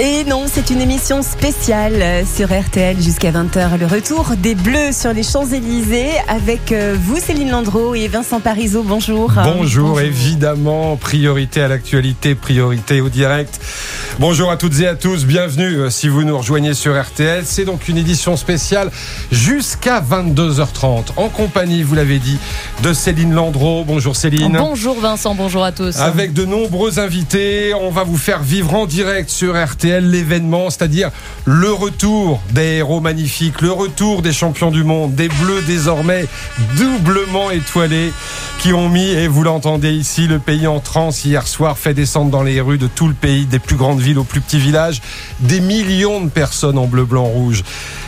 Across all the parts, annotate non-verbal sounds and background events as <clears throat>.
Et non, c'est une émission spéciale euh, sur RTL jusqu'à 20h. Le retour des Bleus sur les Champs-Élysées avec euh, vous, Céline Landreau et Vincent Parisot. Bonjour. Bonjour, évidemment, priorité à l'actualité, priorité au direct. Bonjour à toutes et à tous, bienvenue euh, si vous nous rejoignez sur RTL. C'est donc une édition spéciale jusqu'à 22h30 en compagnie, vous l'avez dit, de Céline Landreau. Bonjour Céline. Bonjour Vincent, bonjour à tous. Avec de nombreux invités, on va vous faire vivre en direct sur RTL l'événement, c'est-à-dire le retour des héros magnifiques, le retour des champions du monde, des bleus désormais doublement étoilés qui ont mis, et vous l'entendez ici, le pays en transe hier soir, fait descendre dans les rues de tout le pays, des plus grandes villes aux plus petits villages, des millions de personnes en bleu, blanc, rouge.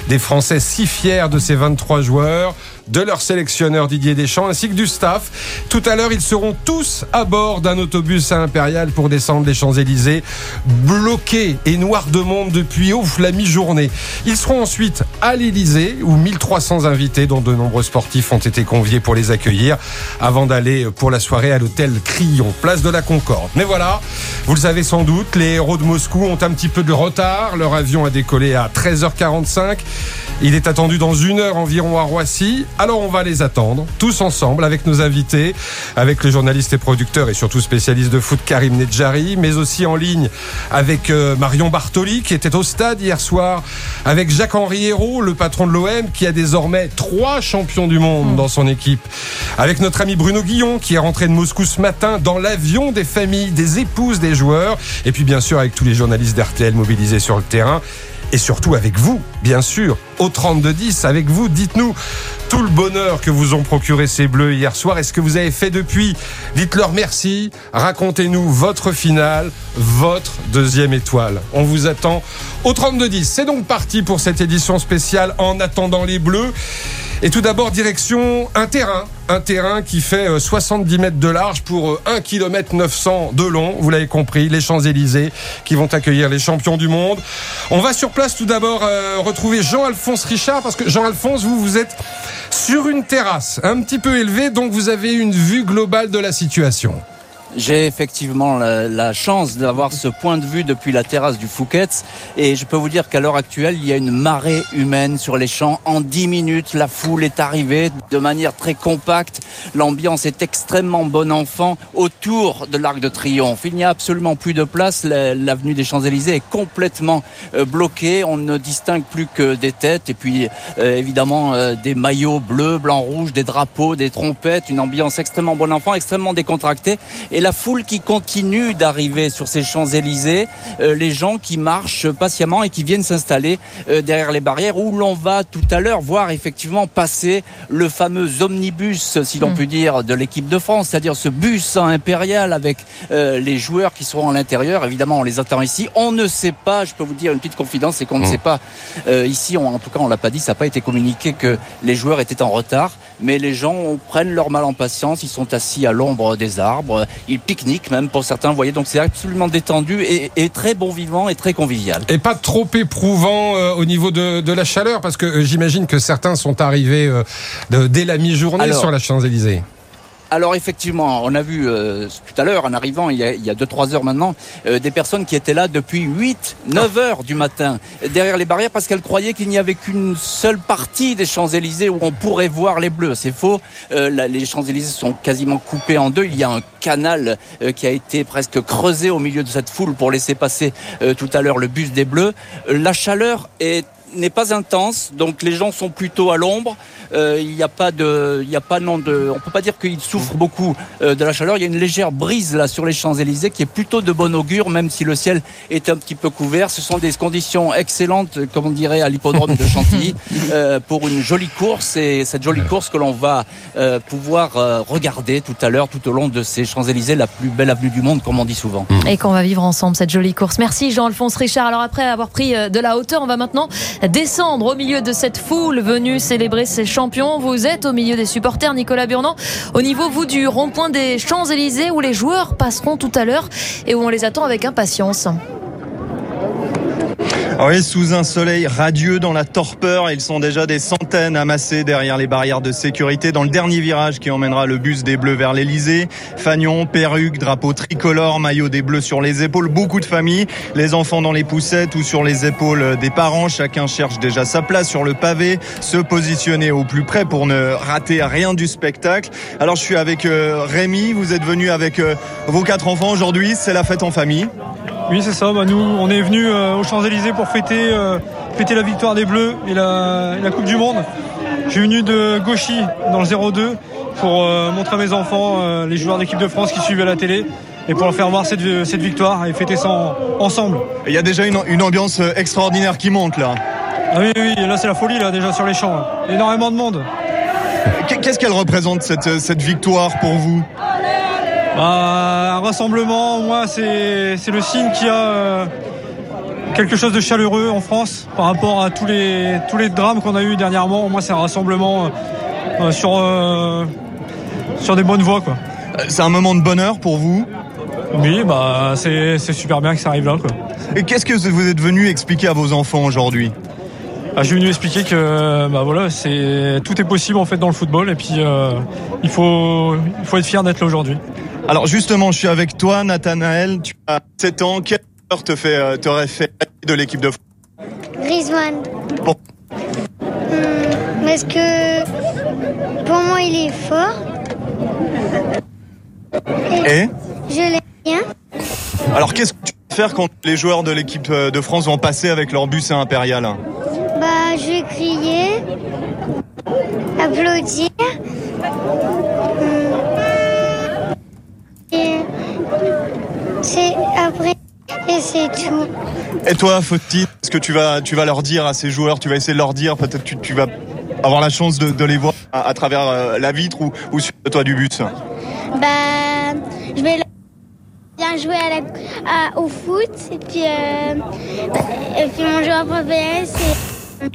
Des Français si fiers de ces 23 joueurs, de leur sélectionneur Didier Deschamps ainsi que du staff. Tout à l'heure, ils seront tous à bord d'un autobus à Impérial pour descendre les Champs-Élysées, bloqués et noirs de monde depuis ouf la mi-journée. Ils seront ensuite à l'Élysée où 1300 invités, dont de nombreux sportifs, ont été conviés pour les accueillir avant d'aller pour la soirée à l'hôtel Crillon, place de la Concorde. Mais voilà, vous le savez sans doute, les héros de Moscou ont un petit peu de retard. Leur avion a décollé à 13h45. Il est attendu dans une heure environ à Roissy. Alors on va les attendre, tous ensemble, avec nos invités, avec le journaliste et producteur et surtout spécialiste de foot Karim Nedjari, mais aussi en ligne avec euh, Marion Bartoli qui était au stade hier soir, avec Jacques-Henri Hérault, le patron de l'OM, qui a désormais trois champions du monde dans son équipe, avec notre ami Bruno Guillon qui est rentré de Moscou ce matin dans l'avion des familles, des épouses des joueurs, et puis bien sûr avec tous les journalistes d'RTL mobilisés sur le terrain et surtout avec vous, bien sûr, au 32-10, avec vous. Dites-nous tout le bonheur que vous ont procuré ces Bleus hier soir. Est-ce que vous avez fait depuis Dites-leur merci. Racontez-nous votre finale, votre deuxième étoile. On vous attend au 32-10. C'est donc parti pour cette édition spéciale en attendant les Bleus. Et tout d'abord, direction un terrain. Un terrain qui fait 70 mètres de large pour 1 km 900 de long. Vous l'avez compris, les Champs-Élysées qui vont accueillir les champions du monde. On va sur place tout d'abord euh, retrouver Jean-Alphonse Richard parce que Jean-Alphonse, vous, vous êtes sur une terrasse un petit peu élevée, donc vous avez une vue globale de la situation. J'ai effectivement la, chance d'avoir ce point de vue depuis la terrasse du Fouquet's et je peux vous dire qu'à l'heure actuelle, il y a une marée humaine sur les champs. En 10 minutes, la foule est arrivée de manière très compacte. L'ambiance est extrêmement bon enfant autour de l'Arc de Triomphe. Il n'y a absolument plus de place. La- L'avenue des Champs-Élysées est complètement euh, bloquée. On ne distingue plus que des têtes et puis euh, évidemment euh, des maillots bleus, blancs, rouges, des drapeaux, des trompettes. Une ambiance extrêmement bon enfant, extrêmement décontractée. La foule qui continue d'arriver sur ces Champs-Élysées, euh, les gens qui marchent patiemment et qui viennent s'installer euh, derrière les barrières où l'on va tout à l'heure voir effectivement passer le fameux omnibus, si l'on peut dire, de l'équipe de France, c'est-à-dire ce bus hein, impérial avec euh, les joueurs qui seront à l'intérieur. Évidemment, on les attend ici. On ne sait pas, je peux vous dire une petite confidence, c'est qu'on ne sait pas euh, ici, on- en tout cas, on l'a pas dit, ça n'a pas été communiqué que les joueurs étaient en retard, mais les gens prennent leur mal en patience, ils sont assis à l'ombre des arbres, ils pique-niquent même pour certains, vous voyez, donc c'est absolument détendu et, et très bon vivant et très convivial. Et pas trop éprouvant euh, au niveau de, de la chaleur, parce que euh, j'imagine que certains sont arrivés euh, de- dès la mi-journée sur la Champs-Élysées. Alors effectivement, on a vu euh, tout à l'heure en arrivant, il y a, il y a 2-3 heures maintenant, euh, des personnes qui étaient là depuis 8, 9 heures du matin derrière les barrières parce qu'elles croyaient qu'il n'y avait qu'une seule partie des Champs-Élysées où on pourrait voir les Bleus. C'est faux, Euh, les Champs-Élysées sont quasiment coupés en deux. Il y a un canal euh, qui a été presque creusé au milieu de cette foule pour laisser passer euh, tout à l'heure le bus des Bleus. La chaleur est n'est pas intense, donc les gens sont plutôt à l'ombre. Euh, il n'y a pas de, il n'y a pas non de, on peut pas dire qu'ils souffrent beaucoup euh, de la chaleur. Il y a une légère brise là sur les Champs Élysées qui est plutôt de bon augure, même si le ciel est un petit peu couvert. Ce sont des conditions excellentes, comme on dirait à l'hippodrome de Chantilly, <laughs> euh, pour une jolie course et cette jolie course que l'on va euh, pouvoir euh, regarder tout à l'heure, tout au long de ces Champs Élysées, la plus belle avenue du monde, comme on dit souvent. Et qu'on va vivre ensemble cette jolie course. Merci Jean-Alphonse Richard. Alors après avoir pris de la hauteur, on va maintenant descendre au milieu de cette foule venue célébrer ses champions. Vous êtes au milieu des supporters, Nicolas Burnand. Au niveau, vous, du rond-point des Champs-Élysées où les joueurs passeront tout à l'heure et où on les attend avec impatience. Ah sous un soleil radieux dans la torpeur, ils sont déjà des centaines amassés derrière les barrières de sécurité dans le dernier virage qui emmènera le bus des Bleus vers l'Elysée. Fagnon, perruque, drapeau tricolore, maillot des Bleus sur les épaules, beaucoup de familles, les enfants dans les poussettes ou sur les épaules des parents. Chacun cherche déjà sa place sur le pavé, se positionner au plus près pour ne rater rien du spectacle. Alors je suis avec euh, Rémi, vous êtes venu avec euh, vos quatre enfants aujourd'hui, c'est la fête en famille. Oui, c'est ça. Bah, nous, on est venu euh, aux Champs-Élysées pour fêter, fêter la victoire des Bleus et la, et la Coupe du Monde. Je suis venu de Gauchy dans le 02 pour montrer à mes enfants les joueurs d'équipe de France qui suivent à la télé et pour leur faire voir cette, cette victoire et fêter ça ensemble. Il y a déjà une, une, ambiance extraordinaire qui monte là. Ah oui, oui, là c'est la folie là déjà sur les champs. Énormément de monde. Qu'est-ce qu'elle représente cette, cette victoire pour vous? Bah, Un rassemblement, moi, c'est le signe qu'il y a euh, quelque chose de chaleureux en France par rapport à tous les, tous les drames qu'on a eu dernièrement. Moi, c'est un rassemblement euh, euh, sur, sur des bonnes voies. C'est un moment de bonheur pour vous? Oui, bah, c'est super bien que ça arrive là. Quoi. Et qu'est-ce que vous êtes venu expliquer à vos enfants aujourd'hui? Ah, je suis venu expliquer que bah voilà, c'est tout est possible en fait dans le football et puis euh, il faut il faut être fier d'être là aujourd'hui. Alors justement, je suis avec toi, Nathanaël. Tu as 7 ans. Quel joueur te fait euh, t'aurait fait de l'équipe de foot Rizwan. Bon. Hmm, parce que pour moi, il est fort. Et, Je l'aime bien. Alors qu'est-ce que tu vas faire quand les joueurs de l'équipe euh, de France vont passer avec leur bus impérial? Bah, je vais crier, applaudir. C'est après et c'est tout. Et toi, Fautine, est-ce que tu vas, tu vas leur dire à ces joueurs, tu vas essayer de leur dire, peut-être tu, tu vas avoir la chance de, de les voir à, à travers euh, la vitre ou, ou sur le toit du bus? Bah, je vais leur bien jouer à la, à- au foot et puis, euh, et puis mon joueur préféré c'est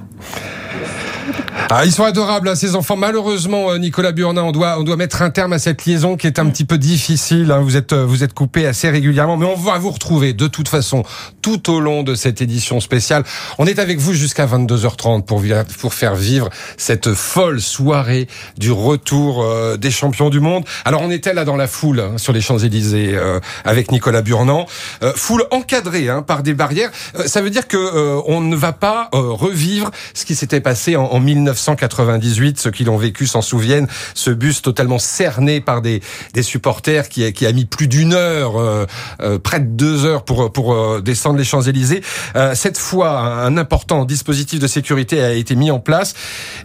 Ah, ils sont adorables, hein, ces enfants. Malheureusement, euh, Nicolas Burnin, on doit, on doit mettre un terme à cette liaison qui est un petit peu difficile. hein. Vous êtes, euh, vous êtes coupé assez régulièrement, mais on va vous retrouver de toute façon tout au long de cette édition spéciale. On est avec vous jusqu'à 22h30 pour, pour faire vivre cette folle soirée du retour euh, des champions du monde. Alors, on était là dans la foule hein, sur les Champs-Élysées avec Nicolas Burnan. Euh, foule encadrée par des barrières. Ça veut dire que on ne va pas revivre ce qui s'était passé en, en 1998. Ceux qui l'ont vécu s'en souviennent. Ce bus totalement cerné par des, des supporters qui, a- qui a mis plus d'une heure, euh, euh, près de deux heures pour, pour euh, descendre les Champs-Élysées. Euh, cette fois, un important dispositif de sécurité a été mis en place.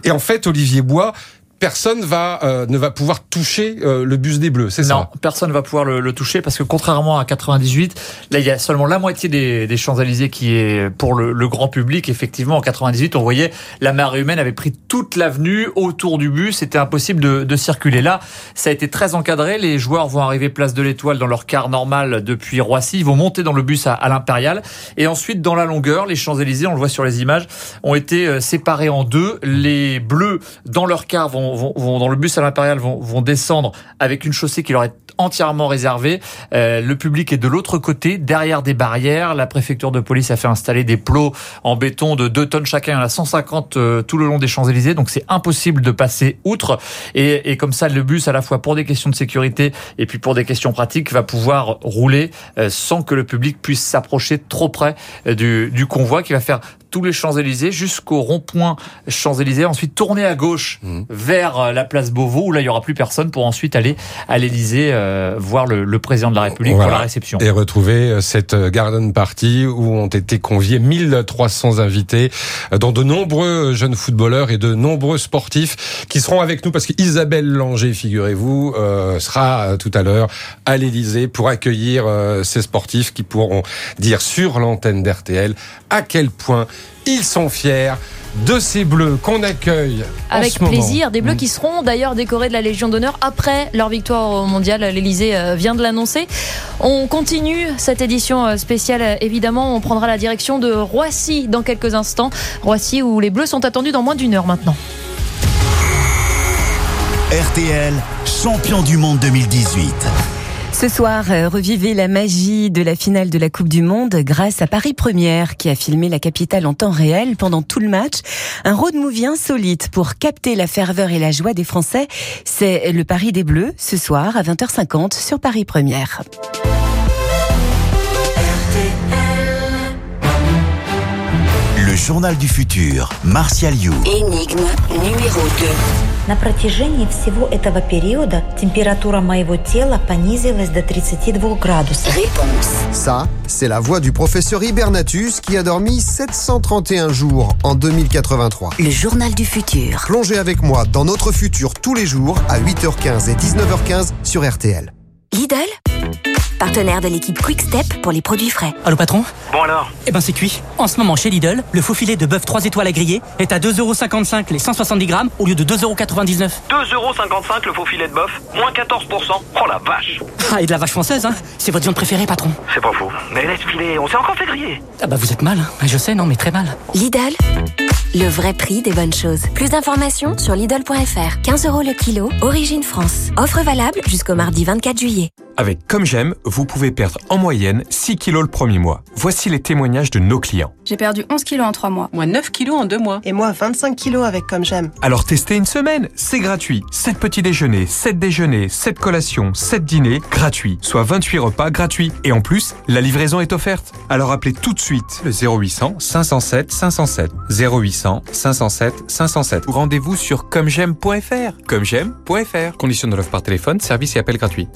Et en fait, Olivier Bois, personne va euh, ne va pouvoir toucher euh, le bus des Bleus, c'est Non, ça personne ne va pouvoir le, le toucher parce que contrairement à 98, là il y a seulement la moitié des, des Champs-Élysées qui est pour le, le grand public. Effectivement, en 98, on voyait la marée humaine avait pris toute l'avenue autour du bus, c'était impossible de, de circuler. Là, ça a été très encadré. Les joueurs vont arriver place de l'Étoile dans leur car normal depuis Roissy, ils vont monter dans le bus à, à l'Impérial et ensuite dans la longueur, les Champs-Élysées, on le voit sur les images, ont été euh, séparés en deux. Les bleus dans leur car vont, vont, vont dans le bus à l'Impérial vont, vont descendre avec une chaussée qui leur est entièrement réservée. Euh, le public est de l'autre côté, derrière des barrières. La préfecture de police a fait installer des plots en béton de 2 tonnes chacun. Il y en a 150 euh, tout le long des Champs-Élysées, donc c'est impossible de passer outre. Et, comme ça, le bus, à la fois pour des questions de sécurité et puis pour des questions pratiques, va pouvoir rouler euh, sans que le public puisse s'approcher trop près euh, du convoi qui va faire tous les Champs-Élysées jusqu'au rond-point Champs-Élysées, ensuite tourner à gauche vers euh, la place Beauvau où là il y aura plus personne pour ensuite aller à l'Élysée euh, voir le, le président de la République Voilà. pour la réception. Et retrouver euh, cette euh, garden party où ont été conviés 1300 invités, dont de nombreux jeunes footballeurs et de nombreux sportifs qui seront avec nous parce qu'Isabelle Langer, figurez-vous, euh, sera tout à l'heure à l'Élysée pour accueillir euh, ces sportifs qui pourront dire sur l'antenne d'RTL à quel point ils sont fiers de ces bleus qu'on accueille en Avec ce moment. plaisir, des Bleus Mm. qui seront d'ailleurs décorés de la Légion d'honneur après leur victoire au mondial. L'Elysée vient de l'annoncer. On continue cette édition euh, spéciale. euh, Évidemment, on prendra la direction de Roissy dans quelques instants. Roissy où les Bleus sont attendus dans moins d'une heure maintenant. RTL, champion du monde 2018. Ce soir, euh, revivez la magie de la finale de la Coupe du Monde grâce à Paris Première qui a filmé la capitale en temps réel pendant tout le match. Un road movie insolite pour capter la ferveur et la joie des Français. C'est le Paris des Bleus ce soir à 20h50 sur Paris Première. Le journal du futur, Martial You. Énigme numéro 2. На протяжении всего этого периода температура моего тела понизилась до 32 градусов. Réponse. Ça, c'est la voix du professeur Hibernatus qui a dormi 731 jours en 2083. Le journal du futur. Plongez avec moi dans notre futur tous les jours à 8h15 et 19h15 sur RTL. Lidl Partenaire de l'équipe Quick Step pour les produits frais. Allô patron Bon alors Eh ben c'est cuit. En ce moment chez Lidl, le faux filet de bœuf 3 étoiles à griller est à 2,55€ les 170 grammes au lieu de 2,99€. 2,55€ le faux filet de bœuf, moins 14%. Oh la vache Ah et de la vache française, hein C'est votre viande préférée patron. C'est pas faux. Mais laisse filer, on s'est encore fait griller. Ah bah vous êtes mal, hein. je sais non mais très mal. Lidl le vrai prix des bonnes choses. Plus d'informations sur Lidl.fr. 15 euros le kilo, origine France. Offre valable jusqu'au mardi 24 juillet. Avec Comme J'aime, vous pouvez perdre en moyenne 6 kilos le premier mois. Voici les témoignages de nos clients. J'ai perdu 11 kilos en 3 mois. Moi 9 kilos en 2 mois. Et moi 25 kilos avec Comme J'aime. Alors testez une semaine, c'est gratuit. 7 petits déjeuners, 7 déjeuners, 7 collations, 7 dîners, gratuits. Soit 28 repas gratuits. Et en plus, la livraison est offerte. Alors appelez tout de suite le 0800 507 507. 0800 507 507. Ou rendez-vous sur commej'aime.fr. Commej'aime.fr. Condition de l'offre par téléphone, service et appel gratuit.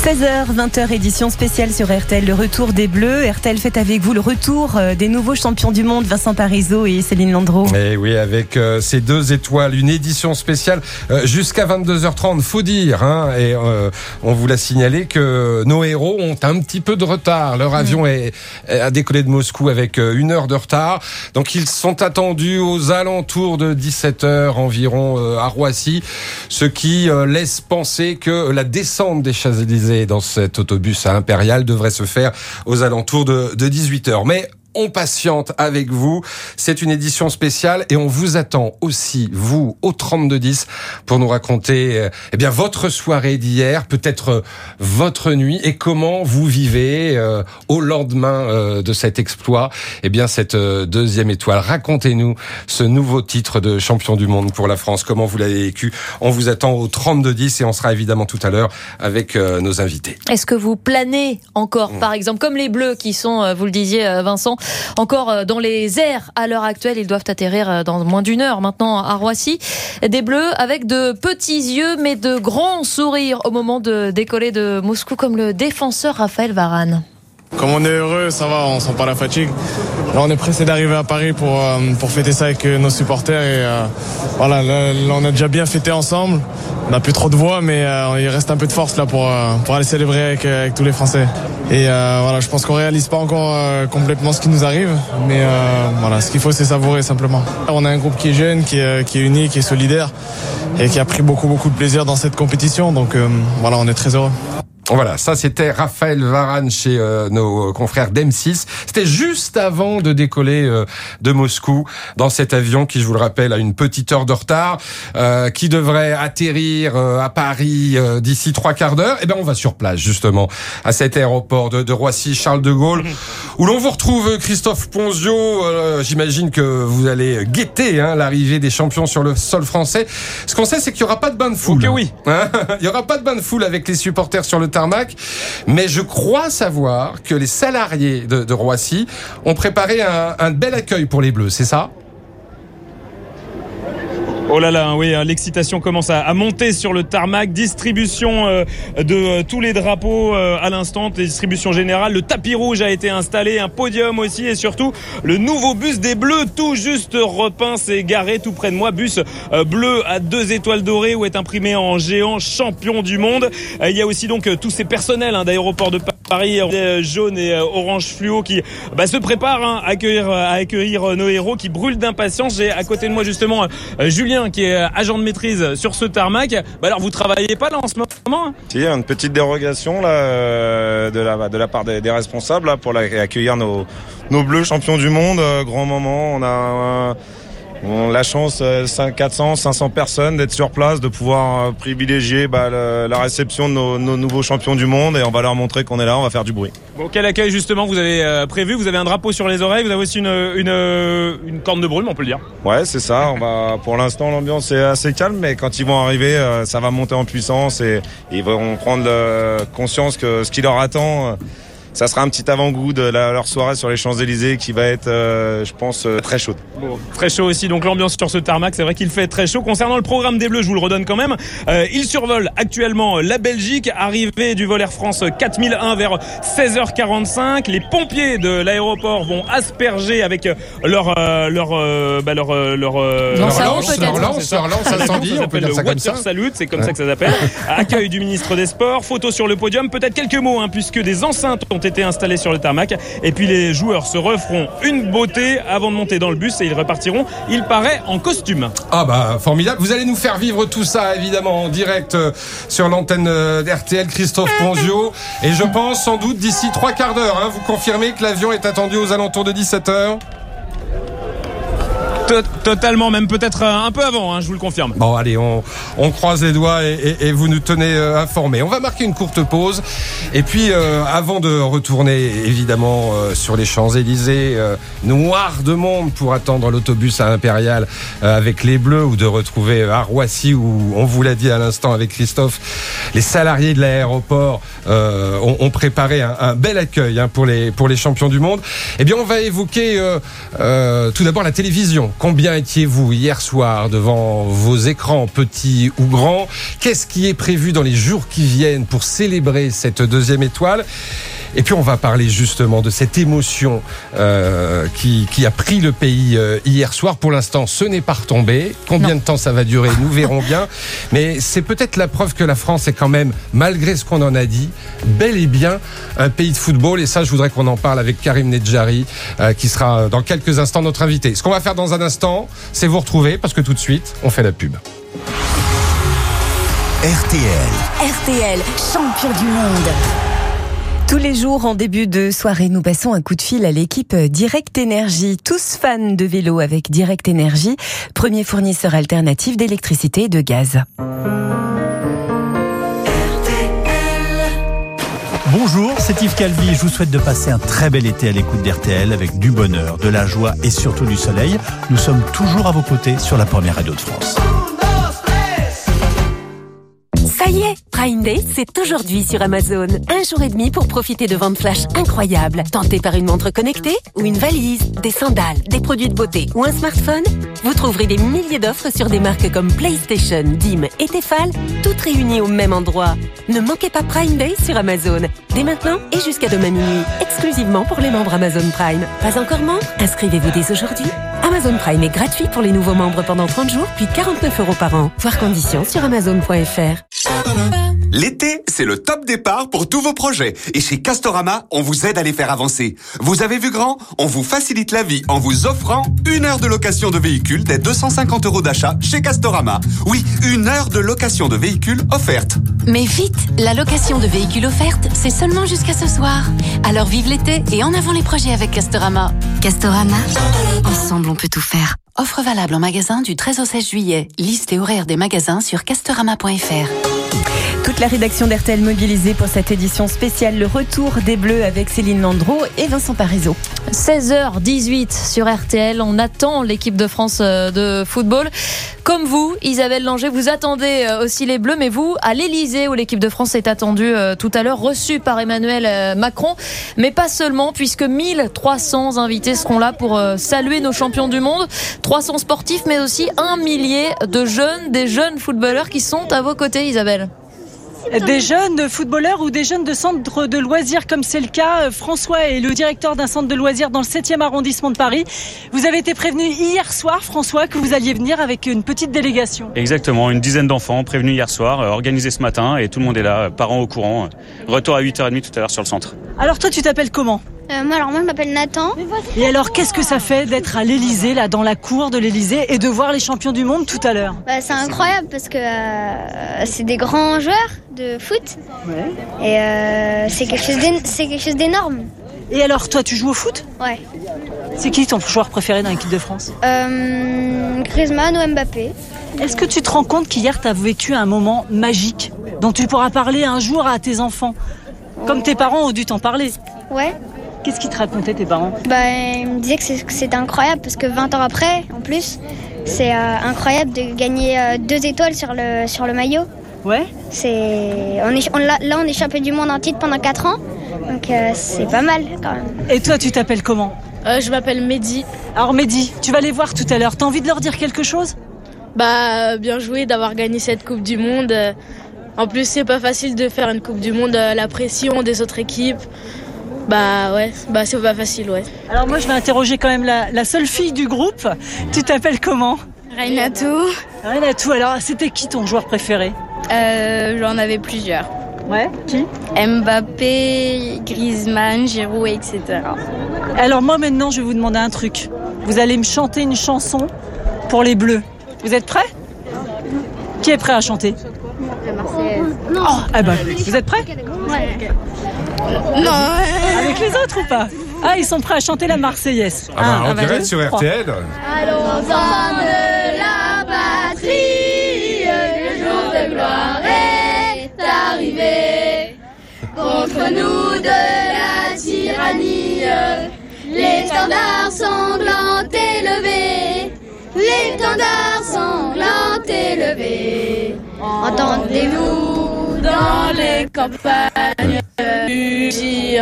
16h, 20h, édition spéciale sur RTL, le retour des Bleus. RTL fait avec vous le retour euh, des nouveaux champions du monde, Vincent Parisot et Céline Landreau. Et oui, avec euh, ces deux étoiles, une édition spéciale euh, jusqu'à 22h30, faut dire. Hein, et euh, on vous l'a signalé que nos héros ont un petit peu de retard. Leur avion est, a décollé de Moscou avec une heure de retard. Donc ils sont attendus aux alentours de 17h environ à Roissy, ce qui laisse penser que la descente des Champs-Élysées dans cet autobus à Impérial devrait se faire aux alentours de, de 18h. Mais on patiente avec vous. C'est une édition spéciale et on vous attend aussi, vous, au 3210 pour nous raconter euh, eh bien votre soirée d'hier, peut-être euh, votre nuit et comment vous vivez euh, au lendemain euh, de cet exploit. Eh bien, cette euh, deuxième étoile. Racontez-nous ce nouveau titre de champion du monde pour la France. Comment vous l'avez vécu? On vous attend au 3210 et on sera évidemment tout à l'heure avec nos invités. Est-ce que vous planez encore, par exemple, comme les Bleus qui sont, vous le disiez, Vincent, encore euh, dans les airs à l'heure actuelle. Ils doivent atterrir euh, dans moins d'une heure maintenant à Roissy. Des bleus avec de petits yeux mais de grands sourires au moment de décoller de Moscou comme le défenseur Raphaël Varane. Comme on est heureux, ça va, on sent pas la fatigue. Là, on est pressé d'arriver à Paris pour, euh, pour fêter ça avec euh, nos supporters. Et euh, voilà, là, là, on a déjà bien fêté ensemble. On n'a plus trop de voix, mais euh, il reste un peu de force là pour, euh, pour aller célébrer avec, avec tous les Français. Et voilà, je pense qu'on réalise pas encore complètement ce qui nous arrive, mais voilà, ce qu'il faut, c'est savourer simplement. On a un groupe qui est jeune, qui est, qui est uni, qui est solidaire et qui a pris beaucoup beaucoup de plaisir dans cette compétition. Donc voilà, on est très heureux. Voilà, ça c'était Raphaël Varane chez euh, nos confrères d'M6. C'était juste avant de décoller euh, de Moscou dans cet avion qui, je vous le rappelle, a une petite heure de retard, euh, qui devrait atterrir euh, à Paris euh, d'ici trois quarts d'heure. Et ben on va sur place justement à cet aéroport de, de Roissy Charles de Gaulle, où l'on vous retrouve Christophe Ponzio. Euh, J'imagine que vous allez guetter hein, l'arrivée des champions sur le sol français. Ce qu'on sait, c'est qu'il y aura pas de bain de foule. Ok, oui. Hein <laughs> Il y aura pas de bain de foule avec les supporters sur le mais je crois savoir que les salariés de, Roissy ont préparé un bel accueil pour les Bleus, c'est ça? Oh là là, oui, hein, l'excitation commence à, monter sur le tarmac. Distribution euh, de euh, tous les drapeaux euh, à l'instant, distribution générale. Le tapis rouge a été installé, un podium aussi, et surtout le nouveau bus des Bleus, tout juste repeint, s'est garé tout près de moi. Bus bleu à deux étoiles dorées où est imprimé en géant champion du monde. Il y a aussi donc tous ces personnels hein, d'aéroport de Paris, euh, jaune et euh, orange fluo, qui bah, se préparent hein, à accueillir, à accueillir euh, nos héros, qui brûlent d'impatience. J'ai à côté de moi justement euh, Julien qui est euh, agent de maîtrise sur ce tarmac. Bah alors vous travaillez pas là en ce moment hein? Si, une petite dérogation là, euh, de, la, de la part des, des responsables là, pour accueillir nos, nos bleus champions du monde. Euh, grand moment, on a, euh, On a la chance, euh, 5, 400, 500 personnes, d'être sur place, de pouvoir euh, privilégier bah, le- la réception de nos, nos nouveaux champions du monde et on va leur montrer qu'on est là, on va faire du bruit. Bon, quel accueil justement vous avez euh, prévu? Vous avez un drapeau sur les oreilles, vous avez aussi une, une, euh, une corne de brume, on peut le dire. Ouais, c'est ça. On va, pour l'instant, l'ambiance est assez calme, mais quand ils vont arriver, euh, ça va monter en puissance et ils vont prendre euh, conscience que ce qui leur attend, euh, ça sera un petit avant-goût de la- leur soirée sur les Champs-Élysées qui va être, euh, je pense, euh, très chaude. Bon, très chaud aussi, donc l'ambiance sur ce tarmac, c'est vrai qu'il fait très chaud. Concernant le programme des Bleus, je vous le redonne quand même, euh, il survole actuellement la Belgique, arrivée du vol Air France 4001 vers 16h45. Les pompiers de l'aéroport vont asperger avec leur euh, leur euh, bah, leur euh, leur Lance. Leur lance, leur lance incendie, on peut s'appelle dire ça comme water ça. salute, c'est comme ça que ça s'appelle. <laughs> Accueil du ministre des Sports, photo sur le podium, peut-être quelques mots, hein, puisque des enceintes ont été installées sur le tarmac. Et puis les joueurs se referont une beauté avant de monter dans le bus et ils repartiront, il paraît, en costume. Ah bah formidable. Vous allez nous faire vivre tout ça évidemment en direct euh, sur l'antenne euh, d'RTL Christophe Ponzio. Et je pense sans doute d'ici trois quarts d'heure. hein, vous confirmez que l'avion est attendu aux alentours de 17h To- Totalement, même peut-être euh, un peu avant, hein, je vous le confirme. Bon, allez, on, croise les doigts et, vous nous tenez euh, informés. On va marquer une courte pause. Et puis, euh, avant de retourner, évidemment, sur les Champs-Élysées, noir de monde pour attendre l'autobus à Impérial avec les Bleus ou de retrouver à Roissy où, on vous l'a dit à l'instant avec Christophe, les salariés de l'aéroport ont, préparé un, bel accueil hein, pour, les, pour les champions du monde. Eh bien, on va évoquer tout d'abord la télévision. Combien étiez-vous hier soir devant vos écrans, petits ou grands? Qu'est-ce qui est prévu dans les jours qui viennent pour célébrer cette deuxième étoile? Et puis on va parler justement de cette émotion euh, qui, qui a pris le pays euh, hier soir. Pour l'instant, ce n'est pas retombé. Combien de temps ça va durer, nous verrons bien. Mais c'est peut-être la preuve que la France est quand même, malgré ce qu'on en a dit, bel et bien un pays de football. Et ça, je voudrais qu'on en parle avec Karim Nedjari, euh, qui sera dans quelques instants notre invité. Ce qu'on va faire dans un instant, c'est vous retrouver, parce que tout de suite, on fait la pub. RTL. RTL, champion du monde. Tous les jours, en début de soirée, nous passons un coup de fil à l'équipe Direct Énergie. Tous fans de vélo avec Direct Énergie, premier fournisseur alternatif d'électricité et de gaz. Bonjour, c'est Yves Calvi. Je vous souhaite de passer un très bel été à l'écoute d'RTL avec du bonheur, de la joie et surtout du soleil. Nous sommes toujours à vos côtés sur la première radio de France. Ça Prime Day, c'est aujourd'hui sur Amazon. Un jour et demi pour profiter de ventes flash incroyables. Tenté par une montre connectée ou une valise, des sandales, des produits de beauté ou un smartphone, vous trouverez des milliers d'offres sur des marques comme PlayStation, Dim et Tefal, toutes réunies au même endroit. Ne manquez pas Prime Day sur Amazon. Dès maintenant et jusqu'à demain minuit, exclusivement pour les membres Amazon Prime. Pas encore membre Inscrivez-vous dès aujourd'hui. Amazon Prime est gratuit pour les nouveaux membres pendant 30 jours, puis 49 euros par an. Voir conditions sur amazon.fr. L'été, c'est le top départ pour tous vos projets. Et chez Castorama, on vous aide à les faire avancer. Vous avez vu grand On vous facilite la vie en vous offrant une heure de location de véhicule dès 250 euros d'achat chez Castorama. Oui, une heure de location de véhicule offerte. Mais vite, la location de véhicules offerte, c'est seulement jusqu'à ce soir. Alors vive l'été et en avant les projets avec Castorama. Castorama, ensemble on peut tout faire. Offre valable en magasin du 13 au 16 juillet. Liste et horaire des magasins sur castorama.fr. Toute la rédaction d'RTL mobilisée pour cette édition spéciale Le Retour des Bleus avec Céline Landreau et Vincent Parisot. 16h18 sur RTL, on attend l'équipe de France euh, de football. Comme vous, Isabelle Langer, vous attendez euh, aussi les Bleus, mais vous, à l'Elysée, où l'équipe de France est attendue euh, tout à l'heure, reçue par Emmanuel Macron. Mais pas seulement, puisque 1300 invités seront là pour saluer nos champions du monde. 300 sportifs, mais aussi un millier de jeunes, des jeunes footballeurs qui sont à vos côtés, Isabelle. Des jeunes footballeurs ou des jeunes de centres de loisirs, comme c'est le cas. Euh, François est le directeur d'un centre de loisirs dans le 7e arrondissement de Paris. Vous avez été prévenu hier soir, François, que vous alliez venir avec une petite délégation. Exactement, une dizaine d'enfants prévenus hier soir, euh, organisés ce matin et tout le monde est là, euh, parents au courant. Retour à 8h30 tout à l'heure sur le centre. Alors toi, tu t'appelles comment? Euh, moi, alors moi, je m'appelle Nathan. Et alors, qu'est-ce que ça fait d'être à l'Elysée, là, dans la cour de l'Elysée, et de voir les champions du monde tout à l'heure? Bah, c'est incroyable parce que euh, c'est des grands joueurs de foot. Et euh, c'est quelque chose d'énorme. Et alors, toi, tu joues au foot? Ouais. C'est qui ton joueur préféré dans l'équipe de France? Euh, Griezmann ou Mbappé Est-ce que tu te rends compte qu'hier, tu as vécu un moment magique dont tu pourras parler un jour à tes enfants? Comme tes parents ont dû t'en parler. Ouais. Qu'est-ce qu'ils te racontaient tes parents? Bah, ils me disaient que c'était incroyable parce que 20 ans après, en plus, c'est euh, incroyable de gagner euh, deux étoiles sur le, sur le maillot. Ouais. C'est, on est, on, là, on est champion du monde en titre pendant 4 ans, donc euh, c'est pas mal quand même. Et toi, tu t'appelles comment? Euh, Je m'appelle Mehdi. Alors Mehdi, tu vas les voir tout à l'heure. T'as envie de leur dire quelque chose? Bah, bien joué d'avoir gagné cette Coupe du Monde. En plus, c'est pas facile de faire une Coupe du Monde, la pression des autres équipes. Bah ouais, bah c'est pas facile, ouais. Alors moi, je vais interroger quand même la, la seule fille du groupe. Tu t'appelles comment? Reinatou. Reinatou, alors c'était qui ton joueur préféré? Euh, J'en avais plusieurs. Ouais, qui? Mbappé, Griezmann, Giroud, etc. Alors moi maintenant, je vais vous demander un truc. Vous allez me chanter une chanson pour les Bleus. Vous êtes prêts? Qui est prêt à chanter? La Marseillaise. Oh, ah bah, vous êtes prêts? Ouais. Non. Avec les autres ou pas? Ah, ils sont prêts à chanter la Marseillaise. Ah bah, Un, en un, direct deux, sur trois. RTL. Allons de la patrie, le jour de gloire est arrivé. Contre nous de la tyrannie, l'étendard sanglant élevé, l'étendard sanglant élevé. Entendez-vous dans les campagnes,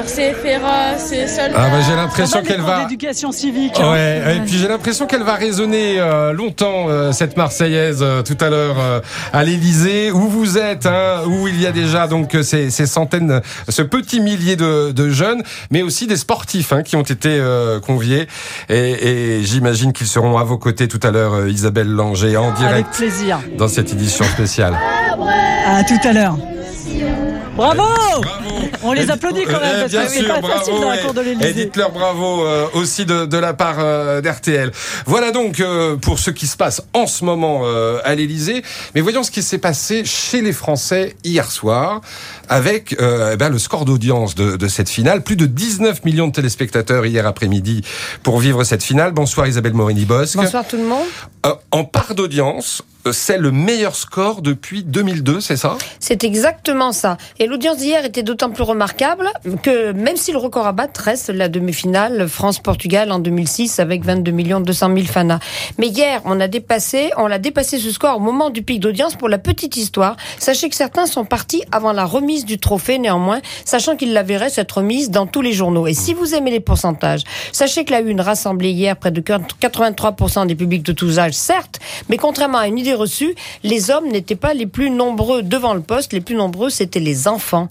c'est féroce et seulement. Ah bah, j'ai l'impression qu'elle va. d'éducation civique. hein. Ouais, et puis j'ai l'impression qu'elle va résonner euh, longtemps euh, cette Marseillaise euh, tout à l'heure euh, à l'Élysée où vous êtes, hein, où il y a déjà donc euh, ces, ces centaines, ce petit millier de, de jeunes, mais aussi des sportifs hein, qui ont été euh, conviés. Et, et j'imagine qu'ils seront à vos côtés tout à l'heure, euh, Isabelle Langer, en Avec direct plaisir. dans cette édition spéciale. À tout à l'heure. Bravo On les applaudit quand même Eh, parce bien que c'est sûr, pas bravo. facile dans la et- cour de et dites-leur bravo euh, aussi de, de la part euh, d'RTL. Voilà donc euh, pour ce qui se passe en ce moment euh, à l'Élysée. Mais voyons ce qui s'est passé chez les Français hier soir avec euh, eh ben, le score d'audience de, de cette finale. Plus de 19 millions de téléspectateurs hier après-midi pour vivre cette finale. Bonsoir Isabelle Morini-Bosque. Bonsoir tout le monde. Euh, en part d'audience, c'est le meilleur score depuis 2002, c'est ça? C'est exactement ça. Et l'audience d'hier était d'autant plus remarquable que même si le record à battre reste la demi-finale France-Portugal en 2006 avec 22 millions 200 000 fanas. Mais hier, on a dépassé, on l'a dépassé ce score au moment du pic d'audience pour la petite histoire. Sachez que certains sont partis avant la remise du trophée néanmoins, sachant qu'ils la verraient cette remise dans tous les journaux. Et si vous aimez les pourcentages, sachez que la une rassemblait hier près de 83% des publics de tous âges, certes, mais contrairement à une idée reçue, les hommes n'étaient pas les plus nombreux devant le poste. Les plus nombreux, c'était les enfants.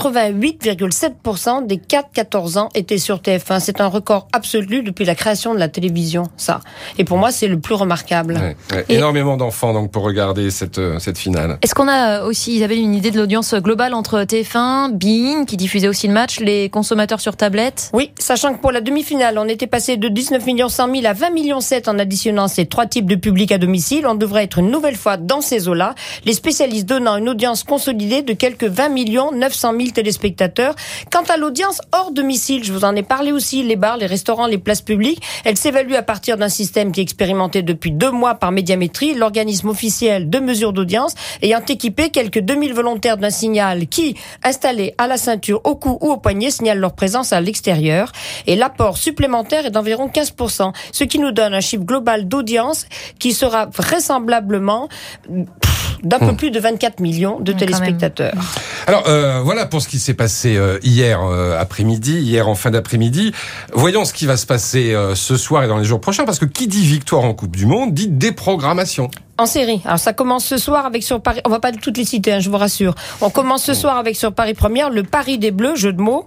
88,7% des 4-14 ans étaient sur TF1. C'est un record absolu depuis la création de la télévision, ça. Et pour moi, c'est le plus remarquable. Ouais, ouais. Et- Énormément d'enfants donc pour regarder cette, euh, cette finale. Est-ce qu'on a aussi, Isabelle, une idée de l'audience globale entre TF1, Bein, qui diffusait aussi le match, les consommateurs sur tablette? Oui, sachant que pour la demi-finale, on était passé de 19 millions 100 000 à 20 millions 7 en additionnant ces trois types de publics à domicile. On devrait être une nouvelle fois dans ces eaux-là. Les spécialistes donnant une audience consolidée de quelques 20 millions 900 000 téléspectateurs. Quant à l'audience hors domicile, je vous en ai parlé aussi, les bars, les restaurants, les places publiques, elle s'évalue à partir d'un système qui est expérimenté depuis deux mois par Médiamétrie, l'organisme officiel de mesure d'audience, ayant équipé quelques 2000 volontaires d'un signal qui, installé à la ceinture, au cou ou au poignet, signale leur présence à l'extérieur. Et l'apport supplémentaire est d'environ 15%, ce qui nous donne un chiffre global d'audience qui sera vraisemblablement d'un peu Hmm. plus de 24 millions de téléspectateurs. Alors euh, voilà pour ce qui s'est passé euh, hier euh, après-midi, hier en fin d'après-midi. Voyons ce qui va se passer euh, ce soir et dans les jours prochains, parce que qui dit victoire en Coupe du Monde dit déprogrammation. En série. Alors ça commence ce soir avec sur Paris. On va pas toutes les citer, hein, je vous rassure. On commence ce soir avec sur Paris Première le Paris des Bleus, jeu de mots,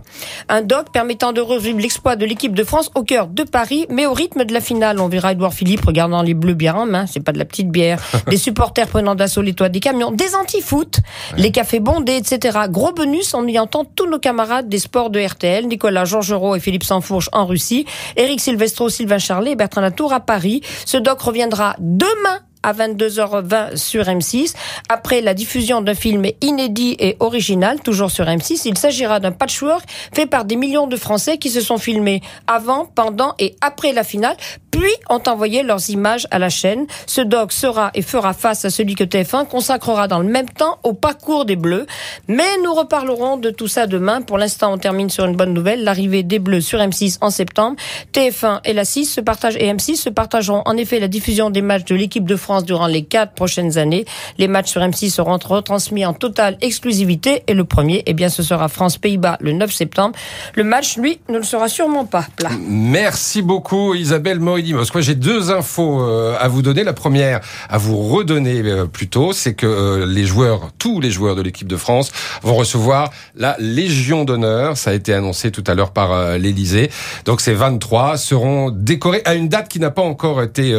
un doc permettant de revivre l'exploit de l'équipe de France au cœur de Paris, mais au rythme de la finale. On verra Edouard Philippe regardant les Bleus bière en main, c'est pas de la petite bière. <laughs> des supporters prenant d'assaut les toits des camions, des anti-foot, les cafés bondés, etc. Gros bonus, on y entend tous nos camarades des sports de RTL, Nicolas Georgerot et Philippe Sansfourche en Russie, Eric Silvestro, Sylvain Charlet et Bertrand Latour à Paris. Ce doc reviendra demain à 22h20 sur M6. Après la diffusion d'un film inédit et original, toujours sur M6, il s'agira d'un patchwork fait par des millions de Français qui se sont filmés avant, pendant et après la finale, puis ont envoyé leurs images à la chaîne. Ce doc sera et fera face à celui que TF1 consacrera dans le même temps au parcours des Bleus. Mais nous reparlerons de tout ça demain. Pour l'instant, on termine sur une bonne nouvelle, l'arrivée des Bleus sur M6 en septembre. TF1 et la 6 se partagent et M6 se partageront en effet la diffusion des matchs de l'équipe de France durant les quatre prochaines années. Les matchs sur M6 seront retransmis en totale exclusivité et le premier, eh bien, ce sera France-Pays-Bas le 9 septembre. Le match, lui, ne le sera sûrement pas plat. Merci beaucoup Isabelle Moi j'ai deux infos euh, à vous donner. La première à vous redonner euh, plutôt, c'est que euh, les joueurs, tous les joueurs de l'équipe de France vont recevoir la Légion d'honneur. Ça a été annoncé tout à l'heure par l'Élysée. Donc ces 23 seront décorés à une date qui n'a pas encore été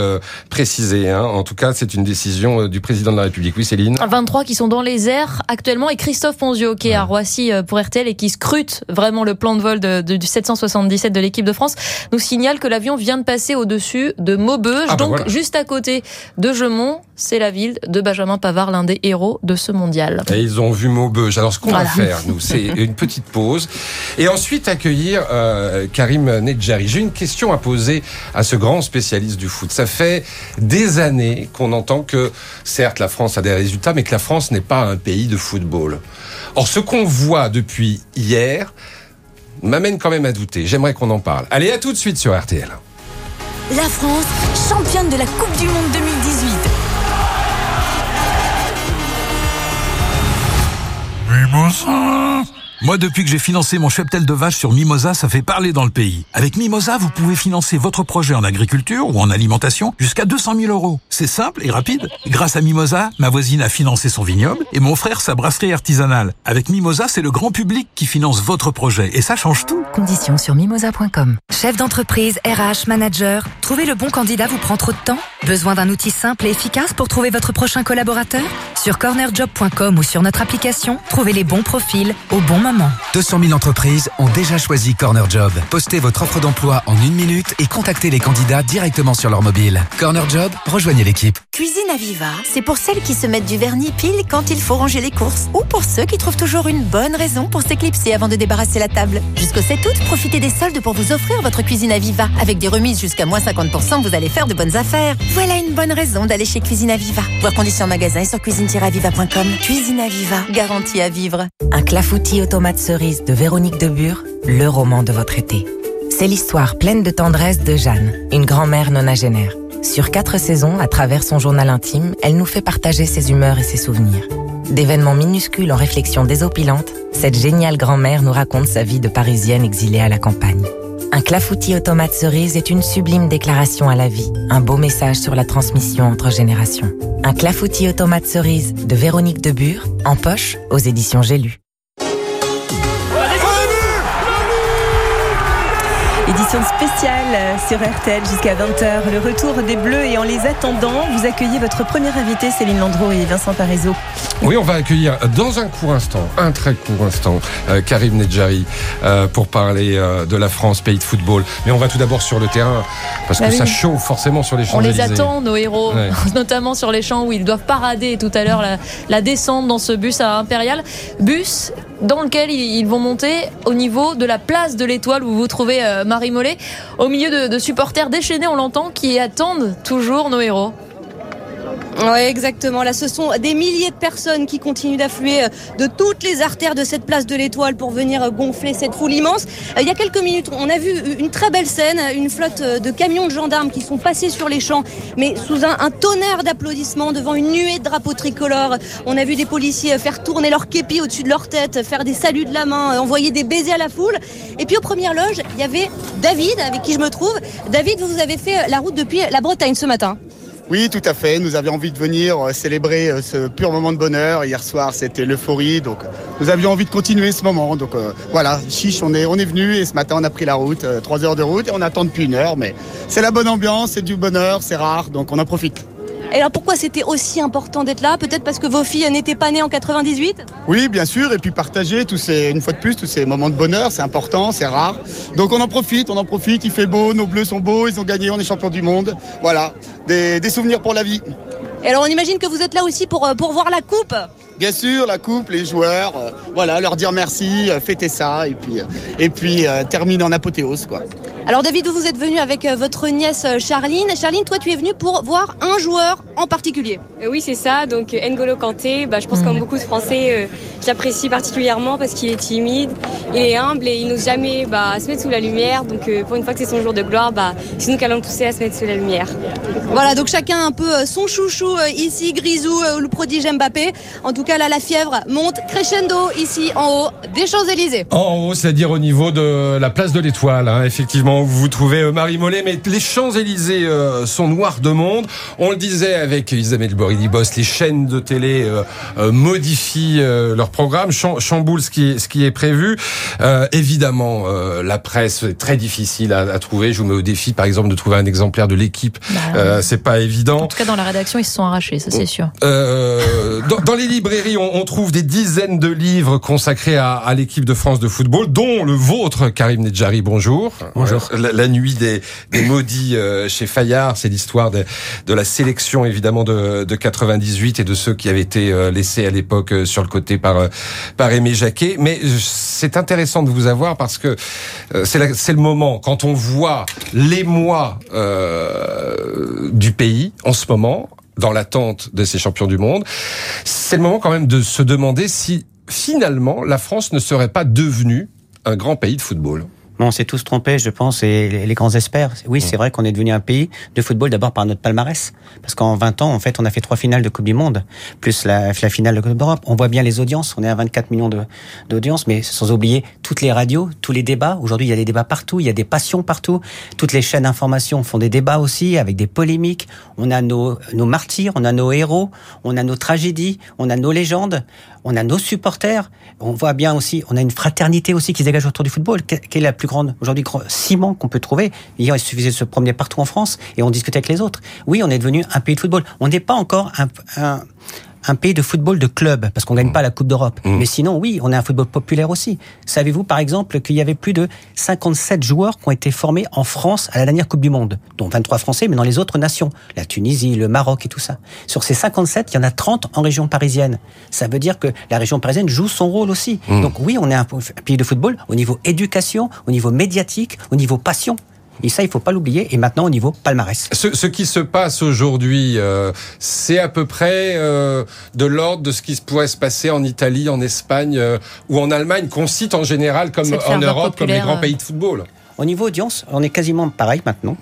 précisée. Hein. En tout cas, c'est une décision du président de la République. Oui, Céline? 23 qui sont dans les airs actuellement et Christophe Ponzio qui est à Roissy pour RTL et qui scrute vraiment le plan de vol de, de, du 777 de l'équipe de France nous signale que l'avion vient de passer au dessus de Maubeuge, Ah bah donc voilà. juste à côté de Gemont. C'est la ville de Benjamin Pavard, l'un des héros de ce mondial. Et ils ont vu Maubeuge. Alors ce qu'on Voilà. va faire, nous, c'est <laughs> une petite pause et ensuite accueillir euh, Karim Nedjari. J'ai une question à poser à ce grand spécialiste du foot. Ça fait des années qu'on entend que, certes, la France a des résultats, mais que la France n'est pas un pays de football. Or, ce qu'on voit depuis hier m'amène quand même à douter. J'aimerais qu'on en parle. Allez, à tout de suite sur RTL. La France, championne de la Coupe du Monde 2018. Mimosa Moi, depuis que j'ai financé mon cheptel de vache sur Mimosa, ça fait parler dans le pays. Avec Mimosa, vous pouvez financer votre projet en agriculture ou en alimentation jusqu'à 200 000 euros. C'est simple et rapide. Grâce à Mimosa, ma voisine a financé son vignoble et mon frère sa brasserie artisanale. Avec Mimosa, c'est le grand public qui finance votre projet et ça change tout. Conditions sur mimosa.com. Chef d'entreprise, RH, manager, trouver le bon candidat vous prend trop de temps Besoin d'un outil simple et efficace pour trouver votre prochain collaborateur? Sur cornerjob.com ou sur notre application, trouvez les bons profils au bon moment. 200 000 entreprises ont déjà choisi Corner Job. Postez votre offre d'emploi en une minute et contactez les candidats directement sur leur mobile. Corner Job, rejoignez l'équipe. Cuisine Aviva, c'est pour celles qui se mettent du vernis pile quand il faut ranger les courses. Ou pour ceux qui trouvent toujours une bonne raison pour s'éclipser avant de débarrasser la table. Jusqu'au 7 août, profitez des soldes pour vous offrir votre cuisine Aviva. Avec des remises jusqu'à moins 50%, vous allez faire de bonnes affaires. Voilà une bonne raison d'aller chez Cuisine Aviva. Voir conditions en magasin et sur cuisine-aviva.com. Cuisine Aviva, garantie à vivre. Un clafoutis aux tomates cerises de Véronique Debure, le roman de votre été. C'est l'histoire pleine de tendresse de Jeanne, une grand-mère nonagénaire. Sur quatre saisons, à travers son journal intime, elle nous fait partager ses humeurs et ses souvenirs. D'événements minuscules en réflexions désopilantes, cette géniale grand-mère nous raconte sa vie de parisienne exilée à la campagne. Un clafoutis aux tomates cerises est une sublime déclaration à la vie, un beau message sur la transmission entre générations. Un clafoutis aux tomates cerises de Véronique Debure, en poche, aux éditions J'ai lu. Édition spéciale euh, sur RTL jusqu'à 20h. Le retour des Bleus et en les attendant, vous accueillez votre premier invité, Céline Landreau et Vincent Parisot. Oui, on va accueillir dans un court instant, un très court instant, euh, Karim Nedjari euh, pour parler euh, de la France, pays de football. Mais on va tout d'abord sur le terrain parce Bah que oui. ça chauffe forcément sur les On les attend, nos héros, Ouais. <laughs> notamment sur les champs où ils doivent parader tout à l'heure la, la descente dans ce bus à Impérial. Bus dans lequel ils, ils vont monter au niveau de la place de l'Étoile où vous vous trouvez euh, Marie Au milieu de supporters déchaînés, on l'entend, qui attendent toujours nos héros. Oui, exactement. Là, ce sont des milliers de personnes qui continuent d'affluer euh, de toutes les artères de cette place de l'Étoile pour venir euh, gonfler cette foule immense. Euh, Il y a quelques minutes, on a vu une très belle scène, une flotte de camions de gendarmes qui sont passés sur les champs, mais sous un, tonnerre d'applaudissements devant une nuée de drapeaux tricolores. On a vu des policiers faire tourner leur képi au-dessus de leur tête, faire des saluts de la main, envoyer des baisers à la foule. Et puis aux premières loges, il y avait David, avec qui je me trouve. David, vous avez fait la route depuis la Bretagne ce matin. Oui, tout à fait. Nous avions envie de venir euh, célébrer euh, ce pur moment de bonheur. Hier soir, c'était l'euphorie. Donc, euh, nous avions envie de continuer ce moment. Donc, voilà, chiche, on est, on est venu et ce matin, on a pris la route, trois heures de route et on attend depuis une heure. Mais c'est la bonne ambiance, c'est du bonheur, c'est rare, donc on en profite. Et alors pourquoi c'était aussi important d'être là? Peut-être parce que vos filles n'étaient pas nées en 98 Oui, bien sûr. Et puis partager tous ces, une fois de plus, tous ces moments de bonheur, c'est important, c'est rare. Donc, on en profite, on en profite. Il fait beau, nos bleus sont beaux, ils ont gagné, on est champions du monde. Voilà, des, des souvenirs pour la vie. Et alors on imagine que vous êtes là aussi pour, euh, pour voir la coupe Bien sûr, la coupe, les joueurs, euh, voilà, leur dire merci, euh, fêter ça, et puis, euh, et puis euh, terminer en apothéose, quoi. Alors David, vous êtes venu avec votre nièce Charline. Charline, toi tu es venue pour voir un joueur en particulier. Oui, c'est ça. Donc N'Golo Kanté, bah, je pense comme beaucoup de Français, euh, j'apprécie particulièrement parce qu'il est timide, il est humble et il n'ose jamais bah, se mettre sous la lumière. Donc euh, pour une fois que c'est son jour de gloire, bah, c'est nous qui allons le pousser à se mettre sous la lumière. Voilà, donc chacun un peu son chouchou ici, Grisou, le prodige Mbappé. En tout cas, là, la fièvre monte crescendo ici en haut des Champs-Élysées. En haut, c'est-à-dire au niveau de la place de l'Étoile, hein, effectivement, où vous vous trouvez euh, Marie Mollet. Mais les Champs-Élysées euh, sont noirs de monde. On le disait avec Isabelle Boridi-Boss, les chaînes de télé euh, modifient euh, leur programme, cham- chamboulent ce qui est, ce qui est prévu. Euh, évidemment, euh, la presse est très difficile à, à trouver. Je vous mets au défi, par exemple, de trouver un exemplaire de l'équipe. Euh, c'est pas évident. En tout cas, dans la rédaction, ils se sont arrachés, ça c'est sûr. Euh, dans, dans les librairies, on, on trouve des dizaines de livres consacrés à, à l'équipe de France de football, dont le vôtre, Karim Nedjari. Bonjour. Bonjour. La, la nuit des, des <clears throat> maudits euh, chez Fayard, c'est l'histoire de, de la sélection évidemment de, de 98 et de ceux qui avaient été euh, laissés à l'époque euh, sur le côté par euh, par Aimé Jacquet. Mais euh, c'est intéressant de vous avoir parce que euh, c'est la- c'est le moment quand on voit l'émoi euh, du pays en ce moment dans l'attente de ces champions du monde, c'est le moment quand même de se demander si finalement la France ne serait pas devenue un grand pays de football. Bon, on s'est tous trompés, je pense, et les grands experts. Oui, c'est vrai qu'on est devenu un pays de football d'abord par notre palmarès. Parce qu'en 20 ans, en fait, on a fait trois finales de Coupe du Monde, plus la, la finale de Coupe d'Europe. On voit bien les audiences. On est à 24 millions de- d'audience, mais sans oublier toutes les radios, tous les débats. Aujourd'hui, il y a des débats partout, il y a des passions partout. Toutes les chaînes d'information font des débats aussi, avec des polémiques. On a nos, nos martyrs, on a nos héros, on a nos tragédies, on a nos légendes, on a nos supporters. On voit bien aussi, on a une fraternité aussi qui se dégage autour du football. Quelle est la plus grande, aujourd'hui, ciment qu'on peut trouver? Hier, il suffisait de se promener partout en France et on discutait avec les autres. Oui, on est devenu un pays de football. On n'est pas encore un, un, un pays de football de club, parce qu'on gagne pas la Coupe d'Europe. Mais sinon, oui, on est un football populaire aussi. Savez-vous, par exemple, qu'il y avait plus de 57 joueurs qui ont été formés en France à la dernière Coupe du Monde, dont 23 Français, mais dans les autres nations, la Tunisie, le Maroc et tout ça. Sur ces 57, il y en a 30 en région parisienne. Ça veut dire que la région parisienne joue son rôle aussi. Donc oui, on est un pays de football au niveau éducation, au niveau médiatique, au niveau passion. Et ça, il faut pas l'oublier. Et maintenant, au niveau palmarès. Ce, ce qui se passe aujourd'hui, euh, c'est à peu près euh, de l'ordre de ce qui pourrait se passer en Italie, en Espagne euh, ou en Allemagne, qu'on cite en général comme en Europe comme les grands pays de football. Au niveau audience, on est quasiment pareil maintenant.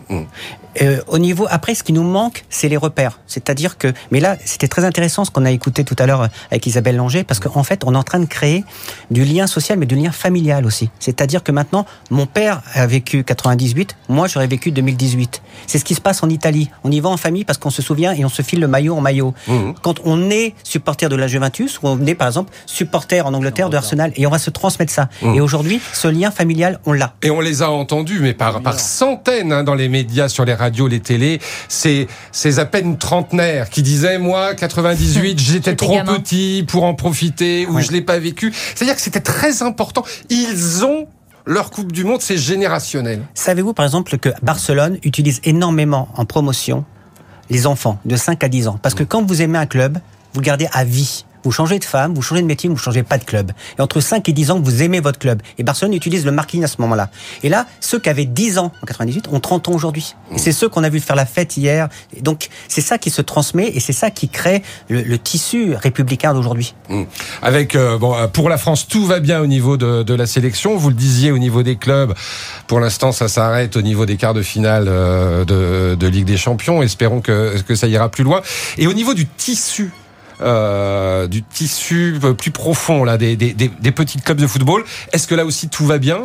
Euh, au niveau après, ce qui nous manque, c'est les repères. C'est-à-dire que, mais là, c'était très intéressant ce qu'on a écouté tout à l'heure avec Isabelle Langer, parce qu'en fait, on est en train de créer du lien social, mais du lien familial aussi. C'est-à-dire que maintenant, mon père a vécu 98, moi j'aurais vécu 2018. C'est ce qui se passe en Italie. On y va en famille parce qu'on se souvient et on se file le maillot en maillot. Quand on est supporter de la Juventus, ou on est par exemple supporter en Angleterre de Arsenal, et on va se transmettre ça. Mmh. Et aujourd'hui, ce lien familial, on l'a. Et on les a entendus, mais par, par centaines hein, dans les médias, sur les radios, les télés, ces, ces à peine trentenaires qui disaient, moi, 98, <laughs> j'étais trop gamin. petit pour en profiter, ou je l'ai pas vécu. C'est-à-dire que c'était très important. Ils ont leur Coupe du Monde, c'est générationnel. Savez-vous par exemple que Barcelone utilise énormément en promotion les enfants de 5 à 10 ans? Parce que quand vous aimez un club, vous le gardez à vie. Vous changez de femme, vous changez de métier, vous changez pas de club. Et entre 5 et 10 ans, vous aimez votre club. Et Barcelone utilise le marketing à ce moment-là. Et là, ceux qui avaient 10 ans en 98 ont 30 ans aujourd'hui. Et c'est ceux qu'on a vu faire la fête hier. Et donc, c'est ça qui se transmet et c'est ça qui crée le, tissu républicain d'aujourd'hui. Mm. Avec euh, bon euh, pour la France tout va bien au niveau de, de la sélection. Vous le disiez au niveau des clubs. Pour l'instant ça s'arrête au niveau des quarts de finale euh, de, de Ligue des Champions. Espérons que que ça ira plus loin. Et au niveau du tissu. Euh, du tissu plus profond là des, des, des, petits clubs de football. Est-ce que là aussi tout va bien?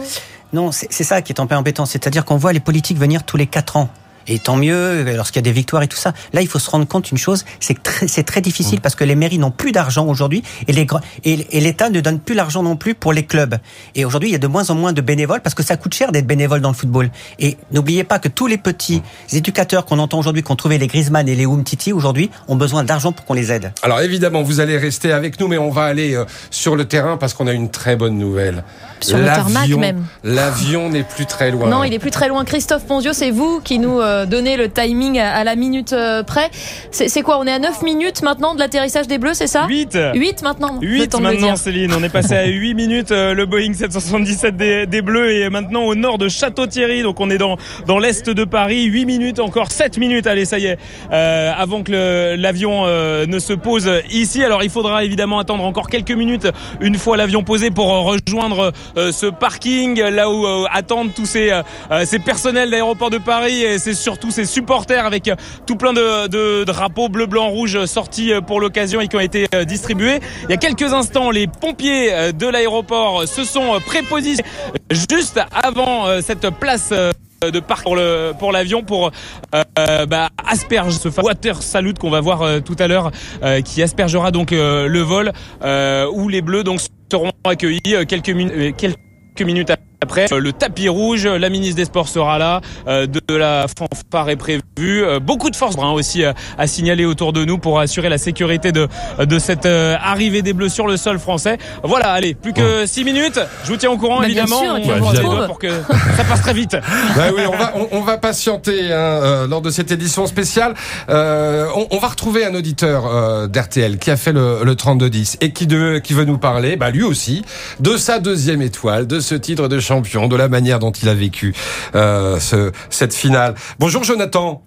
Non, c'est ça qui est embêtant. C'est-à-dire qu'on voit les politiques venir tous les quatre ans. Et tant mieux, lorsqu'il y a des victoires et tout ça. Là, il faut se rendre compte d'une chose, c'est très- c'est très difficile parce que les mairies n'ont plus d'argent aujourd'hui et les gr- et, et l'État ne donne plus l'argent non plus pour les clubs. Et aujourd'hui, il y a de moins en moins de bénévoles parce que ça coûte cher d'être bénévole dans le football. Et n'oubliez pas que tous les petits éducateurs qu'on entend aujourd'hui, qu'on trouvait les Griezmann et les Umtiti aujourd'hui, ont besoin d'argent pour qu'on les aide. Alors évidemment, vous allez rester avec nous, mais on va aller euh, sur le terrain parce qu'on a une très bonne nouvelle. Sur le tarmac L'avion- même. L'avion n'est plus très loin. Non, il est plus très loin. Christophe Ponzio, c'est vous qui nous euh, donner le timing à, la minute euh, près. C'est quoi On est à 9 minutes maintenant de l'atterrissage des Bleus, c'est ça? 8 8 maintenant. Le 8 temps de le maintenant. Céline, on est passé à 8 <laughs> minutes euh, le Boeing 777 des, des Bleus et maintenant au nord de Château-Thierry. Donc on est dans, dans l'est de Paris. 8 minutes, encore 7 minutes. Allez ça y est euh, avant que l'avion euh, ne se pose ici. Alors il faudra évidemment attendre encore quelques minutes une fois l'avion posé pour euh, rejoindre euh, ce parking là où euh, attendent tous ces, euh, ces personnels d'aéroport de Paris et c'est surtout ces supporters avec euh, tout plein de, de drapeaux bleu, blanc, rouge sortis euh, pour l'occasion et qui ont été euh, distribués. Il y a quelques instants, les pompiers euh, de l'aéroport se sont euh, prépositionnés juste avant euh, cette place euh, de parc pour le pour l'avion pour euh, euh, bah, asperger ce water salute qu'on va voir euh, tout à l'heure euh, qui aspergera donc euh, le vol euh, où les bleus donc seront accueillis euh, quelques minutes quelques minutes après, euh, le tapis rouge, la ministre des Sports sera là, euh, de la fanfare est prévue, euh, beaucoup de forces brun aussi euh, à signaler autour de nous pour assurer la sécurité de, de cette euh, arrivée des Bleus sur le sol français. Voilà, allez, plus que 6 minutes, je vous tiens au courant Bah, évidemment, sûr, on retrouve. doigts pour que ça passe très vite. <laughs> Bah oui, on va, on, on va patienter hein, euh, lors de cette édition spéciale. Euh, on, on va retrouver un auditeur euh, d'RTL qui a fait le, le 32-10 et qui, de, qui veut nous parler, bah, lui aussi, de sa deuxième étoile, de ce titre de champion, de la manière dont il a vécu euh, ce, cette finale. Bonjour Jonathan.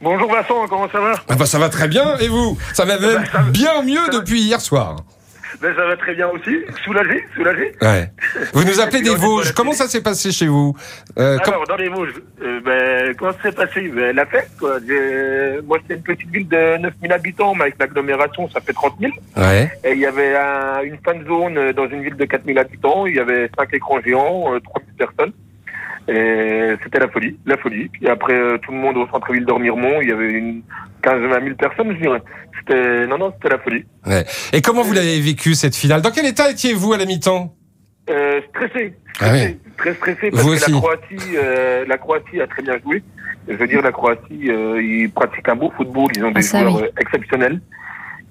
Bonjour Vincent, comment ça va? Ah bah, ça va très bien et vous? Ça va même bien mieux depuis hier soir. Ben, Ça va très bien aussi, soulagé, soulagé. Ouais. Vous nous appelez des Vosges. Comment ça s'est passé chez vous Euh, com- Alors, dans les Vosges, euh, ben, comment ça s'est passé? Ben, La fête, quoi. J'ai- Moi, c'est une petite ville de 9000 habitants, mais avec l'agglomération, ça fait 30 000. Ouais. Et il y avait un- une fan zone euh, dans une ville de 4000 habitants, il y avait 5 écrans géants, euh, 3000 personnes. Et c'était la folie, la folie. Puis après, euh, tout le monde au centre-ville d'Ormiremont, il y avait une 15-20 000 personnes, je dirais. C'était, non, non, c'était la folie. Ouais. Et comment vous l'avez vécu cette finale? Dans quel état étiez-vous à la mi-temps? Euh, stressé, Ah oui. très stressé parce Vous que aussi. la Croatie, euh, la Croatie a très bien joué. Je veux dire, la Croatie, euh, ils pratiquent un beau football, ils ont des ça, joueurs oui. euh, exceptionnels.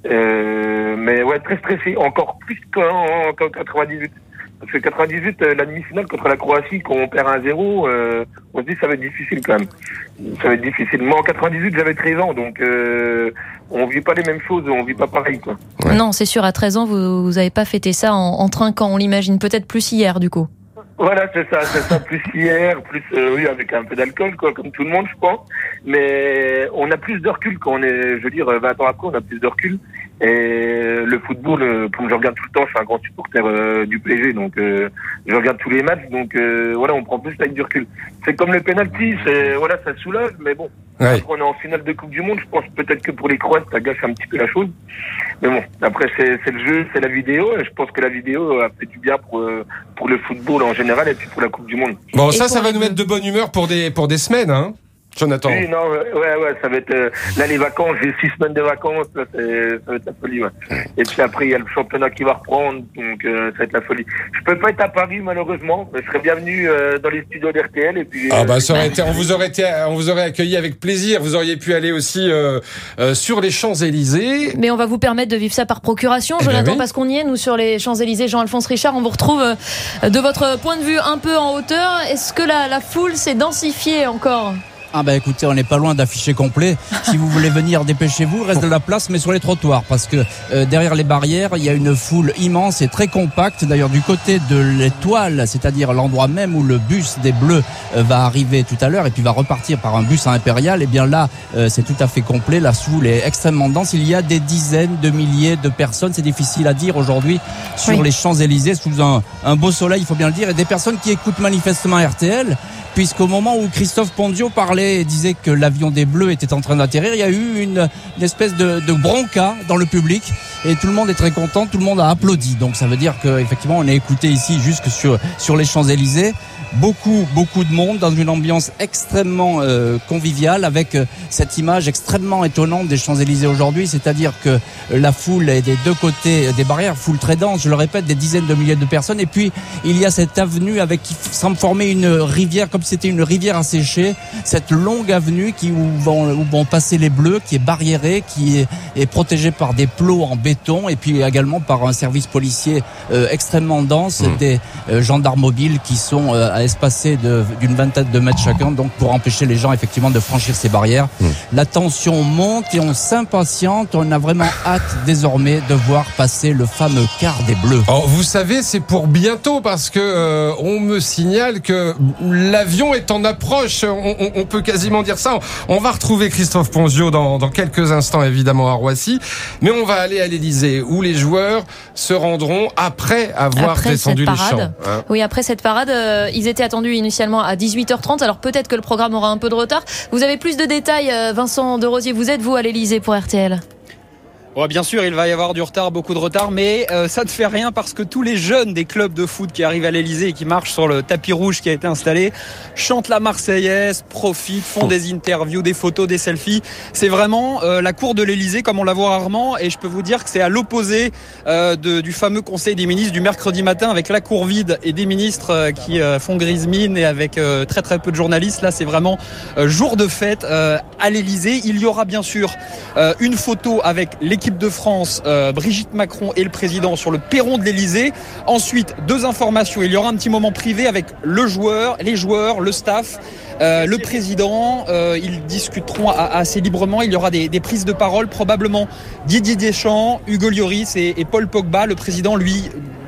Euh, mais ouais, très stressé, encore plus qu'en qu'en 98. Parce que 98, euh, la demi-finale contre la Croatie, quand on perd 1-0, euh, on se dit ça va être difficile quand même. Ça va être difficile. Moi, en 98, j'avais 13 ans, donc euh, on vit pas les mêmes choses, on vit pas pareil, quoi. Non, c'est sûr, à 13 ans, vous vous avez pas fêté ça en, en trinquant, on l'imagine. Peut-être plus hier, du coup. Voilà, c'est ça, c'est ça. Plus hier, plus euh, oui, avec un peu d'alcool, quoi, comme tout le monde, je pense. Mais on a plus de recul quand on est, je veux dire, 20 ans après, on a plus de recul. Et le football, euh, comme je regarde tout le temps, je suis un grand supporter euh, du PSG, donc euh, je regarde tous les matchs, donc euh, voilà, on prend plus avec du recul. C'est comme le penalty, c'est voilà, ça soulage, mais bon. Ouais. Après, on est en finale de Coupe du Monde, je pense peut-être que pour les Croates, ça gâche un petit peu la chose. Mais bon, après c'est c'est le jeu, c'est la vidéo, et je pense que la vidéo a fait du bien pour euh, pour le football en général et puis pour la Coupe du Monde. Bon, ça, ça va nous mettre de bonne humeur pour des, pour des semaines, hein Jonathan. Oui, non, ouais, ouais, ça va être euh, là les vacances, j'ai six semaines de vacances, là, c'est- ça va être la folie, ouais. Et puis après il y a le championnat qui va reprendre, donc euh, ça va être la folie. Je peux pas être à Paris malheureusement, mais je serais bienvenu euh, dans les studios d'RTL et puis. Ah euh, bah ça aurait <laughs> été, on vous aurait été, on vous aurait accueilli avec plaisir. Vous auriez pu aller aussi euh, euh, sur les Champs Élysées. Mais on va vous permettre de vivre ça par procuration, Eh ben Jonathan, oui. parce qu'on y est, nous, sur les Champs-Élysées. Jean-Alphonse Richard, on vous retrouve euh, de votre point de vue un peu en hauteur. Est-ce que la, la foule s'est densifiée encore? Ah bah écoutez, on n'est pas loin d'afficher complet. Si vous voulez venir, dépêchez-vous, reste de la place, mais sur les trottoirs, parce que euh, derrière les barrières, il y a une foule immense et très compacte. D'ailleurs, du côté de l'étoile, c'est-à-dire l'endroit même où le bus des Bleus euh, va arriver tout à l'heure et puis va repartir par un bus à impérial, et bien là, euh, c'est tout à fait complet. La foule est extrêmement dense. Il y a des dizaines de milliers de personnes. C'est difficile à dire aujourd'hui sur Oui. les Champs-Élysées sous un, un beau soleil, il faut bien le dire, et des personnes qui écoutent manifestement RTL puisqu'au moment où Christophe Pondio parlait et disait que l'avion des Bleus était en train d'atterrir, il y a eu une, espèce de, de bronca dans le public et tout le monde est très content, tout le monde a applaudi. Donc ça veut dire qu'effectivement on est écouté ici jusque sur, sur les Champs-Élysées. Beaucoup, beaucoup de monde dans une ambiance extrêmement euh, conviviale avec euh, cette image extrêmement étonnante des Champs-Élysées aujourd'hui, c'est-à-dire que euh, la foule est des deux côtés des barrières, foule très dense, je le répète, des dizaines de milliers de personnes. Et puis il y a cette avenue avec qui semble former une rivière, comme si c'était une rivière asséchée, cette longue avenue qui où vont, où vont passer les bleus, qui est barriérée, qui est, est protégée par des plots en béton et puis également par un service policier euh, extrêmement dense, des euh, gendarmes mobiles qui sont euh, à espacer d'une vingtaine de mètres chacun, donc pour empêcher les gens effectivement de franchir ces barrières. La tension monte et on s'impatiente. On a vraiment hâte désormais de voir passer le fameux quart des Bleus. Oh, vous savez, c'est pour bientôt parce que euh, on me signale que l'avion est en approche. On, on- on peut quasiment dire ça. On va retrouver Christophe Ponzio dans, dans quelques instants, évidemment, à Roissy. Mais on va aller à l'Elysée où les joueurs se rendront après avoir Après descendu les champs. parade. hein. Oui, après cette parade, euh, ils étaient attendus initialement à 18h30. Alors peut-être que le programme aura un peu de retard. Vous avez plus de détails, euh, Vincent de Rosier. Vous êtes vous à l'Elysée pour RTL Ouais, bien sûr, il va y avoir du retard, beaucoup de retard, mais euh, ça ne fait rien parce que tous les jeunes des clubs de foot qui arrivent à l'Elysée et qui marchent sur le tapis rouge qui a été installé chantent la Marseillaise, profitent, font des interviews, des photos, des selfies. C'est vraiment euh, la cour de l'Elysée comme on la voit rarement et je peux vous dire que c'est à l'opposé euh, du fameux Conseil des ministres du mercredi matin avec la cour vide et des ministres qui font grise mine et avec très très peu de journalistes. Là, c'est vraiment jour de fête à l'Elysée. Il y aura bien sûr une photo avec l'équipe de France, euh, Brigitte Macron et le président sur le perron de l'Elysée. Ensuite, deux informations. Il y aura un petit moment privé avec le joueur, les joueurs, le staff. euh, le président, euh, ils discuteront assez librement. Il y aura des, prises de parole, probablement Didier Deschamps, Hugo Lloris et Paul Pogba. Le président, lui,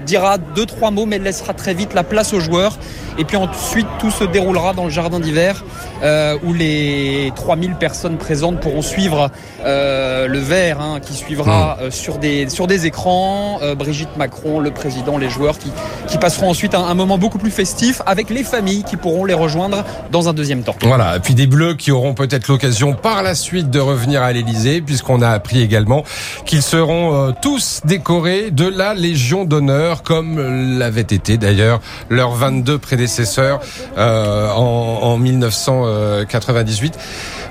dira deux trois mots, mais laissera très vite la place aux joueurs. Et puis ensuite, tout se déroulera dans le jardin d'hiver, euh, où les 3000 personnes présentes pourront suivre euh, le verre hein, qui suivra euh, sur, des, sur des écrans. Brigitte Macron, le président, les joueurs qui, qui passeront ensuite un, un moment beaucoup plus festif avec les familles qui pourront les rejoindre dans un deuxième temps. Voilà, et puis des Bleus qui auront peut-être l'occasion par la suite de revenir à l'Elysée, puisqu'on a appris également qu'ils seront tous décorés de la Légion d'honneur, comme l'avaient été d'ailleurs leurs 22 prédécesseurs euh, en, en 1998.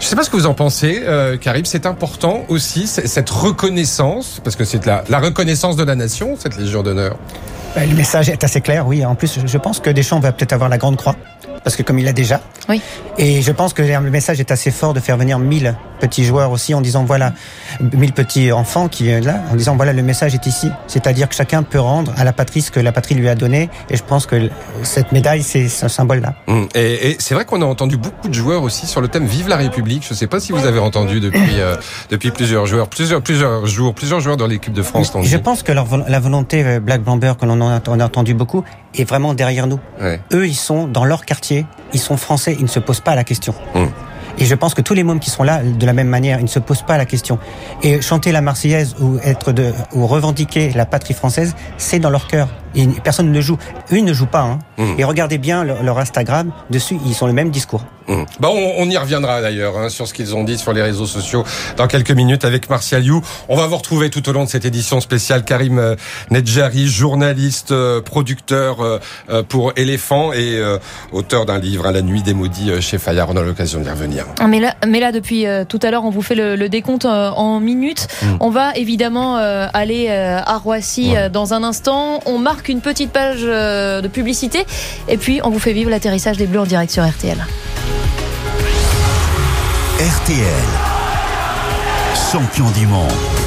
Je sais pas ce que vous en pensez, euh, Karim. C'est important aussi cette reconnaissance, parce que c'est la, la reconnaissance de la nation, cette Légion d'honneur. Bah, Le message est assez clair, oui. En plus, je pense que Deschamps va peut-être avoir la grande croix, parce que comme il l'a déjà. Oui. Et je pense que le message est assez fort de faire venir 1000 petits joueurs aussi, en disant voilà, 1000 petits enfants qui est là, en disant voilà, le message est ici. C'est-à-dire que chacun peut rendre à la patrie ce que la patrie lui a donné. Et je pense que cette médaille, c'est ce symbole-là. Hum, Et, et c'est vrai qu'on a entendu beaucoup de joueurs aussi sur le thème Vive la République. Je ne sais pas si vous avez entendu depuis euh, depuis plusieurs joueurs, plusieurs plusieurs jours, plusieurs joueurs dans l'équipe de France. Je dit. pense que leur, la volonté euh, Black Blamber, que l'on a, on a entendu beaucoup, est vraiment derrière nous. Ouais. Eux, ils sont dans leur quartier, ils sont français, ils ne se posent pas la question. Hum. Et je pense que tous les mômes qui sont là, de la même manière, ils ne se posent pas la question. Et chanter la Marseillaise ou être de, ou revendiquer la patrie française, c'est dans leur cœur. Et personne ne joue. Eux, ils ne jouent pas. Hein. Hum. Et regardez bien leur, leur Instagram. Dessus, ils ont le même discours. Hum. Bah, on, on y reviendra d'ailleurs hein, sur ce qu'ils ont dit sur les réseaux sociaux dans quelques minutes avec Martial You. On va vous retrouver tout au long de cette édition spéciale Karim euh, Nedjari, journaliste, euh, producteur euh, pour Éléphant et auteur d'un livre, hein, La nuit des maudits chez Fayard. On a l'occasion d'y revenir. Ah, Mais là, mais là depuis euh, tout à l'heure, on vous fait le, le décompte euh, en minutes. Mm. On va évidemment euh, aller euh, à Roissy euh, dans un instant. On marque une petite page euh, de publicité et puis on vous fait vivre l'atterrissage des Bleus en direct sur RTL. RTL. Champion du monde.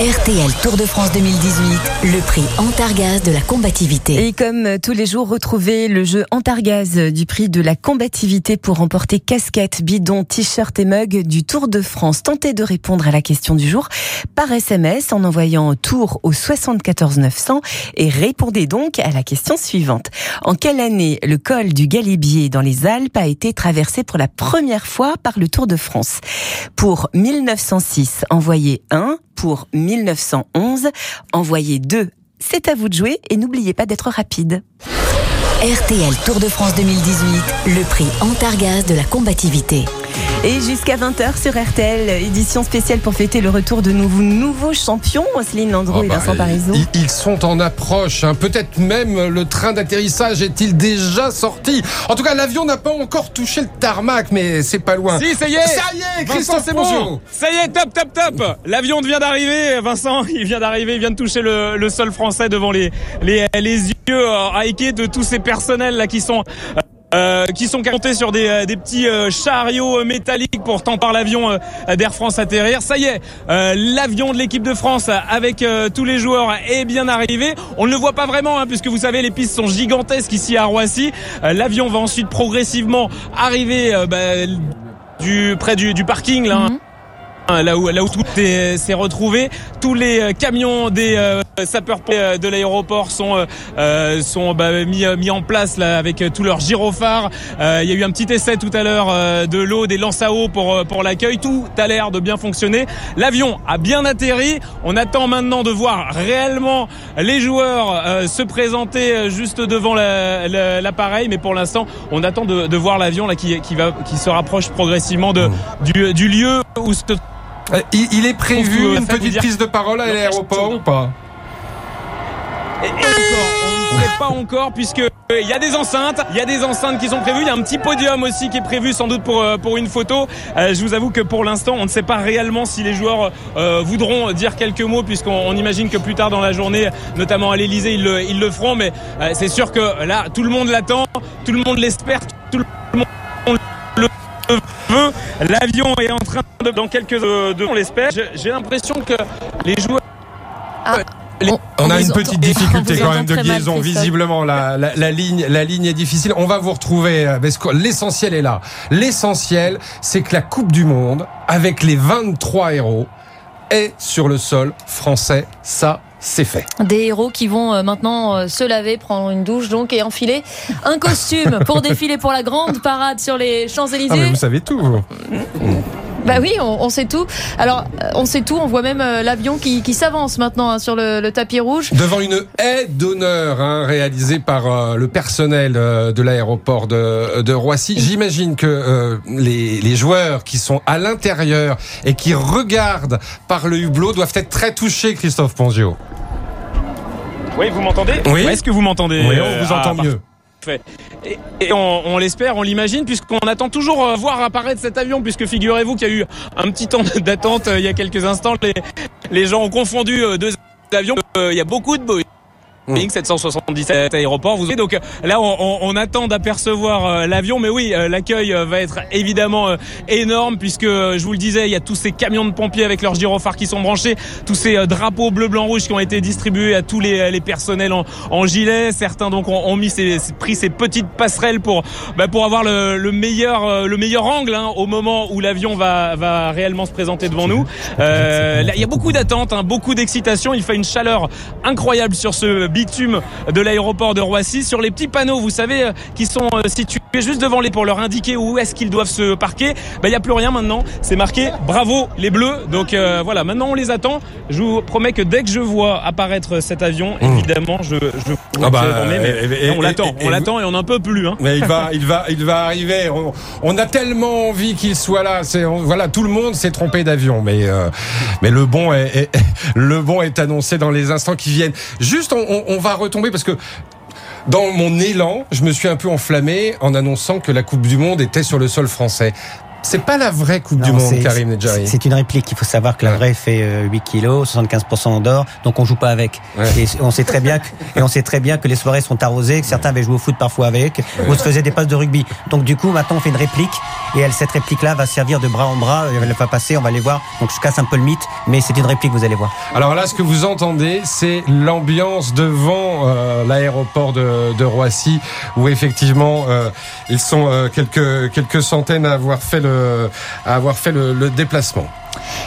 RTL Tour de France 2018, le prix Antargaz de la combativité. Et comme tous les jours, retrouvez le jeu Antargaz du prix de la combativité pour remporter casquettes, bidons, t-shirts et mugs du Tour de France. Tentez de répondre à la question du jour par SMS en envoyant Tour au 74 900 et répondez donc à la question suivante. En quelle année le col du Galibier dans les Alpes a été traversé pour la première fois par le Tour de France? Pour 1906, envoyez 1. Pour 1911, envoyez 2. C'est à vous de jouer et n'oubliez pas d'être rapide. RTL Tour de France 2018, le prix Antargaz de la combativité. Et jusqu'à 20h sur RTL, édition spéciale pour fêter le retour de nouveaux, nouveaux champions, Céline Landreau Ah et bah, Vincent Parisot. Ils, ils sont en approche. hein. Peut-être même le train d'atterrissage est-il déjà sorti. En tout cas, l'avion n'a pas encore touché le tarmac, mais c'est pas loin. Si, ça y est Ça y est, Vincent, Christophe c'est bon Ça y est, top, top, top L'avion vient d'arriver, Vincent, <laughs> il vient d'arriver, il vient de toucher le, le sol français devant les, les, les yeux euh, de tous ces personnels là qui sont euh, euh, qui sont montés sur des, euh, des petits euh, chariots euh, métalliques pour tenter par l'avion d'Air France atterrir. Ça y est, l'avion de l'équipe de France avec tous les joueurs est bien arrivé. On ne le voit pas vraiment hein, puisque vous savez les pistes sont gigantesques ici à Roissy. L'avion va ensuite progressivement arriver bah, du près du, du parking là. hein. Là où, là où tout est- s'est retrouvé, tous les euh, camions des euh, sapeurs euh, de l'aéroport sont euh, euh, sont bah, mis mis en place là avec tous leurs gyrophares. Euh, Il y a eu un petit essai tout à l'heure euh, de l'eau, des lances à eau pour pour l'accueil. Tout a l'air de bien fonctionner. L'avion a bien atterri. On attend maintenant de voir réellement les joueurs euh, se présenter juste devant la- la- l'appareil. Mais pour l'instant, on attend de, de voir l'avion là qui qui va qui se rapproche progressivement de du, du lieu où se Il, il est prévu une petite prise de parole à l'aéroport ou pas Et, et encore, on ne sait pas encore puisque euh, il y a des enceintes, il y a des enceintes qui sont prévues, il y a un petit podium aussi qui est prévu sans doute pour euh, pour une photo. Euh, je vous avoue que pour l'instant, on ne sait pas réellement si les joueurs euh, voudront dire quelques mots puisqu'on on imagine que plus tard dans la journée, notamment à l'Elysée, ils le, ils le feront. Mais euh, c'est sûr que là, tout le monde l'attend, tout le monde l'espère, tout le monde veut. L'avion est en train de dans quelques euh, de on l'espère. J'ai- l'impression que les joueurs les- On a une petite <laughs> difficulté quand même de mal, liaison. Visiblement, la, la, la ligne, la ligne est difficile. On va vous retrouver. euh, L'essentiel est là. L'essentiel, c'est que la Coupe du Monde, avec les 23 héros, est sur le sol français. Ça, c'est fait. Des héros qui vont euh, maintenant euh, se laver, prendre une douche donc et enfiler un costume pour <laughs> défiler pour la grande parade sur les Ah, Champs-Élysées. vous savez tout. vous. Bah oui, on, on sait tout. Alors, euh, on sait tout. On voit même euh, l'avion qui, qui s'avance maintenant hein, sur le, le tapis rouge. Devant une haie d'honneur hein, réalisée par euh, le personnel euh, de l'aéroport de, de Roissy. J'imagine que euh, les, les joueurs qui sont à l'intérieur et qui regardent par le hublot doivent être très touchés, Christophe Pongio. Oui, vous m'entendez? Oui. Est-ce que vous m'entendez? Oui, on vous entend ah, mieux. Et, on, l'espère, on l'imagine, puisqu'on attend toujours euh, voir apparaître cet avion, puisque figurez-vous qu'il y a eu un petit temps d'attente euh, il y a quelques instants. Les, les gens ont confondu euh, deux avions. Il y a beaucoup de Boeing. Boeing 777 aéroport. Vous donc là on, on- on attend d'apercevoir euh, l'avion, mais oui, euh, l'accueil euh, va être évidemment énorme puisque je vous le disais, il y a tous ces camions de pompiers avec leurs gyrophares qui sont branchés, tous ces drapeaux bleu, blanc, rouge qui ont été distribués à tous les, les personnels en, en gilet. Certains donc ont, ont mis ces, pris ces petites passerelles pour bah, pour avoir le, le meilleur le meilleur angle hein, au moment où l'avion va va réellement se présenter devant nous. <laughs> Euh, là, il y a beaucoup d'attentes, hein, beaucoup d'excitation. Il fait une chaleur incroyable sur ce bitume de l'aéroport de Roissy, sur les petits panneaux, vous savez, euh, qui sont euh, situés juste devant les pour leur indiquer où est-ce qu'ils doivent se parquer. Ben, il n'y a plus rien maintenant. C'est marqué Bravo les Bleus. Donc euh, voilà, maintenant on les attend. Je vous promets que dès que je vois apparaître cet avion, évidemment, je, je Ah bah, mais et- on l'attend, on l'attend et on n'en peut plus. Hein. Mais il va, <laughs> il va, il va arriver. On, on a tellement envie qu'il soit là. C'est, voilà, tout le monde s'est trompé d'avion, mais euh, mais le bon est, est- <laughs> le bon est annoncé dans les instants qui viennent. Juste, on, on- on va retomber parce que. Dans mon élan, je me suis un peu enflammé en annonçant que la Coupe du Monde était sur le sol français. C'est pas la vraie Coupe du Monde, Karim Nedjari. C'est une réplique. Il faut savoir que la vraie fait euh, 8 kilos, 75% en d'or, donc on joue pas avec. Et on sait très bien que, <laughs> et on sait très bien que les soirées sont arrosées, que certains avaient joué au foot parfois avec, ou se faisaient des passes de rugby. Donc du coup, maintenant on fait une réplique, et elle, cette réplique-là va servir de bras en bras, elle va passer, on va les voir. Donc je casse un peu le mythe, mais c'est une réplique, vous allez voir. Alors là, ce que vous entendez, c'est l'ambiance devant euh, l'aéroport de, de Roissy, où effectivement, euh, ils sont euh, quelques quelques centaines à avoir fait le à avoir fait le, le déplacement.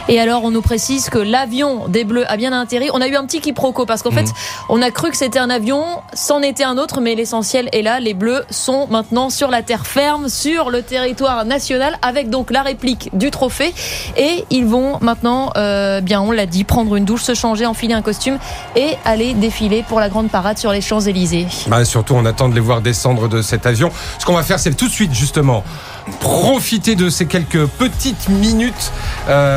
Et alors, on nous précise que l'avion des Bleus a bien atterri. On a eu un petit quiproquo parce qu'en Mhm. fait, on a cru que c'était un avion, c'en était un autre, mais l'essentiel est là. Les Bleus sont maintenant sur la terre ferme, sur le territoire national, avec donc la réplique du trophée. Et ils vont maintenant, euh, bien, on l'a dit, prendre une douche, se changer, enfiler un costume et aller défiler pour la grande parade sur les Champs-Élysées. Bah, surtout, on attend de les voir descendre de cet avion. Ce qu'on va faire, c'est tout de suite, justement, profiter de ces quelques petites minutes euh,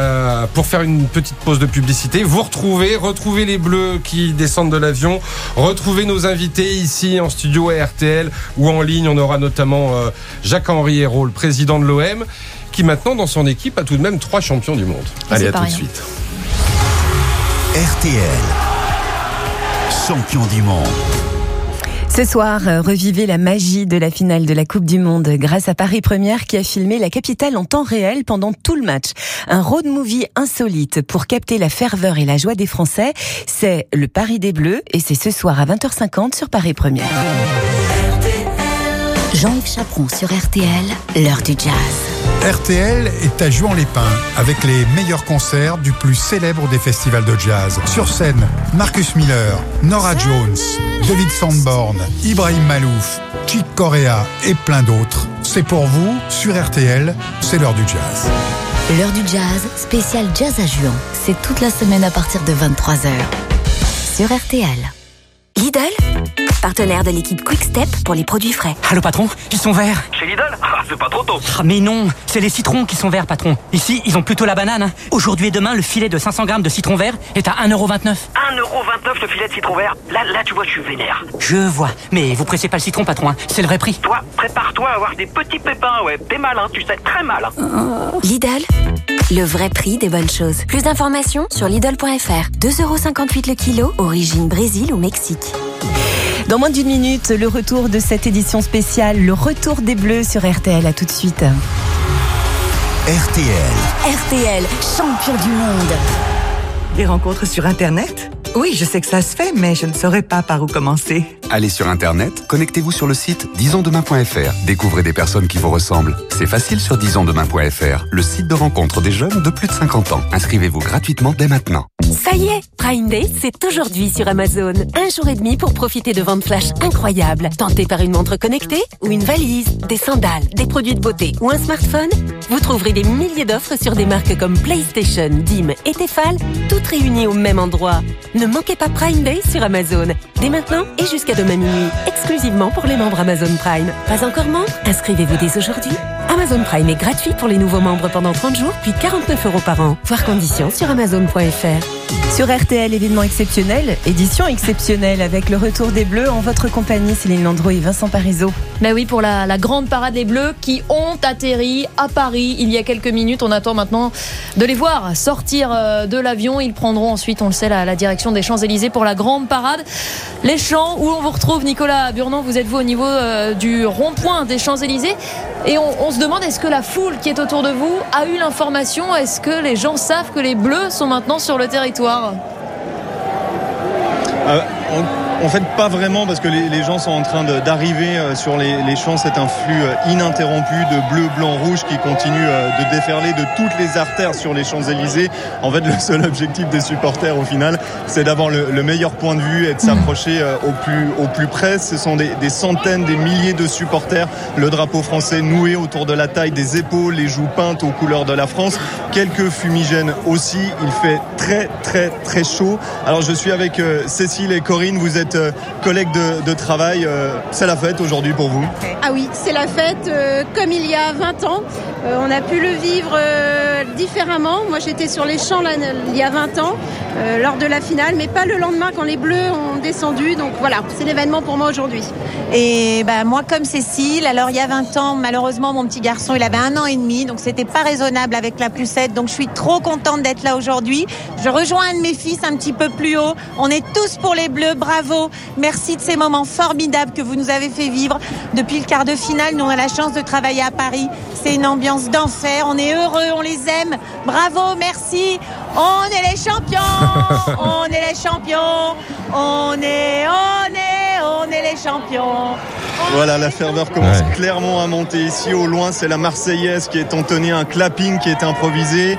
pour faire une petite pause de publicité. Vous retrouvez, retrouvez les Bleus qui descendent de l'avion, retrouvez nos invités ici en studio à RTL ou en ligne. On aura notamment euh, Jacques-Henri Hérault, le président de l'OM, qui maintenant, dans son équipe, a tout de même trois champions du monde. Et Allez, à tout de suite. RTL. Champion du monde. Ce soir, euh, revivez la magie de la finale de la Coupe du Monde grâce à Paris Première qui a filmé la capitale en temps réel pendant tout le match. Un road movie insolite pour capter la ferveur et la joie des Français. C'est le Paris des Bleus et c'est ce soir à 20h50 sur Paris Première. Jean-Yves Chaperon sur RTL, l'heure du jazz. RTL est à Juan-les-Pins avec les meilleurs concerts du plus célèbre des festivals de jazz. Sur scène, Marcus Miller, Nora Jones, David Sandborn, Ibrahim Malouf, Chick Corea et plein d'autres. C'est pour vous sur RTL, c'est l'heure du jazz. L'heure du jazz, spécial jazz à Juan. C'est toute la semaine à partir de 23h. Sur RTL. Lidl, partenaire de l'équipe Quick Step pour les produits frais. Allô patron, ils sont verts. Chez Lidl <laughs> Ah, c'est pas trop tôt. Ah, mais non, c'est les citrons qui sont verts patron. Ici, ils ont plutôt la banane. hein. Aujourd'hui et demain, le filet de 500 grammes de citron vert est à 1,29€. 1,29€ le filet de citron vert. Là, là, tu vois, je suis vénère. Je vois. Mais vous pressez pas le citron patron, hein. c'est le vrai prix. Toi, prépare-toi à avoir des petits pépins, ouais. T'es malin, tu sais, très mal. Lidl, le vrai prix des bonnes choses. Plus d'informations sur Lidl.fr. 2,58€ le kilo, origine Brésil ou Mexique. Dans moins d'une minute, le retour de cette édition spéciale, le retour des Bleus sur RTL. À tout de suite. RTL. RTL, champion du monde. Des rencontres sur Internet? Oui, je sais que ça se fait, mais je ne saurais pas par où commencer. Allez sur Internet, connectez-vous sur le site disonsdemain.fr. Découvrez des personnes qui vous ressemblent. C'est facile sur disonsdemain.fr, le site de rencontre des jeunes de plus de 50 ans. Inscrivez-vous gratuitement dès maintenant. Ça y est, Prime Day, c'est aujourd'hui sur Amazon. Un jour et demi pour profiter de ventes flash incroyables. Tenté par une montre connectée ou une valise, des sandales, des produits de beauté ou un smartphone, vous trouverez des milliers d'offres sur des marques comme PlayStation, Dim et Tefal, toutes réunies au même endroit. Ne manquez pas Prime Day sur Amazon. Dès maintenant et jusqu'à demain minuit, exclusivement pour les membres Amazon Prime. Pas encore membre Inscrivez-vous dès aujourd'hui. Amazon Prime est gratuit pour les nouveaux membres pendant 30 jours, puis 49 euros par an. Voir conditions sur amazon.fr. Sur RTL, événement exceptionnel, édition exceptionnelle avec le retour des Bleus en votre compagnie, Céline Landreau et Vincent Parisot. Ben oui, pour la, grande parade des Bleus qui ont atterri à Paris il y a quelques minutes. On attend maintenant de les voir sortir euh, de l'avion. Ils prendront ensuite, on le sait, la, direction des Champs-Élysées pour la grande parade. Les champs où on vous retrouve, Nicolas Burnand, vous êtes vous au niveau euh, du rond-point des Champs-Élysées. Et on se demande, est-ce que la foule qui est autour de vous a eu l'information? Est-ce que les gens savent que les Bleus sont maintenant sur le territoire? Euh, en, en fait, pas vraiment parce que les, gens sont en train d'arriver euh, sur les, champs. C'est un flux euh, ininterrompu de bleu, blanc, rouge qui continue euh, de déferler de toutes les artères sur les Champs-Élysées. En fait, le seul objectif des supporters au final, c'est d'avoir le, le meilleur point de vue et de s'approcher au, plus, près. Ce sont des, des centaines, des milliers de supporters. Le drapeau français noué autour de la taille, des épaules, les joues peintes aux couleurs de la France. Quelques fumigènes aussi. Il fait très, très, très chaud. Alors, je suis avec Cécile et Corinne. Vous êtes euh, collègues de, de travail. Euh, c'est la fête aujourd'hui pour vous. Ah oui, c'est la fête euh, comme il y a 20 ans. Euh, on a pu le vivre euh, différemment. Moi, j'étais sur les champs là, il y a 20 ans, euh, lors de la finale, mais pas le lendemain quand les Bleus ont descendu. Donc voilà, c'est l'événement pour moi aujourd'hui. Et bah, moi, comme Cécile, alors il y a 20 ans, malheureusement, mon petit garçon, il avait un an et demi, donc c'était pas raisonnable avec la poussette. Donc je suis trop contente d'être là aujourd'hui. Je rejoins un de mes fils un petit peu plus haut. On est tous pour les Bleus, bravo. Merci de ces moments formidables que vous nous avez fait vivre depuis le quart de finale. Nous, on a la chance de travailler à Paris. C'est une ambiance d'enfer. On est heureux, on les aime. Bravo, merci. On est les champions. <laughs> on est les champions. On est, on est, on est les champions. Voilà, la ferveur commence Ouais. clairement à monter ici. Au loin, c'est la Marseillaise qui est entonnée, un clapping qui est improvisé.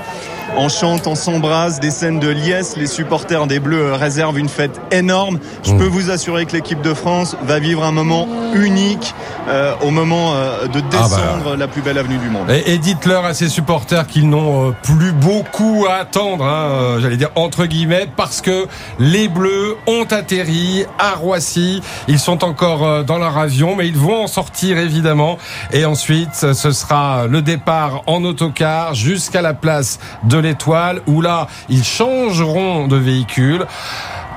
On chante, on s'embrasse, des scènes de liesse. Les supporters des Bleus réservent une fête énorme. Je peux vous assurer que l'équipe de France va vivre un moment unique euh, au moment euh, de Ah bah. descendre la plus belle avenue du monde. Et, et dites-leur à ces supporters qu'ils n'ont euh, plus beaucoup à attendre, hein, j'allais dire entre guillemets, parce que les Bleus ont atterri à Roissy. Ils sont encore dans leur avion, mais ils vont en sortir évidemment. Et ensuite, ce sera le départ en autocar jusqu'à la place de l'Étoile, où là, ils changeront de véhicule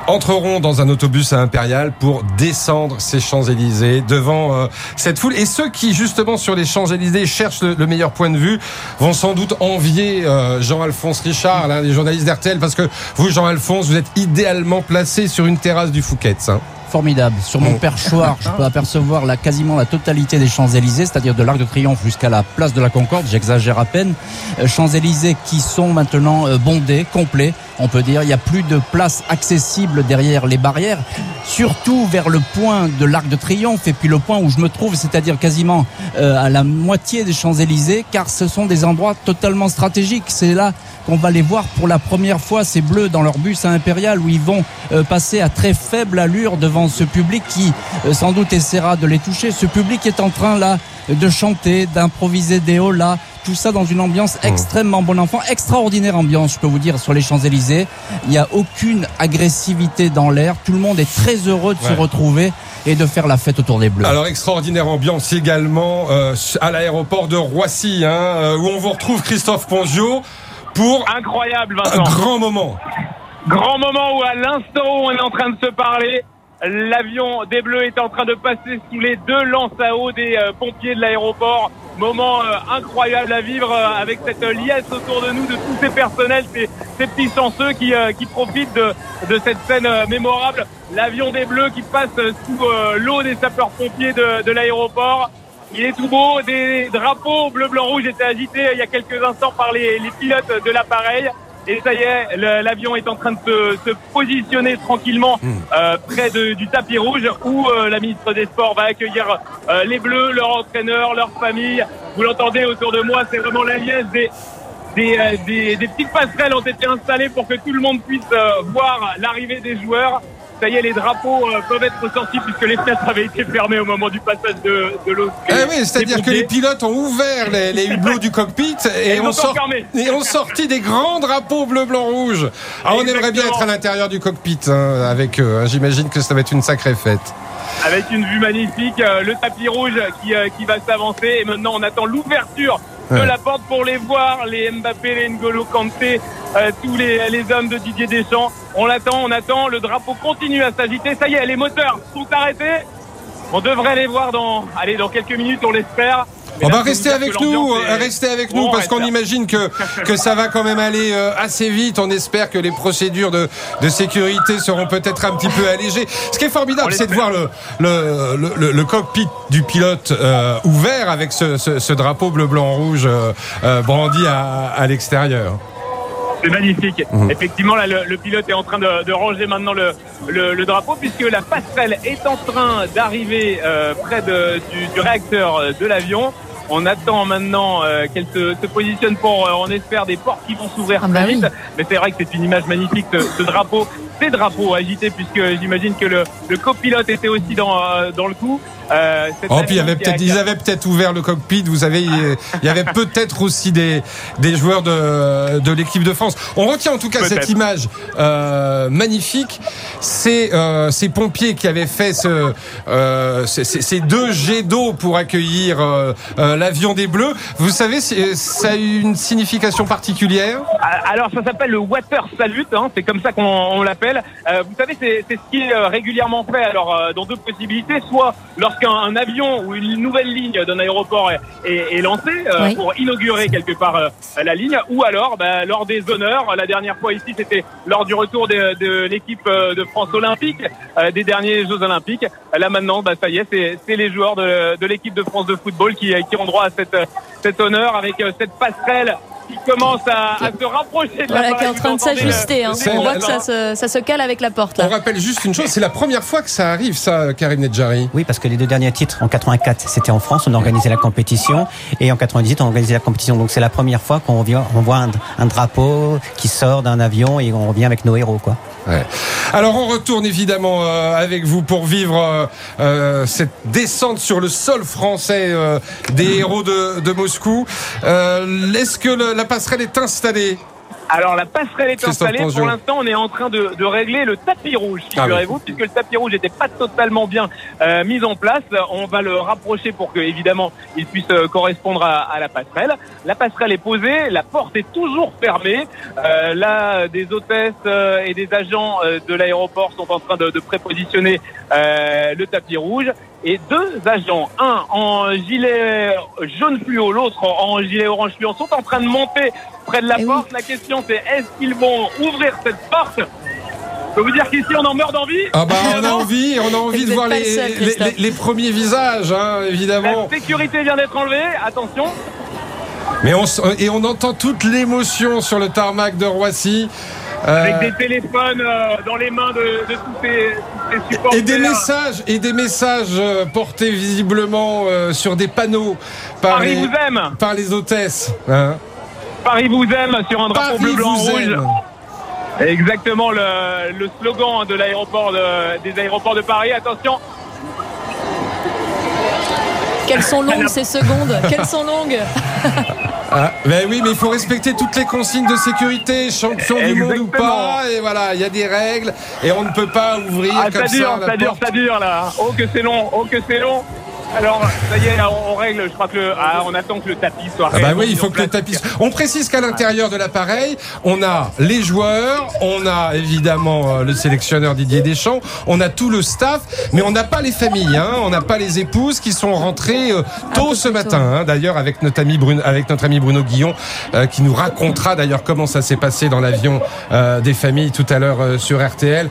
entreront dans un autobus à Impérial pour descendre ces Champs-Élysées devant euh, cette foule. Et ceux qui, justement, sur les Champs-Élysées cherchent le, le meilleur point de vue vont sans doute envier euh, Jean-Alphonse Richard, l'un des journalistes d'RTL, parce que vous, Jean-Alphonse, vous êtes idéalement placé sur une terrasse du Fouquet's. Hein. Formidable. Sur mon perchoir, je peux apercevoir la, quasiment la totalité des Champs-Élysées, c'est-à-dire de l'Arc de Triomphe jusqu'à la place de la Concorde, j'exagère à peine. Euh, Champs-Élysées qui sont maintenant euh, bondés, complets, on peut dire. Il n'y a plus de place accessible derrière les barrières, surtout vers le point de l'Arc de Triomphe et puis le point où je me trouve, c'est-à-dire quasiment euh, à la moitié des Champs-Élysées, car ce sont des endroits totalement stratégiques. C'est là qu'on va les voir pour la première fois, ces bleus, dans leur bus à Impérial, où ils vont passer à très faible allure devant ce public qui, euh, sans doute, essaiera de les toucher. Ce public est en train, là, de chanter, d'improviser des là tout ça dans une ambiance extrêmement bon enfant, extraordinaire ambiance, je peux vous dire, sur les Champs-Élysées. Il n'y a aucune agressivité dans l'air. Tout le monde est très heureux de se retrouver et de faire la fête autour des Bleus. Alors extraordinaire ambiance également euh, à l'aéroport de Roissy, hein, euh, où on vous retrouve Christophe Ponzio pour Incroyable, un grand moment. Grand moment où à l'instant où on est en train de se parler, l'avion des Bleus est en train de passer sous les deux lances à eau des euh, pompiers de l'aéroport. Moment euh, incroyable à vivre euh, avec cette liesse autour de nous, de tous ces personnels, ces, petits chanceux qui, profitent de, cette scène mémorable. L'avion des Bleus qui passe sous l'eau des sapeurs-pompiers de, de l'aéroport. Il est tout beau, des drapeaux bleu, blanc, rouge étaient agités il y a quelques instants par les pilotes de l'appareil. Et ça y est, l'avion est en train de se, se positionner tranquillement euh, près de- du tapis rouge où euh, la ministre des Sports va accueillir euh, les Bleus, leur entraîneur, leur famille. Vous l'entendez autour de moi, c'est vraiment la liesse des, des, des, des petites passerelles ont été installées pour que tout le monde puisse euh, voir l'arrivée des joueurs. Ça y est, les drapeaux euh, peuvent être sortis puisque les fenêtres avaient été fermées au moment du passage de, de l'eau. Eh oui, c'est-à-dire que les pilotes ont ouvert les, les hublots du cockpit ont sort- et ont sorti des grands drapeaux bleu, blanc, rouge. Ah, on aimerait bien être à l'intérieur du cockpit hein, avec eux. hein. J'imagine que ça va être une sacrée fête. Avec une vue magnifique, euh, le tapis rouge qui, euh, qui va s'avancer et maintenant on attend l'ouverture de Ouais. la porte pour les voir, les Mbappé, les N'Golo Kanté, euh, tous les, les hommes de Didier Deschamps. On l'attend, on attend, le drapeau continue à s'agiter. Ça y est, les moteurs sont arrêtés. On devrait les voir dans, allez, dans quelques minutes, on l'espère. On va peux rester avec nous, euh, est- restez avec Bon, nous parce qu'on imagine que que ça va quand même aller euh, assez vite. On espère que les procédures de, de sécurité seront peut-être un petit peu allégées. Ce qui est formidable, c'est de voir le le, le, le- le cockpit du pilote euh, ouvert avec ce, ce, ce drapeau bleu blanc rouge euh, euh, brandi à, à l'extérieur. C'est magnifique. Mhm. Effectivement, là, le, le pilote est en train de, de ranger maintenant le, le, le drapeau puisque la passerelle est en train d'arriver euh, près de- du, du réacteur euh, de l'avion. On attend maintenant euh, qu'elle se, se positionne pour, euh, on espère, des portes qui vont s'ouvrir Ah très bah oui. vite. Mais c'est vrai que c'est une image magnifique, ce, ce drapeau, ces drapeaux agités, puisque j'imagine que le, le copilote était aussi dans, euh, dans le coup. Euh, Oh, puis il y avait peut-être, ils avaient peut-être ouvert le cockpit. Vous savez, il y avait peut-être aussi des, des joueurs de, de l'équipe de France. On retient en tout cas cette image euh, magnifique. C'est euh, ces pompiers qui avaient fait ce, ces, deux jets d'eau pour accueillir l'avion des Bleus. Vous savez, ça a eu une signification particulière? Ah, Alors ça s'appelle le water salute, hein, c'est comme ça qu'on on l'appelle. Vous savez, c'est ce qui est régulièrement fait. Alors dans deux possibilités, soit lorsqu'un un avion ou une nouvelle ligne d'un aéroport est, est, est lancé euh, Oui. pour inaugurer quelque part euh, la ligne, ou alors bah, lors des honneurs. La dernière fois ici, c'était lors du retour de, de l'équipe euh, de France olympique, euh, des derniers Jeux olympiques. Là maintenant, bah, ça y est, c'est les joueurs de, de l'équipe de France de football qui, qui ont droit à cette, cet honneur avec cette passerelle qui commence à, à se rapprocher de Voilà, la qui est en train de s'ajuster. hein. On voit que ça se, ça se cale avec la porte là. On rappelle juste une chose, c'est la première fois que ça arrive, ça, Karim Nedjari. Oui, parce que les deux derniers titres, en 84, c'était en France, on a organisé la compétition, et en 98, on a organisé la compétition. Donc c'est la première fois qu'on revient- on voit un, un drapeau qui sort d'un avion et on revient avec nos héros, quoi. Alors on retourne évidemment euh, avec vous pour vivre euh, euh, cette descente sur le sol français des héros de, Moscou. Est-ce que la passerelle est installée? Alors la passerelle est installée. Pour l'instant, on est en train de, de régler le tapis rouge, Ah figurez-vous, puisque le tapis rouge n'était pas totalement bien euh, mis en place. On va le rapprocher pour que, évidemment, il puisse euh, correspondre à, à la passerelle. La passerelle est posée, la porte est toujours fermée. Euh, là, des hôtesses euh, et des agents euh, de l'aéroport sont en train de, de prépositionner euh, le tapis rouge. Et deux agents, un en gilet jaune fluo, l'autre en gilet orange fluo, sont en train de monter près de la porte. La question c'est est-ce qu'ils vont ouvrir cette porte? Je peux vous dire qu'ici, on en meurt d'envie. Ah bah on a envie, on a envie de voir les, seul, les, les- les premiers visages, hein, évidemment. La sécurité vient d'être enlevée. Attention. Mais on, s- et on entend toute l'émotion sur le tarmac de Roissy. Euh, Avec des téléphones euh, dans les mains de, de tous ces, supporters. et des messages et des messages euh, portés visiblement euh, sur des panneaux par Paris les vous aime. par les hôtesses. hein. Paris vous aime sur un drapeau Paris bleu, blanc, vous rouge. aime. Exactement le, le slogan de l'aéroport de- des aéroports de Paris. Attention, Quelles sont longues ces secondes? Quelles sont longues? <laughs> Ah, ben oui, mais il faut respecter toutes les consignes de sécurité, champion du monde ou pas. Et voilà, il y a des règles et on ne peut pas ouvrir ah, comme ça dure, ça la ça dure, ça dure là. Oh que c'est long, oh que c'est long. Alors ça y est, là, on, on règle. Je crois que le, ah, on attend que le tapis soit. Ah bah oui, il faut que le tapis. On précise qu'à l'intérieur de l'appareil, on a les joueurs, on a évidemment euh, le sélectionneur Didier Deschamps, on a tout le staff, mais on n'a pas les familles, hein, on n'a pas les épouses qui sont rentrées euh, tôt ce matin. hein. d'ailleurs, avec notre ami Bruno, avec notre ami Bruno Guillon, euh, qui nous racontera d'ailleurs comment ça s'est passé dans l'avion euh, des familles tout à l'heure euh, sur RTL.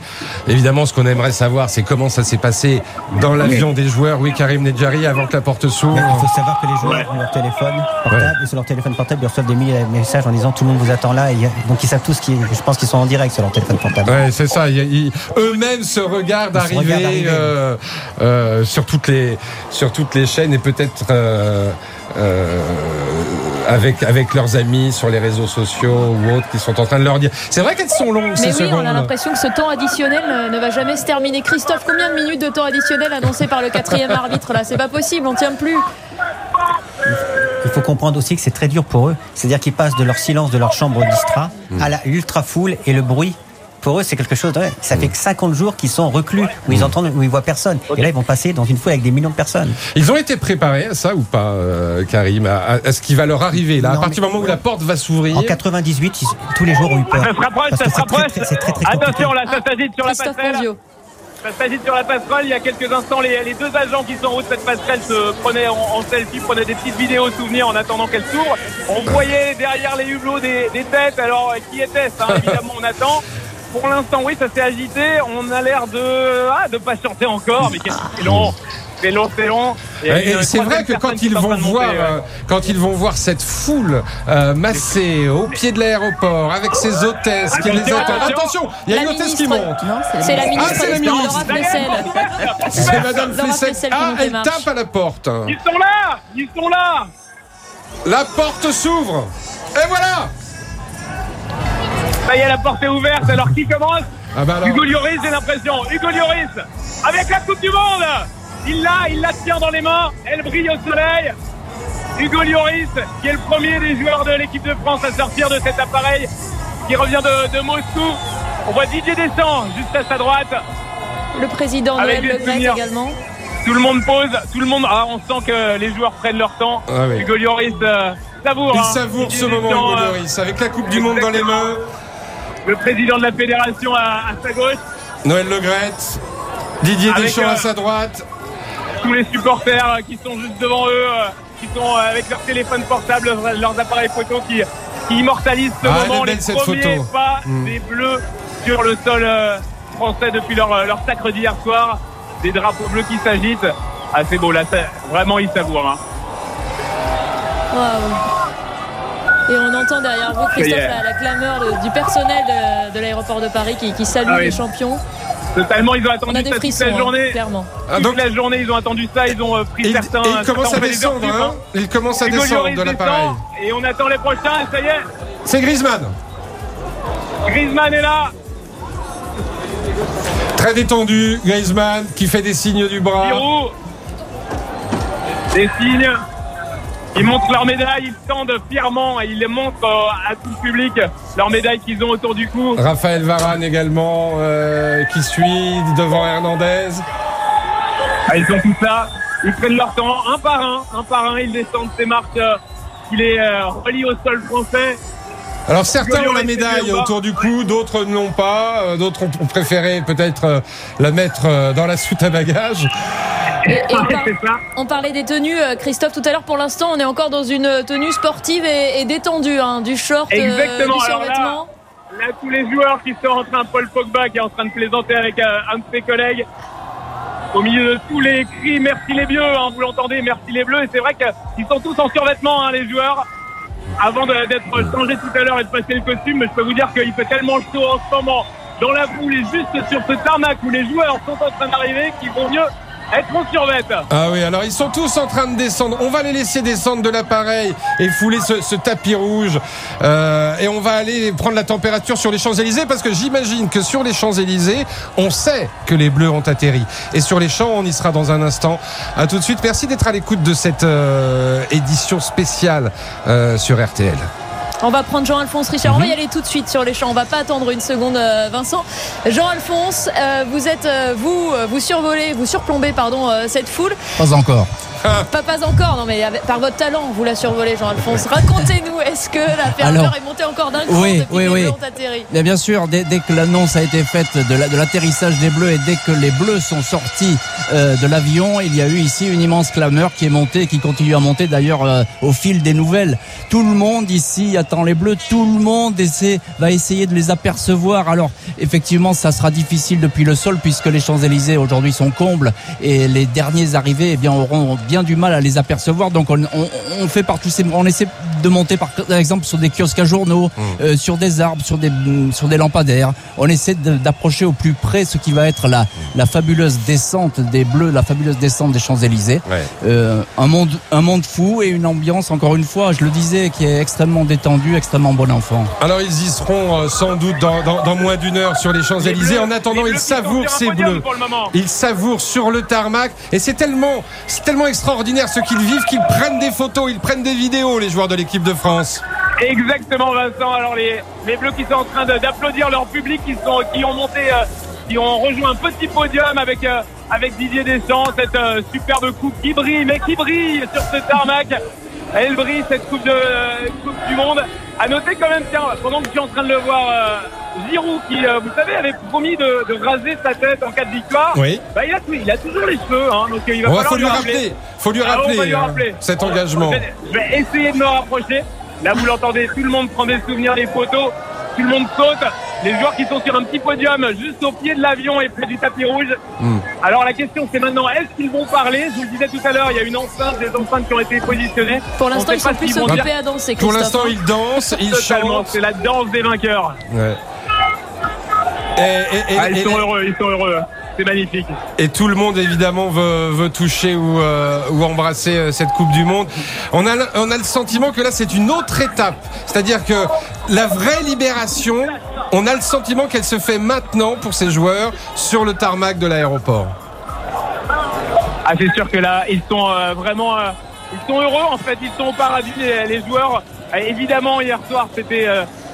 Évidemment, ce qu'on aimerait savoir, c'est comment ça s'est passé dans l'avion des joueurs. Oui, Karim Nedjari, avant que la porte s'ouvre. Il faut savoir que les joueurs ont leur téléphone portable et sur leur téléphone portable ils reçoivent des milliers de messages en disant tout le monde vous attend là et donc ils savent tous qui je pense qu'ils sont en direct sur leur téléphone portable. Ouais, c'est ça. Ils- ils- Eux-mêmes se regardent Ils se arriver, regardent arriver. euh, euh, sur toutes les sur toutes les chaînes et peut-être euh, euh, avec avec leurs amis sur les réseaux sociaux ou autres qui sont en train de leur dire. C'est vrai qu'elles sont longues ces Mais oui, on a l'impression que ce temps additionnel ne va jamais se terminer. Christophe, combien de minutes de temps additionnel annoncé par le quatrième arbitre là? C'est pas possible, on tient plus. Il faut comprendre aussi que c'est très dur pour eux. C'est-à-dire qu'ils passent de leur silence, de leur chambre distrait à la ultra foule et le bruit. Pour eux, c'est quelque chose. ouais, ça fait que 50 jours qu'ils sont reclus, où ils entendent, où ils voient personne. Et là, ils vont passer dans une foule avec des millions de personnes. Ils ont été préparés à ça ou pas, euh, Karim, à, ce qui va leur arriver là, à partir du moment où la porte va s'ouvrir? En 98, ils- tous les jours ont eu peur. Ça se rapproche, ça se c'est très, rapproche. très- c'est très, très compliqué. Attention, là, ça s'agite sur la passerelle. Ça s'agite sur la passerelle. Il y a quelques instants, les, les deux agents qui sont en haut de cette passerelle se prenaient en, en selfie, prenaient des petites vidéos souvenirs en attendant qu'elle s'ouvre. On voyait derrière les hublots des, des têtes. Alors, euh, qui était-ce hein Évidemment, on attend. <laughs> Pour l'instant, oui, ça s'est agité. On a l'air de, ah, de patienter encore. Mais qu'est-ce que c'est long C'est long, c'est long. Et- c'est vrai que quand ils vont monter, voir, ouais. euh, quand ils vont voir cette foule euh, massée au pied de l'aéroport avec ces hôtesses qui les Attention, attendent. attention. Il y a une hôtesse qui monte. C'est la Ah, ministre c'est la ministre. C'est Madame Flessel. Ah, elle tape à la porte. Ils sont là Ils sont là La porte s'ouvre. Et voilà. Ça y est, la porte est ouverte. Alors, qui commence Ah bah alors. Hugo Lloris, j'ai l'impression. Hugo Lloris, avec la Coupe du Monde. Il l'a, il la tient dans les mains. Elle brille au soleil. Hugo Lloris, qui est le premier des joueurs de l'équipe de France à sortir de cet appareil, qui revient de, de Moscou. On voit Didier Deschamps juste à sa droite. Le président Noël Le également. Tout le monde pose, tout le monde. Ah, on sent que les joueurs prennent leur temps. Ah. Hugo Lloris euh, savoure. Il hein. savoure Didier ce moment, Deschamps, Hugo euh, Lloris, avec la Coupe du Monde dans les mains. Le président de la fédération à, à sa gauche. Noël Legrette, Didier Avec, Deschamps euh, à sa droite. tous les supporters euh, qui sont juste devant eux, euh, qui sont euh, avec leur téléphone portable, leurs- appareils photo qui, qui immortalisent ce Ah, moment, les cette premiers photo. pas Mm. des Bleus sur le sol euh, français depuis leur, euh, leur sacre d'hier soir. Des drapeaux bleus qui s'agitent. Ah, c'est beau, là, vraiment, ils savourent. hein. Waouh. Et on entend derrière vous, Christophe, la, la clameur de- du personnel de, de l'aéroport de Paris qui, qui salue Ah oui. les champions. Totalement, ils ont On attendu ça toute la hein, journée. clairement. Ah, toute donc- la journée, ils ont attendu ça. Ils ont euh, pris Et, certains. et il commence certains à descendre, hein. Il commence à Hugo descendre Lloris de l'appareil. Et on attend les prochains, et ça y est. C'est Griezmann. Griezmann est là. Très détendu, Griezmann qui fait des signes du bras. Giroud. Des signes. Ils montrent leur médaille, ils tendent fièrement et ils les montrent euh, à tout le public, leur médaille qu'ils ont autour du cou. Raphaël Varane également euh, qui suit devant Hernandez. Ah, ils sont tous là, ils prennent leur temps, un par un, un par un, ils descendent ces marches euh, qui les euh, relient au sol français. Alors certains ont la médaille autour du cou, d'autres ne l'ont pas, euh, d'autres ont préféré peut-être euh, la mettre euh, dans la soute à bagages. Et, et on, parlait des tenues, euh, Christophe, tout à l'heure. Pour l'instant, on est encore dans une tenue sportive et, et détendue, hein, du short, euh, Exactement. du Alors là, survêtement. Là, tous les joueurs qui sont en train, Paul Pogba qui est en train de plaisanter avec euh, un de ses collègues. Au milieu de tous les cris, merci les bleus, hein, vous l'entendez, merci les bleus. Et c'est vrai qu'ils sont tous en survêtement, hein, les joueurs. Avant d'être changés tout à l'heure et de passer le costume, mais je peux vous dire qu'il fait tellement chaud en ce moment dans la foule et juste sur ce tarmac où les joueurs sont en train d'arriver qu'il vaut mieux Ah oui, alors ils sont tous en train de descendre. On va les laisser descendre de l'appareil et fouler ce, ce tapis rouge. Euh, et on va aller prendre la température sur les Champs-Élysées parce que j'imagine que sur les Champs-Élysées, on sait que les Bleus ont atterri. Et sur les champs, on y sera dans un instant. À tout de suite. Merci d'être à l'écoute de cette euh, édition spéciale euh, sur RTL. On va prendre Jean-Alphonse Richard. On Mhm. va y aller tout de suite sur les champs. On va pas attendre une seconde, euh, Vincent. Jean-Alphonse, euh, vous êtes, euh, vous, vous survolez, vous surplombez, pardon, cette foule. Pas encore. <laughs> Pas, pas encore, non, mais avec- par votre talent, vous la survolez, Jean-Alphonse. Racontez-nous, est-ce que la ferveur est montée encore d'un cran oui, depuis oui, oui. Mais bien sûr, dès, dès que l'annonce a été faite de la- de l'atterrissage des Bleus et dès que les Bleus sont sortis euh, de l'avion, il y a eu ici une immense clameur qui est montée qui continue à monter d'ailleurs euh, au fil des nouvelles. Tout le monde ici attend les Bleus, tout le monde essaie, va essayer de les apercevoir. Alors effectivement, ça sera difficile depuis le sol puisque les Champs-Élysées aujourd'hui sont combles et les derniers arrivés eh bien, auront bien du mal à les apercevoir. Donc on, on- on fait par tous ces, on essaie de monter par exemple sur des kiosques à journaux, euh, sur des arbres, sur des sur des lampadaires. On essaie d'approcher au plus près ce qui va être la la fabuleuse descente des Bleus, la fabuleuse descente des Champs Élysées. Euh, un monde un monde fou et une ambiance encore une fois, je le disais, qui est extrêmement détendue, extrêmement bon enfant. Alors ils y seront euh, sans doute dans, dans- dans moins d'une heure sur les Champs-Élysées. En attendant, ils savourent ces bleus. Ils savourent sur le tarmac. Et c'est tellement, c'est tellement extraordinaire ce qu'ils vivent qu'ils prennent des photos, ils prennent des vidéos, les joueurs de l'équipe de France. Exactement, Vincent. Alors les, Bleus qui sont en train d'applaudir leur public, qui sont qui ont monté, euh, qui ont rejoint un petit podium avec euh, avec Didier Deschamps, cette euh, superbe coupe qui brille, mais qui brille sur ce tarmac. Elle brille cette coupe de euh, coupe du monde. À noter quand même, tiens, pendant que je suis en train de le voir, euh, Giroud qui, euh, vous savez, avait promis de, de raser sa tête en cas de victoire. Oui. Bah, il a, il a toujours les cheveux, hein, donc euh, il va Ouais, falloir faut lui rappeler. rappeler. Faut lui Ah, lui hein, rappeler. cet engagement. Je vais, je vais essayer de me rapprocher. Là, vous l'entendez, tout le monde prend des souvenirs, des photos. Tout le monde saute. Les joueurs qui sont sur un petit podium juste au pied de l'avion et près du tapis rouge. Hmm. Alors la question c'est maintenant, est-ce qu'ils vont parler? Je vous le disais tout à l'heure, il y a une enceinte, des enceintes qui ont été positionnées. Pour l'instant, ils sont plus occupés à danser, Pour l'instant, hein. ils dansent, ils Totalement, chantent. c'est la danse des vainqueurs. Ouais. Et, et- et- Ah, ils et- sont heureux, ils sont heureux. C'est magnifique. Et tout le monde évidemment veut, veut toucher ou, euh, ou embrasser euh, cette Coupe du Monde. On a, le- on a le sentiment que là c'est une autre étape. C'est-à-dire que la vraie libération, on a le sentiment qu'elle se fait maintenant pour ces joueurs sur le tarmac de l'aéroport. Ah, c'est sûr que là, ils sont euh, vraiment, euh, ils sont heureux en fait, ils sont au paradis les, les joueurs. Évidemment, hier soir, c'était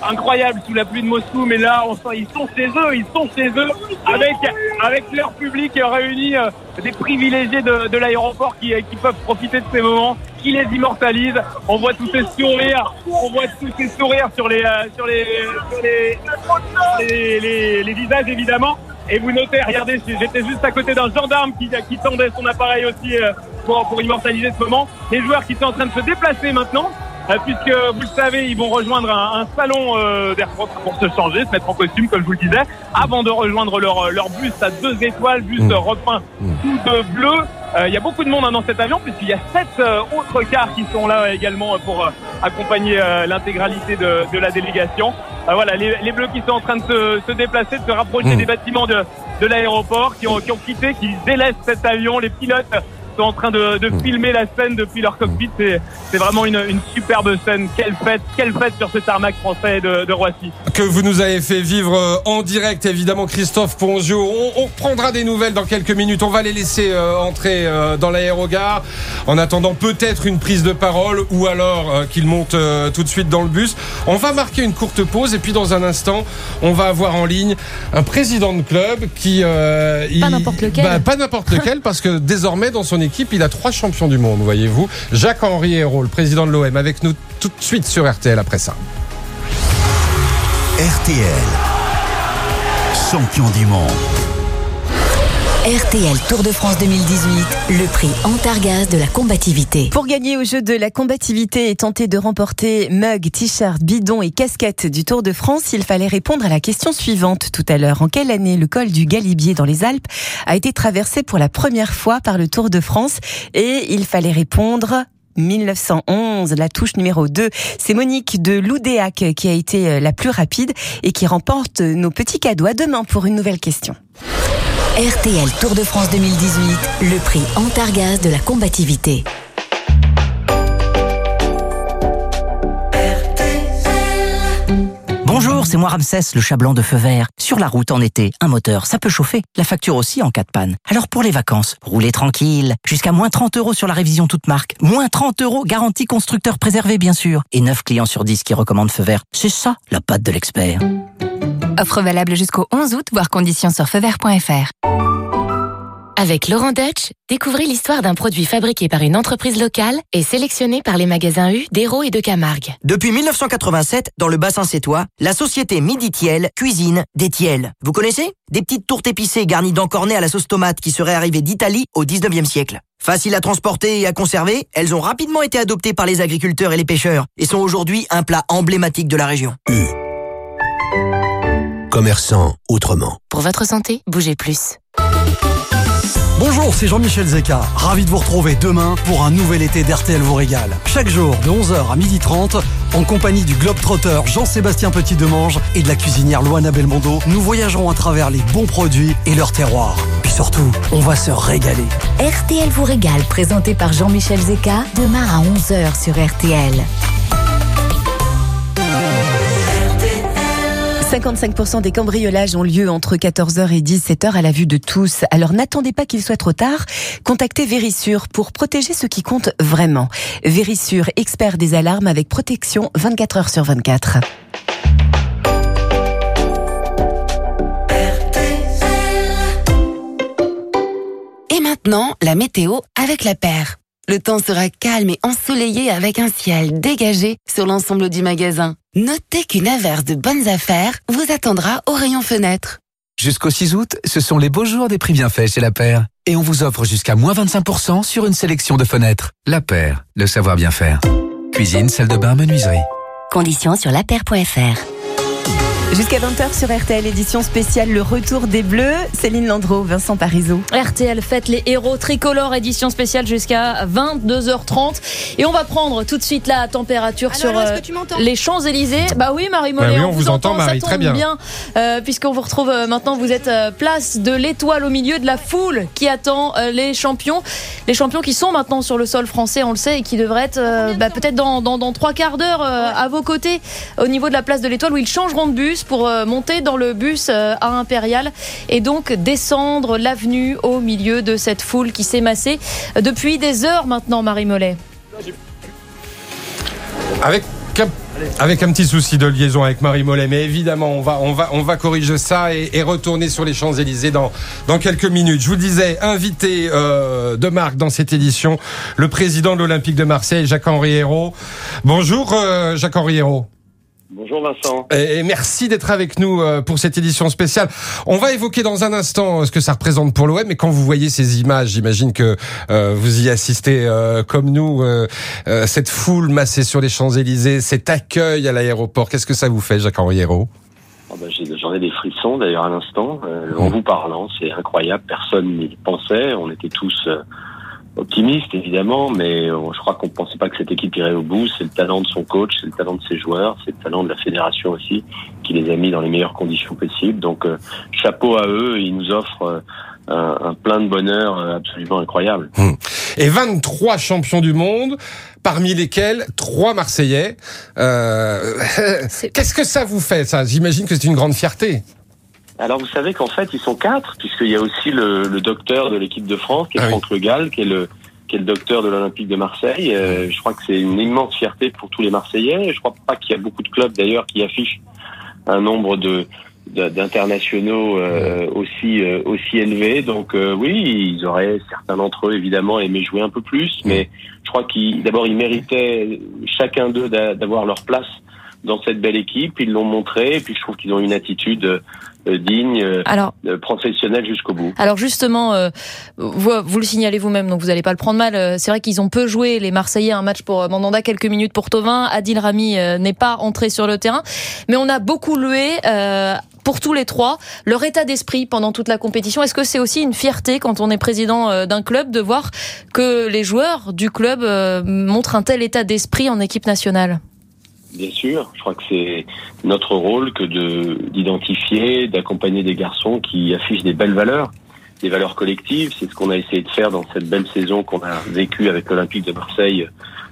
incroyable sous la pluie de Moscou, mais là, on ils sont chez eux, ils sont chez eux avec avec leur public réuni, euh, des privilégiés de, de l'aéroport qui, qui peuvent profiter de ces moments, qui les immortalisent. On voit tous ces sourires, on voit tous ces sourires sur les euh, sur les sur les, les, les- visages évidemment. Et vous notez, regardez, j'étais juste à côté d'un gendarme qui, qui tendait son appareil aussi euh, pour, pour immortaliser ce moment. Les joueurs qui sont en train de se déplacer maintenant, puisque vous le savez, ils vont rejoindre un, un salon euh, d'Air France pour se changer, se mettre en costume, comme je vous le disais, avant de rejoindre leur, leur bus à deux étoiles, bus Mmh. euh, repeint tout de bleu. Euh, Il y a beaucoup de monde hein, dans cet avion, puisqu'il y a sept euh, autres cars qui sont là euh, également euh, pour euh, accompagner euh, l'intégralité de, de la délégation. Euh, voilà, les, les bleus qui sont en train de se, se déplacer, de se rapprocher Mmh. des bâtiments de, de l'aéroport, qui ont, qui ont quitté, qui délaissent cet avion. Les pilotes sont en train de, de filmer la scène depuis leur cockpit. C'est, vraiment une, une superbe scène. Quelle fête, quelle fête sur ce tarmac français de, de Roissy. Que vous nous avez fait vivre euh, en direct, évidemment, Christophe Ponzio. On, on reprendra des nouvelles dans quelques minutes. On va les laisser euh, entrer euh, dans l'aérogare. En attendant, peut-être une prise de parole ou alors euh, qu'ils montent euh, tout de suite dans le bus. On va marquer une courte pause et puis dans un instant, on va avoir en ligne un président de club qui. euh, Pas n'importe lequel. Bah, pas n'importe lequel parce que désormais dans son équipe, il a trois champions du monde, voyez-vous. Jacques-Henri Hérault, président de l'OM, avec nous tout de suite sur RTL après ça. RTL. Champion du monde. RTL Tour de France 2018, le prix Antargaz de la combativité. Pour gagner au jeu de la combativité et tenter de remporter mug, t-shirt, bidon et casquette du Tour de France, il fallait répondre à la question suivante tout à l'heure. En quelle année le col du Galibier dans les Alpes a été traversé pour la première fois par le Tour de France? Et il fallait répondre 1911, la touche numéro 2. C'est Monique de Loudéac qui a été euh, la plus rapide et qui remporte nos petits cadeaux. À demain pour une nouvelle question. RTL Tour de France 2018, le prix Antargaz de la combativité. C'est moi Ramsès, le chat blanc de feu vert. Sur la route en été, un moteur, ça peut chauffer. La facture aussi en cas de panne. Alors pour les vacances, roulez tranquille. Jusqu'à moins 30 euros sur la révision toute marque. Moins 30 euros, garantie constructeur préservé bien sûr. Et 9 clients sur 10 qui recommandent feu vert. C'est ça, la patte de l'expert. Offre valable jusqu'au 11 août, voire conditions sur feuvert.fr. Avec Laurent Dutch, découvrez l'histoire d'un produit fabriqué par une entreprise locale et sélectionné par les magasins U d'Hérault et de Camargue. Depuis 1987, dans le bassin sétois, la société Midi Tiel cuisine des tiels. Vous connaissez? Des petites tourtes épicées garnies d'encornets à la sauce tomate qui seraient arrivées d'Italie au 19e siècle. Faciles à transporter et à conserver, elles ont rapidement été adoptées par les agriculteurs et les pêcheurs et sont aujourd'hui un plat emblématique de la région. Commerçant autrement. Pour votre santé, bougez plus. Bonjour, c'est Jean-Michel Zeka. Ravi de vous retrouver demain pour un nouvel été d'RTL vous régale. Chaque jour de 11h à 12h30, en compagnie du globe-trotteur Jean-Sébastien Petit-Demange et de la cuisinière Loana Belmondo, nous voyagerons à travers les bons produits et leurs terroirs. Puis surtout, on va se régaler. RTL vous régale, présenté par Jean-Michel Zeka, demain à 11h sur RTL. 55% des cambriolages ont lieu entre 14h et 17h à la vue de tous. Alors n'attendez pas qu'il soit trop tard. Contactez Vérissure pour protéger ce qui compte vraiment. Vérissure, expert des alarmes avec protection 24 heures sur 24. Et maintenant, la météo avec la paire. Le temps sera calme et ensoleillé avec un ciel dégagé sur l'ensemble du magasin. Notez qu'une averse de bonnes affaires vous attendra au rayon fenêtre. Jusqu'au 6 août, ce sont les beaux jours des prix bienfaits chez La Paire. Et on vous offre jusqu'à moins 25% sur une sélection de fenêtres. La Paire, le savoir bien faire. Cuisine, salle de bain, menuiserie. Conditions sur lapaire.fr. Jusqu'à 20h sur RTL, édition spéciale Le Retour des Bleus. Céline Landreau, Vincent Parisot. RTL fête les héros tricolores, édition spéciale jusqu'à 22h30. Et on va prendre tout de suite la température sur là, est-ce euh, que tu m'entends? les Champs-Élysées. Bah oui, Marie Bah Mollet, oui, on vous entend, Marie, ça très tombe bien. euh, puisqu'on vous retrouve euh, maintenant. Vous êtes euh, place de l'étoile au milieu de la foule qui attend euh, les champions. Les champions qui sont maintenant sur le sol français, on le sait, et qui devraient être euh, bah, peut-être dans, dans, dans trois quarts d'heure euh, à vos côtés au niveau de la place de l'étoile où ils changeront de bus pour euh, monter dans le bus euh, à Impérial et donc descendre l'avenue au milieu de cette foule qui s'est massée euh, depuis des heures maintenant, Marie Mollet. Avec avec un petit souci de liaison avec Marie Mollet, mais évidemment, on va, on va, on va corriger ça et, et retourner sur les Champs-Élysées dans, dans quelques minutes. Je vous disais, invité de marque dans cette édition, le président de l'Olympique de Marseille, Jacques-Henri Hérault. Bonjour, Jacques-Henri Hérault. Bonjour Vincent. Et merci d'être avec nous euh, pour cette édition spéciale. On va évoquer dans un instant euh, ce que ça représente pour l'OM, mais quand vous voyez ces images, j'imagine que euh, vous y assistez comme nous, cette foule massée sur les Champs-Élysées, cet accueil à l'aéroport, qu'est-ce que ça vous fait, Jacques-Henri Hérault Ah bah, j'ai- J'en ai des frissons d'ailleurs à l'instant. En vous parlant, c'est incroyable. Personne n'y pensait. On était tous optimistes évidemment, mais euh, je crois qu'on pensait pas que cette équipe irait au bout. C'est le talent de son coach, c'est le talent de ses joueurs, c'est le talent de la fédération aussi qui les a mis dans les meilleures conditions possibles. Donc euh, chapeau à eux. Ils nous offrent euh, un, un plein de bonheur absolument incroyable. Et 23 champions du monde, parmi lesquels trois Marseillais. Euh, <laughs> Qu'est-ce que ça vous fait, ça? J'imagine que c'est une grande fierté. Alors vous savez qu'en fait ils sont quatre puisqu'il y a aussi le, le docteur de l'équipe de France qui est Franck Le Gall qui est le qui est le docteur de l'Olympique de Marseille. Euh, je crois que c'est une immense fierté pour tous les Marseillais. Je crois pas qu'il y a beaucoup de clubs d'ailleurs qui affichent un nombre de d'internationaux euh, aussi euh, aussi élevé donc euh, oui ils auraient certains d'entre eux évidemment aimé jouer un peu plus mais je crois qu'ils d'abord ils méritaient chacun d'eux d'a- d'avoir leur place dans cette belle équipe. Ils l'ont montré, et puis je trouve qu'ils ont une attitude euh, digne, euh, Alors- euh, professionnelle jusqu'au bout. Alors justement, euh, vous, vous le signalez vous-même, donc vous n'allez pas le prendre mal. Euh, C'est vrai qu'ils ont peu joué, les Marseillais, un match pour euh, Mandanda, quelques minutes pour Tovin. Adil Rami euh, n'est pas entré sur le terrain, mais on a beaucoup loué. euh, pour tous les trois, leur état d'esprit pendant toute la compétition. Est-ce que c'est aussi une fierté quand on est président euh, d'un club de voir que les joueurs du club euh, montrent un tel état d'esprit en équipe nationale? Bien sûr, je crois que c'est notre rôle que de d'identifier, d'accompagner des garçons qui affichent des belles valeurs, des valeurs collectives. C'est ce qu'on a essayé de faire dans cette belle saison qu'on a vécue avec l'Olympique de Marseille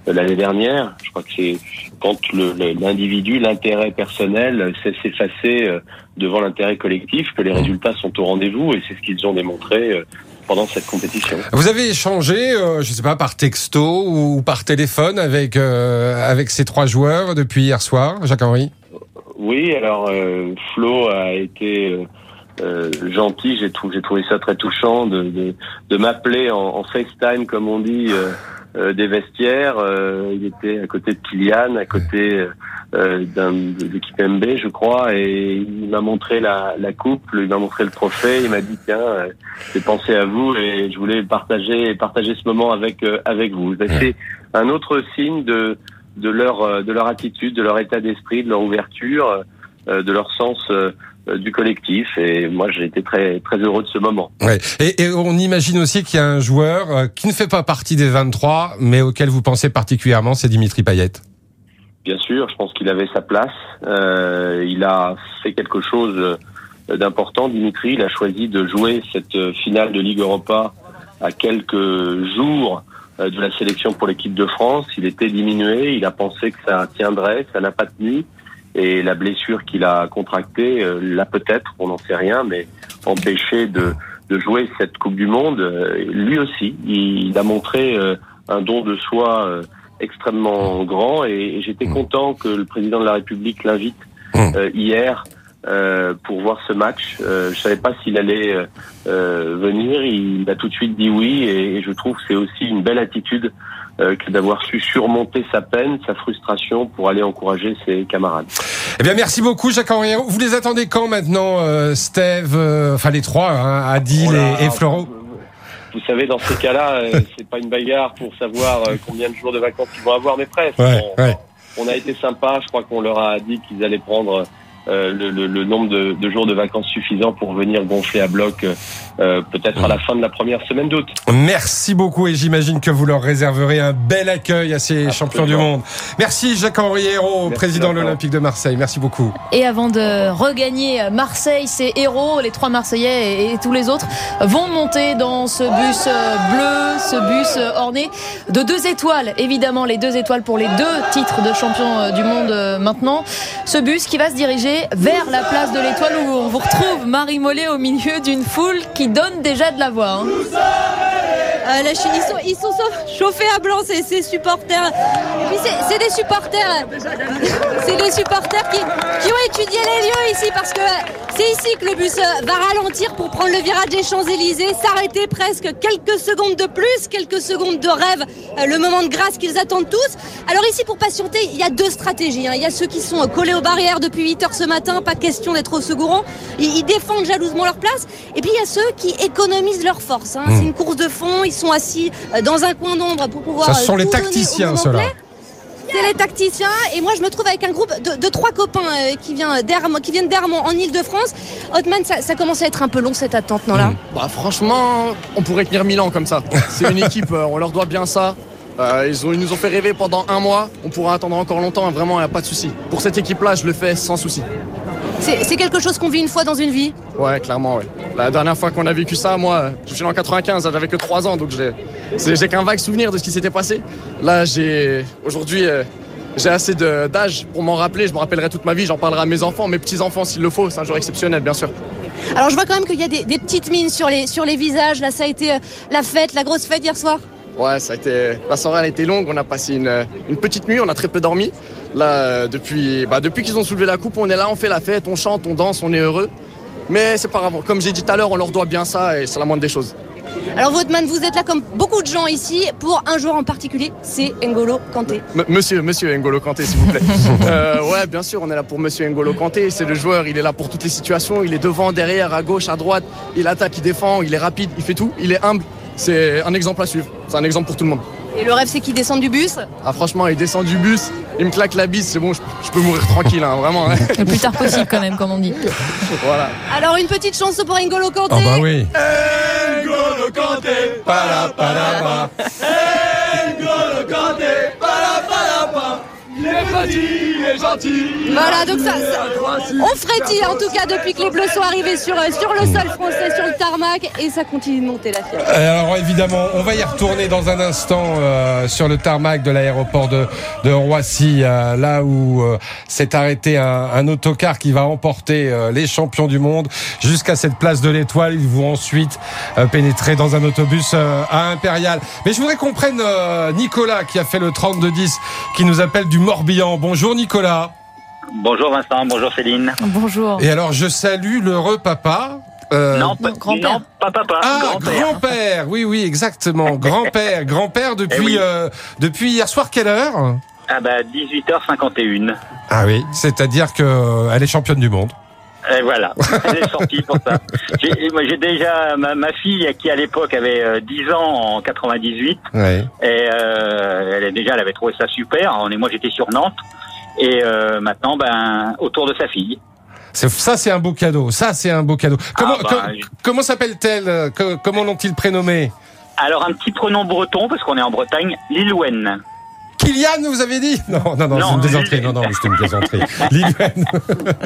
euh, l'année dernière. Je crois que c'est quand l'individu, l'intérêt personnel sait s'effacer euh, devant l'intérêt collectif que les résultats sont au rendez-vous et c'est ce qu'ils ont démontré euh, pendant cette compétition. Vous avez échangé, euh, je sais pas, par texto ou par téléphone avec euh, avec ces trois joueurs depuis hier soir, Jacques-Henri? Oui, alors euh, Flo a été euh, euh, gentil, j'ai trou- j'ai trouvé ça très touchant de, de, de m'appeler en, en FaceTime, comme on dit, euh, des vestiaires. Euh, il était à côté de Kylian, à côté euh, de l'équipe MB, je crois, et il m'a montré la, la coupe, il m'a montré le trophée, il m'a dit tiens, euh, j'ai pensé à vous et je voulais partager partager ce moment avec euh, avec vous. C'est un autre signe de de leur euh, de leur attitude, de leur état d'esprit, de leur ouverture, euh, de leur sens euh, euh, du collectif. Et moi, j'ai été très très heureux de ce moment. Ouais. Et, et on imagine aussi qu'il y a un joueur euh, qui ne fait pas partie des 23, mais auquel vous pensez particulièrement, c'est Dimitri Payet. Bien sûr, je pense qu'il avait sa place. Euh, il a fait quelque chose euh, d'important. Dimitri, il a choisi de jouer cette euh, finale de Ligue Europa à quelques jours euh, de la sélection pour l'équipe de France. Il était diminué, il a pensé que ça tiendrait, ça n'a pas tenu. Et la blessure qu'il a contractée euh, l'a peut-être, on n'en sait rien, mais empêché de, de jouer cette Coupe du Monde. Euh, lui aussi, il, a montré euh, un don de soi euh, extrêmement grand et, j'étais content que le président de la République l'invite euh, hier euh, pour voir ce match. Euh, je savais pas s'il allait euh, euh, venir. Il a tout de suite dit oui et, et je trouve que c'est aussi une belle attitude euh, que d'avoir su surmonter sa peine, sa frustration pour aller encourager ses camarades. Eh bien, merci beaucoup, Jacques-Henri. Vous les attendez quand maintenant, euh, Steve, euh, enfin les trois, hein, Adil Oh et, et Floro Vous savez, dans ces cas-là, euh, <laughs> c'est pas une bagarre pour savoir combien de jours de vacances ils vont avoir, mais presque. Ouais, on, ouais. on a été sympa. Je crois qu'on leur a dit qu'ils allaient prendre euh, le, le- le nombre de, de jours de vacances suffisant pour venir gonfler à bloc, euh, peut-être à la fin de la première semaine d'août. Merci beaucoup et j'imagine que vous leur réserverez un bel accueil à ces champions du monde. Merci Jacques-Henri Hérault, président de l'Olympique de Marseille. Merci beaucoup. Et avant de regagner Marseille, ces héros, les trois Marseillais et, et tous les autres, vont monter dans ce bus bleu, ce bus orné de deux étoiles. Évidemment, les deux étoiles pour les deux titres de champion du monde euh, maintenant. Ce bus qui va se diriger vers la place de l'étoile où on vous retrouve Marie Mollet au milieu d'une foule qui donne déjà de la voix. hein. Euh, la Chine, ils sont, ils sont sau- chauffés à blanc, ces, ces supporters. Et puis c'est- c'est des supporters, <laughs> c'est des supporters qui, qui ont étudié les lieux ici parce que c'est ici que le bus euh, va ralentir pour prendre le virage des Champs-Élysées, s'arrêter presque quelques secondes de plus, quelques secondes de rêve, euh, le moment de grâce qu'ils attendent tous. Alors ici pour patienter, il y a deux stratégies. hein. Il y a ceux qui sont euh, collés aux barrières depuis 8 heures ce matin, pas question d'être au second. Ils, ils défendent jalousement leur place. Et puis il y a ceux qui économisent leur force. hein. Mm. C'est une course de fond, ils sont assis euh, dans un coin d'ombre pour pouvoir. Ça, ce sont euh, les donner au tacticiens, ceux-là. C'est les tacticiens et moi je me trouve avec un groupe de, de trois copains euh, qui, vient qui viennent d'Hermont en Ile-de-France. Hotman, ça, ça commence à être un peu long cette attente, non là? Bah franchement, on pourrait tenir Milan comme ça. C'est une <laughs> équipe, euh, on leur doit bien ça. Euh, ils, ont, ils nous ont fait rêver pendant un mois. On pourra attendre encore longtemps, hein, vraiment, il n'y a pas de souci. Pour cette équipe-là, je le fais sans souci. C'est quelque chose qu'on vit une fois dans une vie. Ouais, clairement, ouais. La dernière fois qu'on a vécu ça, moi, je suis en 95, j'avais que 3 ans, donc j'ai qu'un vague souvenir de ce qui s'était passé. Là, j'ai aujourd'hui, euh, j'ai assez d'âge pour m'en rappeler. Je me rappellerai toute ma vie, j'en parlerai à mes enfants, mes petits-enfants s'il le faut. C'est un jour exceptionnel, bien sûr. Alors je vois quand même qu'il y a des, des petites mines sur les, sur les visages. Là, ça a été euh, la fête, la grosse fête hier soir. Ouais, ça a été. La soirée elle a été longue. On a passé une, une petite nuit. On a très peu dormi. Là, euh, depuis, bah, depuis qu'ils ont soulevé la coupe, on est là, on fait la fête, on chante, on danse, on est heureux. Mais c'est pas grave. Comme j'ai dit tout à l'heure, on leur doit bien ça et c'est la moindre des choses. Alors Vautman, vous êtes là comme beaucoup de gens ici pour un joueur en particulier, c'est N'Golo Kanté. M- monsieur, monsieur N'Golo Kanté, s'il vous plaît. <laughs> Euh, ouais, bien sûr, on est là pour monsieur N'Golo Kanté. C'est le joueur, il est là pour toutes les situations. Il est devant, derrière, à gauche, à droite. Il attaque, il défend, il est rapide, il fait tout. Il est humble. C'est un exemple à suivre. C'est un exemple pour tout le monde. Et le rêve c'est qu'il descende du bus? Ah, franchement, il descend du bus, il me claque la bise, c'est bon, je, je peux mourir tranquille, hein, vraiment. hein. Le plus tard possible quand même, comme on dit. <laughs> voilà. Alors une petite chanson pour N'Golo Kanté Ah bah oui. N'Golo Kanté, para, para, pa. N'Golo Kanté, gentil. Voilà, donc ça, ça- on frétille en tout cas depuis que les Bleus sont arrivés sur, euh, sur le sol français, sur le tarmac, et ça continue de monter la fièvre. Alors évidemment, on va y retourner dans un instant euh, sur le tarmac de l'aéroport de, de Roissy, euh, là où euh, s'est arrêté un, un autocar qui va emporter euh, les champions du monde jusqu'à cette place de l'Étoile. Ils vont ensuite euh, pénétrer dans un autobus euh, à Impérial. Mais je voudrais qu'on prenne euh, Nicolas qui a fait le 32-10, qui nous appelle du Morbihan. Bonjour Nicolas. Bonjour Vincent, bonjour Céline. Bonjour. Et alors je salue l'heureux papa. euh, non, pas, non, pas papa, Ah, grand-père. oui, oui, exactement. <laughs> Grand-père, grand-père depuis, Eh oui. euh, depuis hier soir, quelle heure? Ah bah 18h51. Ah oui, c'est-à-dire qu'elle est championne du monde. Et voilà, elle est sortie pour ça. J'ai déjà ma, ma fille qui à l'époque avait euh, 10 ans en 98 Ouais. et euh, elle est déjà elle avait trouvé ça super. On est- moi j'étais sur Nantes et euh, maintenant ben autour de sa fille. Ça, c'est un beau cadeau. Ça, c'est un beau cadeau. Comment, bah, com- je- comment s'appelle-t-elle euh, Co- Comment l'ont-ils prénommée? Alors un petit prénom breton parce qu'on est en Bretagne, Lilwen. Kylian, vous avez dit Non, non, non, Non, c'est une plaisanterie. Non, non, c'était une plaisanterie. Liliane.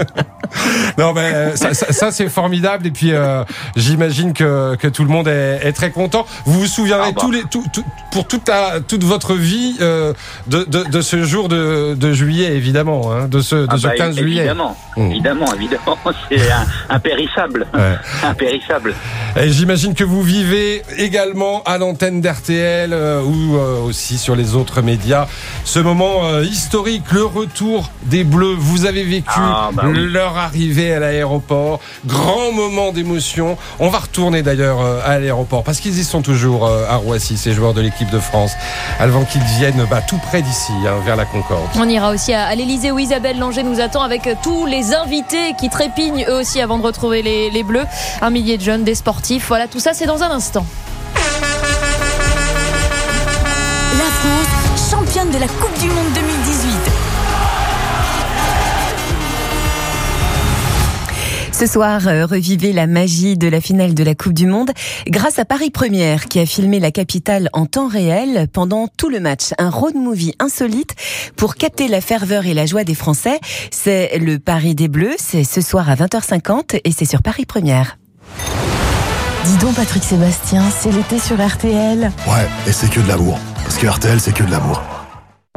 <laughs> non, mais euh, ça, ça- ça, c'est formidable. Et puis, euh, j'imagine que, que tout le monde est, est très content. Vous vous souviendrez Ah bah. tous les, tout, tout- pour toute, la, toute votre vie euh, de, de, de ce jour de, de juillet, évidemment, hein, de ce, de Ah ce bah, 15 juillet. Évidemment, Mm. évidemment, évidemment, <laughs> c'est <laughs> impérissable, Ouais. impérissable. Et j'imagine que vous vivez également à l'antenne d'RTL euh, ou euh, aussi sur les autres médias ce moment euh, historique, le retour des Bleus. Vous avez vécu Ah, bah oui. leur arrivée à l'aéroport, grand moment d'émotion. On va retourner d'ailleurs euh, à l'aéroport parce qu'ils y sont toujours euh, à Roissy, ces joueurs de l'équipe de France, avant qu'ils viennent bah, tout près d'ici, hein, vers la Concorde. On ira aussi à, à l'Elysée où Isabelle Langer nous attend avec tous les invités qui trépignent eux aussi avant de retrouver les, les Bleus. Un millier de jeunes, des sportifs. Voilà, tout ça c'est dans un instant. La France, championne de la Coupe du Monde 2018. Ce soir, euh, revivez la magie de la finale de la Coupe du Monde grâce à Paris Première qui a filmé la capitale en temps réel pendant tout le match. Un road movie insolite pour capter la ferveur et la joie des Français. C'est le Paris des Bleus, c'est ce soir à 20h50 et c'est sur Paris Première. Dis donc Patrick Sébastien, c'est l'été sur RTL. Ouais, et c'est que de l'amour. Parce que RTL, c'est que de l'amour.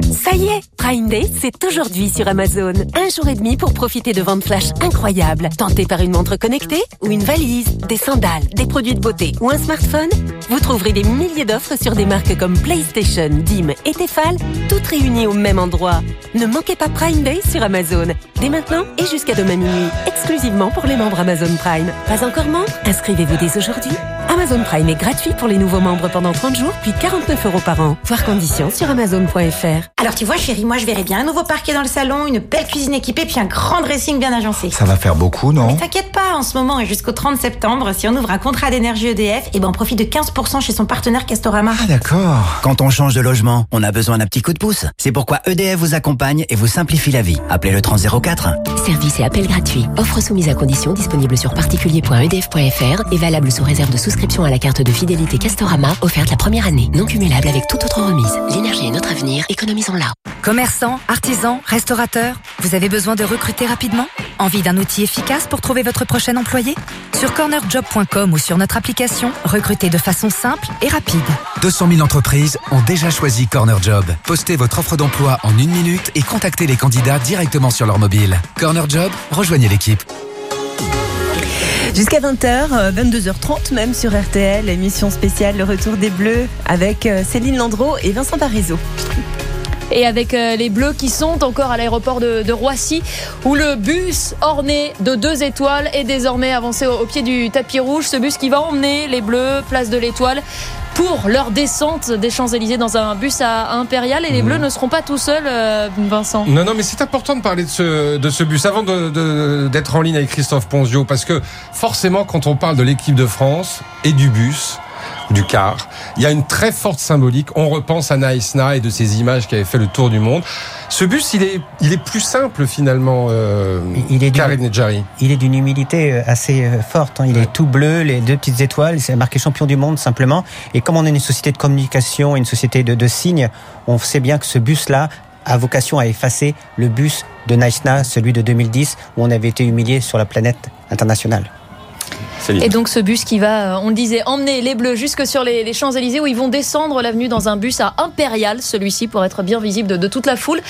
Ça y est, Prime Day, c'est aujourd'hui sur Amazon. Un jour et demi pour profiter de ventes flash incroyables. Tenté par une montre connectée ou une valise, des sandales, des produits de beauté ou un smartphone, vous trouverez des milliers d'offres sur des marques comme PlayStation, Dim et Tefal, toutes réunies au même endroit. Ne manquez pas Prime Day sur Amazon. Dès maintenant et jusqu'à demain minuit, exclusivement pour les membres Amazon Prime. Pas encore membre? Inscrivez-vous dès aujourd'hui. Amazon Prime est gratuit pour les nouveaux membres pendant 30 jours, puis 49 euros par an. Voir conditions sur amazon.fr. Alors tu vois chérie, moi je verrais bien un nouveau parquet dans le salon, une belle cuisine équipée, puis un grand dressing bien agencé. Ça va faire beaucoup, non T'inquiète pas, en ce moment et jusqu'au 30 septembre, si on ouvre un contrat d'énergie EDF, et ben on profite de 15% chez son partenaire Castorama. Ah d'accord. Quand on change de logement, on a besoin d'un petit coup de pouce. C'est pourquoi EDF vous accompagne et vous simplifie la vie. Appelez le 3004. Service et appel gratuit. Offre soumise à condition disponible sur particulier.edf.fr et valable sous réserve de souscription à la carte de fidélité Castorama offerte la première année. Non cumulable avec toute autre remise. L'énergie est notre avenir, économisons-la. Commerçants, artisans, restaurateurs, vous avez besoin de recruter rapidement? Envie d'un outil efficace pour trouver votre prochain employé? Sur cornerjob.com ou sur notre application, recrutez de façon simple et rapide. 200 000 entreprises ont déjà choisi Corner Job. Postez votre offre d'emploi en une minute et contactez les candidats directement sur leur mobile. Corner Job, rejoignez l'équipe. Jusqu'à 20h, euh, 22h30 même sur RTL, émission spéciale Le Retour des Bleus avec euh, Céline Landreau et Vincent Parisot. Et avec euh, les Bleus qui sont encore à l'aéroport de, de Roissy, où le bus orné de deux étoiles est désormais avancé au, au pied du tapis rouge. Ce bus qui va emmener les Bleus, place de l'Étoile, pour leur descente des Champs-Élysées dans un bus à Impérial. Et les Bleus ne seront pas tout seuls, euh, Vincent. Non, non, mais c'est important de parler de ce, de ce bus avant de- de- d'être en ligne avec Christophe Ponzio, parce que forcément, quand on parle de l'équipe de France et du bus, du car, il y a une très forte symbolique. On repense à Naïsna et de ces images qui avaient fait le tour du monde. Ce bus, il est, il est plus simple finalement, euh, Il est Karim. Il est d'une humilité euh, assez euh, forte. hein. Il est tout bleu, les deux petites étoiles. C'est marqué champion du monde simplement. Et comme on est une société de communication, une société de, de signes, on sait bien que ce bus-là a vocation à effacer le bus de Naïsna, celui de 2010, où on avait été humilié sur la planète internationale. Et donc ce bus qui va, euh, on le disait, emmener les Bleus jusque sur les, les Champs-Élysées où ils vont descendre l'avenue dans un bus à Impérial, celui-ci pour être bien visible de, de toute la foule.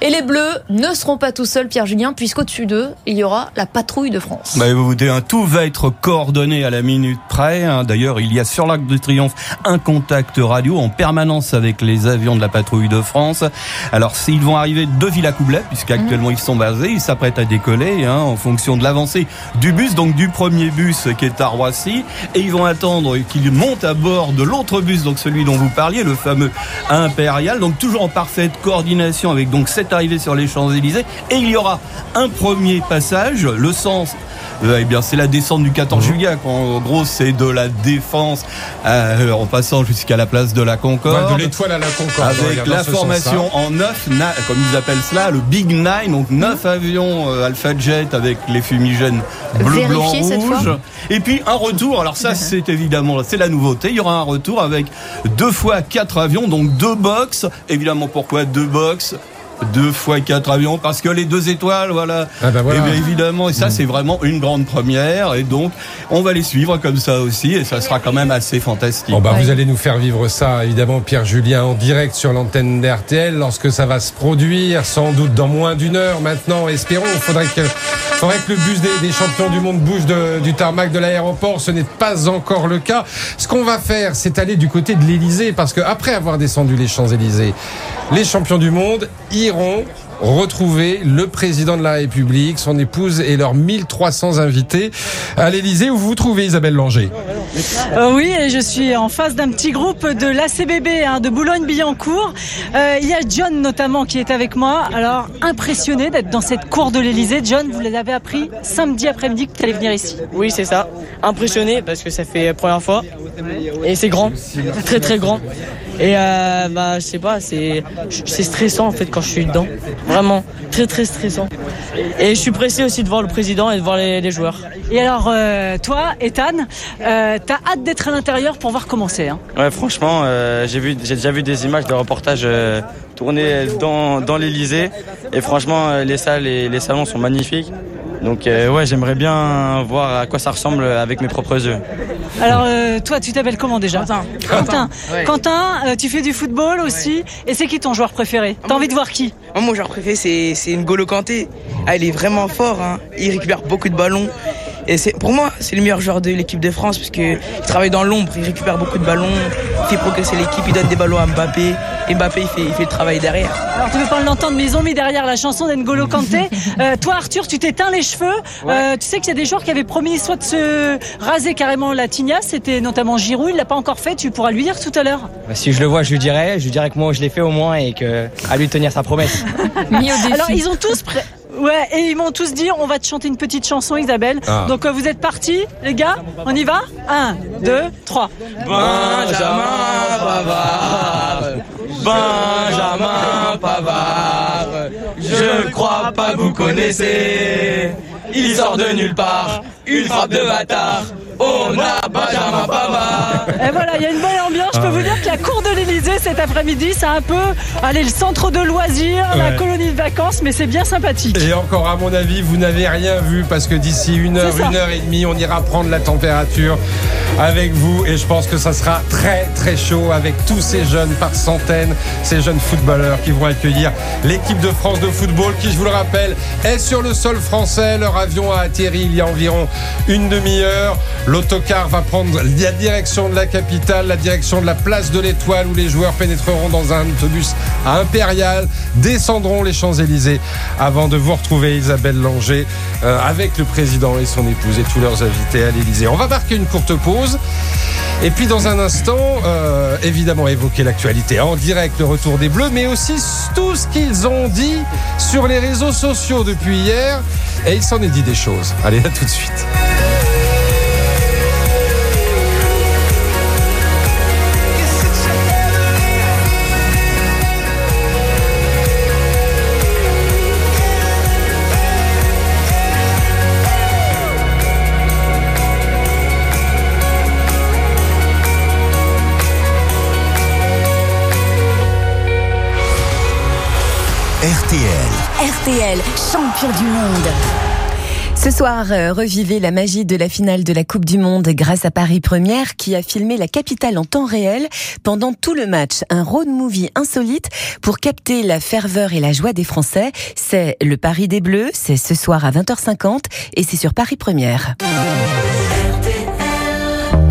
Et les Bleus ne seront pas tout seuls, Pierre-Julien, puisqu'au-dessus d'eux, il y aura la patrouille de France. Bah, vous vous dites, hein, tout va être coordonné à la minute près. hein. D'ailleurs, il y a sur l'Arc de Triomphe un contact radio en permanence avec les avions de la patrouille de France. Alors, s'ils vont arriver de Villacoublay, puisqu'actuellement ils sont basés, ils s'apprêtent à décoller hein, en fonction de l'avancée du bus, donc du premier bus qui est à Roissy, et ils vont attendre qu'ils montent à bord de l'autre bus, donc celui dont vous parliez, le fameux Impérial, donc toujours en parfaite coordination avec donc cette arrivée sur les Champs-Élysées, et il y aura un premier passage, le sens eh bien, c'est la descente du 14 juillet. quoi. En gros, c'est de la défense euh, en passant jusqu'à la place de la Concorde. Ouais, de l'étoile à la Concorde, Avec la formation en neuf, na- comme ils appellent cela, le Big Nine, donc neuf avions euh, Alpha Jet avec les fumigènes bleu, blanc, rouge. fois. Et puis un retour. Alors ça, <laughs> c'est évidemment, c'est la nouveauté. Il y aura un retour avec deux fois quatre avions, donc deux box. Évidemment, pourquoi deux box deux fois quatre avions parce que les deux étoiles voilà, Ah bah voilà. et bien évidemment et ça c'est vraiment une grande première et donc on va les suivre comme ça aussi et ça sera quand même assez fantastique. Bon bah vous allez nous faire vivre ça évidemment Pierre Julien en direct sur l'antenne d'RTL lorsque ça va se produire sans doute dans moins d'une heure maintenant espérons. Il faudrait que faudrait que le bus des, des champions du monde bouge de- du tarmac de l'aéroport. Ce n'est pas encore le cas. Ce qu'on va faire c'est aller du côté de l'Elysée parce que après avoir descendu les Champs-Élysées les champions du monde iront retrouver le président de la République, son épouse et leurs 1300 invités à l'Elysée où vous vous trouvez Isabelle Langer. Euh, oui, et je suis en face d'un petit groupe de l'ACBB hein, de Boulogne-Billancourt. Euh, il y a John notamment qui est avec moi. Alors, impressionné d'être dans cette cour de l'Elysée. John, vous l'avez appris samedi après-midi que tu allais venir ici. Oui, c'est ça. Impressionné parce que ça fait la première fois. Et c'est grand, très très grand. Et euh, bah, je sais pas, c'est c'est stressant en fait quand je suis dedans. Vraiment, très très stressant. Et je suis pressé aussi de voir le président et de voir les, les joueurs. Et alors, euh, toi, Ethan, euh, t'as hâte d'être à l'intérieur pour voir comment c'est. Hein? Ouais, franchement, euh, j'ai vu, j'ai déjà vu des images de reportages euh, tournés dans, dans l'Elysée. Et franchement, les salles et les salons sont magnifiques. Donc, euh, ouais, j'aimerais bien voir à quoi ça ressemble avec mes propres yeux. Alors, euh, toi, tu t'appelles comment déjà Quentin. Quentin, Ouais. Quentin, euh, tu fais du football aussi. Et c'est qui ton joueur préféré T'as envie de voir qui Moi, mon joueur préféré, c'est, c'est N'Golo Kanté. Ah, il est vraiment fort. Hein. Il récupère beaucoup de ballons. Et c'est, pour moi, c'est le meilleur joueur de l'équipe de France parce qu'il travaille dans l'ombre. Il récupère beaucoup de ballons. Il fait progresser l'équipe. Il donne des ballons à Mbappé. Et Mbappé, il fait, il fait le travail derrière. Alors tu veux pas l'entendre, mais ils ont mis derrière la chanson d'Engolo Kanté. <laughs> Euh, toi Arthur, tu t'éteins les cheveux. Euh, tu sais qu'il y a des joueurs qui avaient promis soit de se raser carrément la tignasse, c'était notamment Giroud, il l'a pas encore fait, tu pourras lui dire tout à l'heure. Bah, si je le vois, je lui dirai, je lui dirai que moi je l'ai fait au moins et que à lui de tenir sa promesse. <laughs> Alors ils ont tous prêt. Ouais, et ils m'ont tous dit on va te chanter une petite chanson Isabelle. Ah. Donc euh, vous êtes partis les gars On y va 1 2 3. Benjamin Pavard, Benjamin Pavard, je crois pas que vous connaissez. Il sort de nulle part, une frappe de bâtard. On a Benjamin Pavard. Et voilà, il y a une bonne ambiance. Je peux Ah vous dire que la cour de l'Elysée cet après-midi, c'est un peu allez, le centre de loisirs, la colonie de vacances, mais c'est bien sympathique. Et encore, à mon avis, vous n'avez rien vu parce que d'ici une heure, une heure et demie, on ira prendre la température avec vous. Et je pense que ça sera très, très chaud avec tous ces jeunes par centaines, ces jeunes footballeurs qui vont accueillir l'équipe de France de football qui, je vous le rappelle, est sur le sol français. Leur avion a atterri il y a environ une demi-heure. L'autocar va prendre la direction de la capitale, la direction de la place de l'Étoile où les joueurs pénétreront dans un autobus à Impérial, descendront les Champs-Élysées avant de vous retrouver Isabelle Langer euh, avec le président et son épouse et tous leurs invités à l'Élysée. On va marquer une courte pause. Et puis dans un instant, euh, évidemment évoquer l'actualité en direct, le retour des Bleus, mais aussi tout ce qu'ils ont dit sur les réseaux sociaux depuis hier. Et il s'en est dit des choses. Allez, à tout de suite. RTL. Champion du monde. Ce soir, euh, revivez la magie de la finale de la Coupe du Monde grâce à Paris Première qui a filmé la capitale en temps réel pendant tout le match. Un road movie insolite pour capter la ferveur et la joie des Français. C'est le Paris des Bleus, c'est ce soir à 20h50 et c'est sur Paris Première.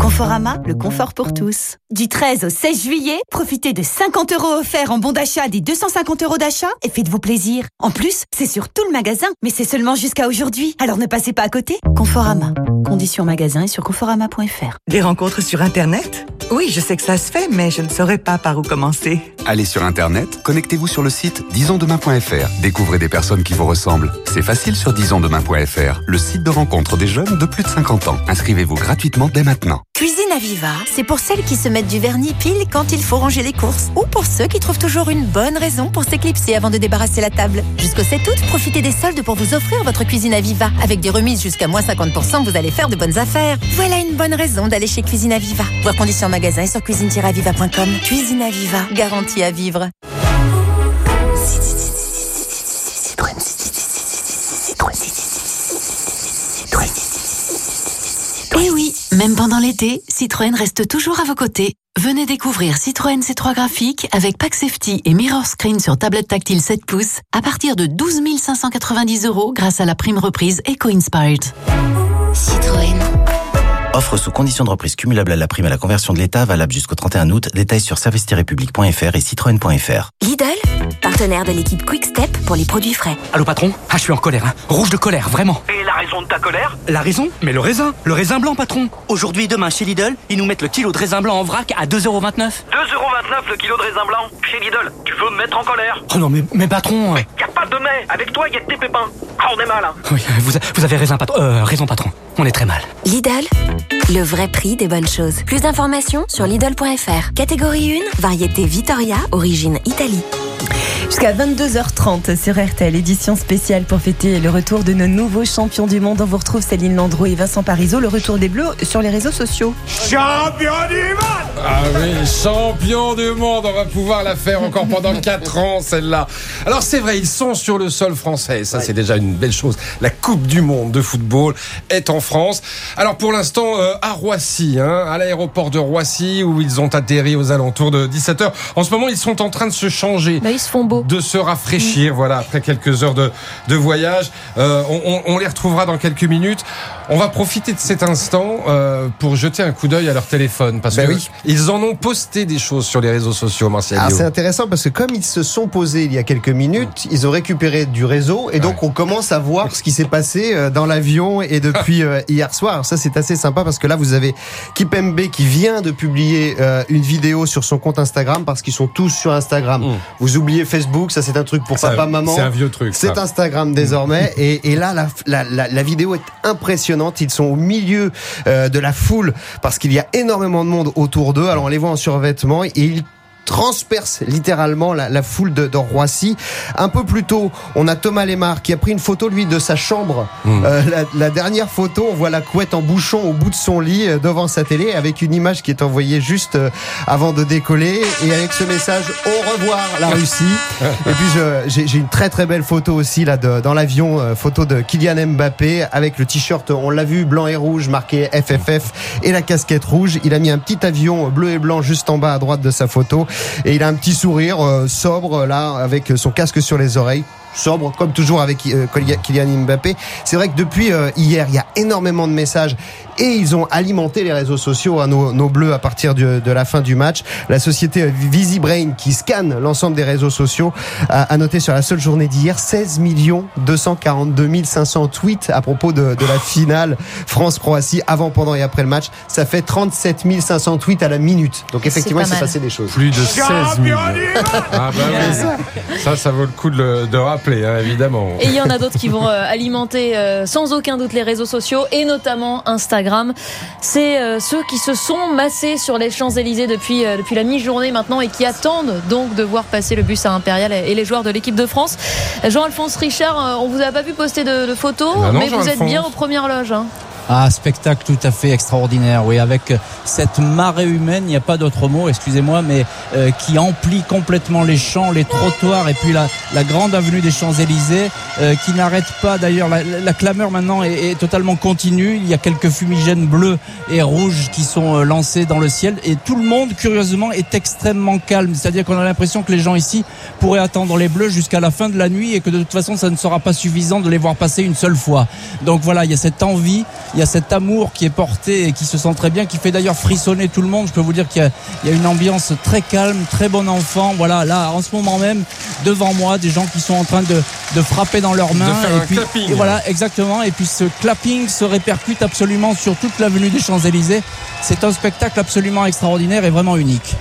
Conforama, le confort pour tous. Du 13 au 16 juillet, profitez de 50 euros offerts en bon d'achat des 250 euros d'achat et faites-vous plaisir. En plus, c'est sur tout le magasin, mais c'est seulement jusqu'à aujourd'hui. Alors ne passez pas à côté. Conforama. Conditions magasin et sur conforama.fr. Des rencontres sur Internet? Oui, je sais que ça se fait, mais je ne saurais pas par où commencer. Allez sur Internet, connectez-vous sur le site disonsdemain.fr. Découvrez des personnes qui vous ressemblent. C'est facile sur disonsdemain.fr, le site de rencontre des jeunes de plus de 50 ans. Inscrivez-vous gratuitement dès maintenant. Cuisine Aviva, c'est pour celles qui se mettent du vernis pile quand il faut ranger les courses. Ou pour ceux qui trouvent toujours une bonne raison pour s'éclipser avant de débarrasser la table. Jusqu'au 7 août, profitez des soldes pour vous offrir votre cuisine Aviva. Avec des remises jusqu'à moins 50%, vous allez faire de bonnes affaires. Voilà une bonne raison d'aller chez Cuisine Aviva. Voir conditions en magasin et sur cuisine-aviva.com. Cuisine Aviva, garantie à vivre. Et Eh oui, même pendant l'été, Citroën reste toujours à vos côtés. Venez découvrir Citroën C3 graphique avec Pack Safety et Mirror Screen sur tablette tactile 7 pouces à partir de 12 590 euros grâce à la prime reprise Eco Inspired. Citroën. Offre sous condition de reprise cumulable à la prime à la conversion de l'État, valable jusqu'au 31 août. Détails sur service-public.fr et citroën.fr. Lidl, partenaire de l'équipe Quick Step pour les produits frais. Allô patron? Ah je suis en colère, hein. rouge de colère, vraiment. Et la raison de ta colère? La raison? Mais le raisin, le raisin blanc patron. Aujourd'hui et demain chez Lidl, ils nous mettent le kilo de raisin blanc en vrac à 2,29€. 2,29€ le kilo de raisin blanc chez Lidl. Tu veux me mettre en colère? Oh non mais, mais patron... euh, Y a pas de mais. Avec toi, y a que tes pépins. Ah, on est mal. Hein. Oui, vous, a- vous avez raison patron. Euh, raison patron. On est très mal. Lidl, le vrai prix des bonnes choses. Plus d'informations sur Lidl.fr. Catégorie 1, variété Vittoria, origine Italie. Jusqu'à 22h30 sur RTL, édition spéciale pour fêter le retour de nos nouveaux champions du monde. On vous retrouve Céline Landreau et Vincent Parisot. Le retour des Bleus sur les réseaux sociaux. Champion du monde Ah oui, champion du monde, on va pouvoir la faire encore pendant <laughs> 4 ans celle-là. Alors c'est vrai, ils sont sur le sol français, ça c'est déjà une belle chose. La Coupe du monde de football est en France. Alors pour l'instant euh, à Roissy, hein, à l'aéroport de Roissy où ils ont atterri aux alentours de 17h. En ce moment ils sont en train de se changer. Bah, ils se font beaux. De se rafraîchir, voilà, après quelques heures de, de voyage. Euh, on, on- on les retrouvera dans quelques minutes. On va profiter de cet instant euh, pour jeter un coup d'œil à leur téléphone parce Ben que oui. ils en ont posté des choses sur les réseaux sociaux, Martial. Léo. c'est intéressant parce que comme ils se sont posés il y a quelques minutes, ils ont récupéré du réseau et donc on commence à voir ce qui s'est passé euh, dans l'avion et depuis <laughs> hier soir. Alors ça c'est assez sympa parce que là vous avez Kipembe qui vient de publier euh, une vidéo sur son compte Instagram parce qu'ils sont tous sur Instagram. Vous oubliez Facebook, ça c'est un truc pour papa maman. c'est un vieux truc, C'est. Instagram désormais et, et là la, la, la, la vidéo est impressionnante. Ils sont au milieu euh, de la foule parce qu'il y a énormément de monde autour d'eux. Alors on les voit en survêtement et ils transperce littéralement la, la foule de, de Roissy. Un peu plus tôt, on a Thomas Lemar qui a pris une photo lui de sa chambre. Hmm. Euh, la, la dernière photo, on voit la couette en bouchon au bout de son lit euh, devant sa télé avec une image qui est envoyée juste euh, avant de décoller et avec ce message au revoir la Russie. et puis j'ai une très très belle photo aussi là de- dans l'avion, euh, photo de Kylian Mbappé avec le t-shirt, on l'a vu blanc et rouge marqué FFF et la casquette rouge. Il a mis un petit avion bleu et blanc juste en bas à droite de sa photo et il a un petit sourire euh, sobre là avec son casque sur les oreilles. sobre, comme toujours avec euh, Kylian Mbappé. C'est vrai que depuis euh, hier, il y a énormément de messages et ils ont alimenté les réseaux sociaux, à nos, nos, bleus, à partir de, de, la fin du match. La société VisiBrain, qui scanne l'ensemble des réseaux sociaux, a, a, noté sur la seule journée d'hier 16 millions 242 500 tweets à propos de, de la finale France-Croatie, avant, pendant et après le match. Ça fait 37 500 tweets à la minute. Donc effectivement, il s'est passé des choses. Plus de 16 millions. Ah bah oui, ça, ça, ça, vaut le coup de, le, de rappeler, hein, évidemment. Et il y en a d'autres qui vont euh, alimenter euh, sans aucun doute les réseaux sociaux, et notamment Instagram. C'est euh, ceux qui se sont massés sur les Champs-Élysées depuis, euh, depuis la mi-journée maintenant et qui attendent donc de voir passer le bus à Impérial et les joueurs de l'équipe de France. Jean-Alphonse Richard, euh, on vous a pas vu poster de, de photos, bah non, mais vous êtes bien aux premières loges. Hein. Ah, spectacle tout à fait extraordinaire, oui, avec cette marée humaine, il n'y a pas d'autre mot, excusez-moi, mais euh, qui emplit complètement les champs, les trottoirs et puis la, grande avenue des Champs-Élysées, euh, qui n'arrête pas. D'ailleurs, la, la, clameur maintenant est, est, totalement continue, il y a quelques fumigènes bleus et rouges qui sont euh, lancés dans le ciel et tout le monde, curieusement, est extrêmement calme, c'est-à-dire qu'on a l'impression que les gens ici pourraient attendre les bleus jusqu'à la fin de la nuit et que de toute façon ça ne sera pas suffisant de les voir passer une seule fois. Donc voilà, il y a cette envie, y a cet amour qui est porté et qui se sent très bien, qui fait d'ailleurs frissonner tout le monde. Je peux vous dire qu'il y, y, a une ambiance très calme, très bon enfant. Voilà, là, en ce moment même, devant moi, des gens qui sont en train de, de frapper dans leurs mains. et puis, clapping. Et voilà, exactement. Et puis ce clapping se répercute absolument sur toute l'avenue des Champs-Élysées. C'est un spectacle absolument extraordinaire et vraiment unique.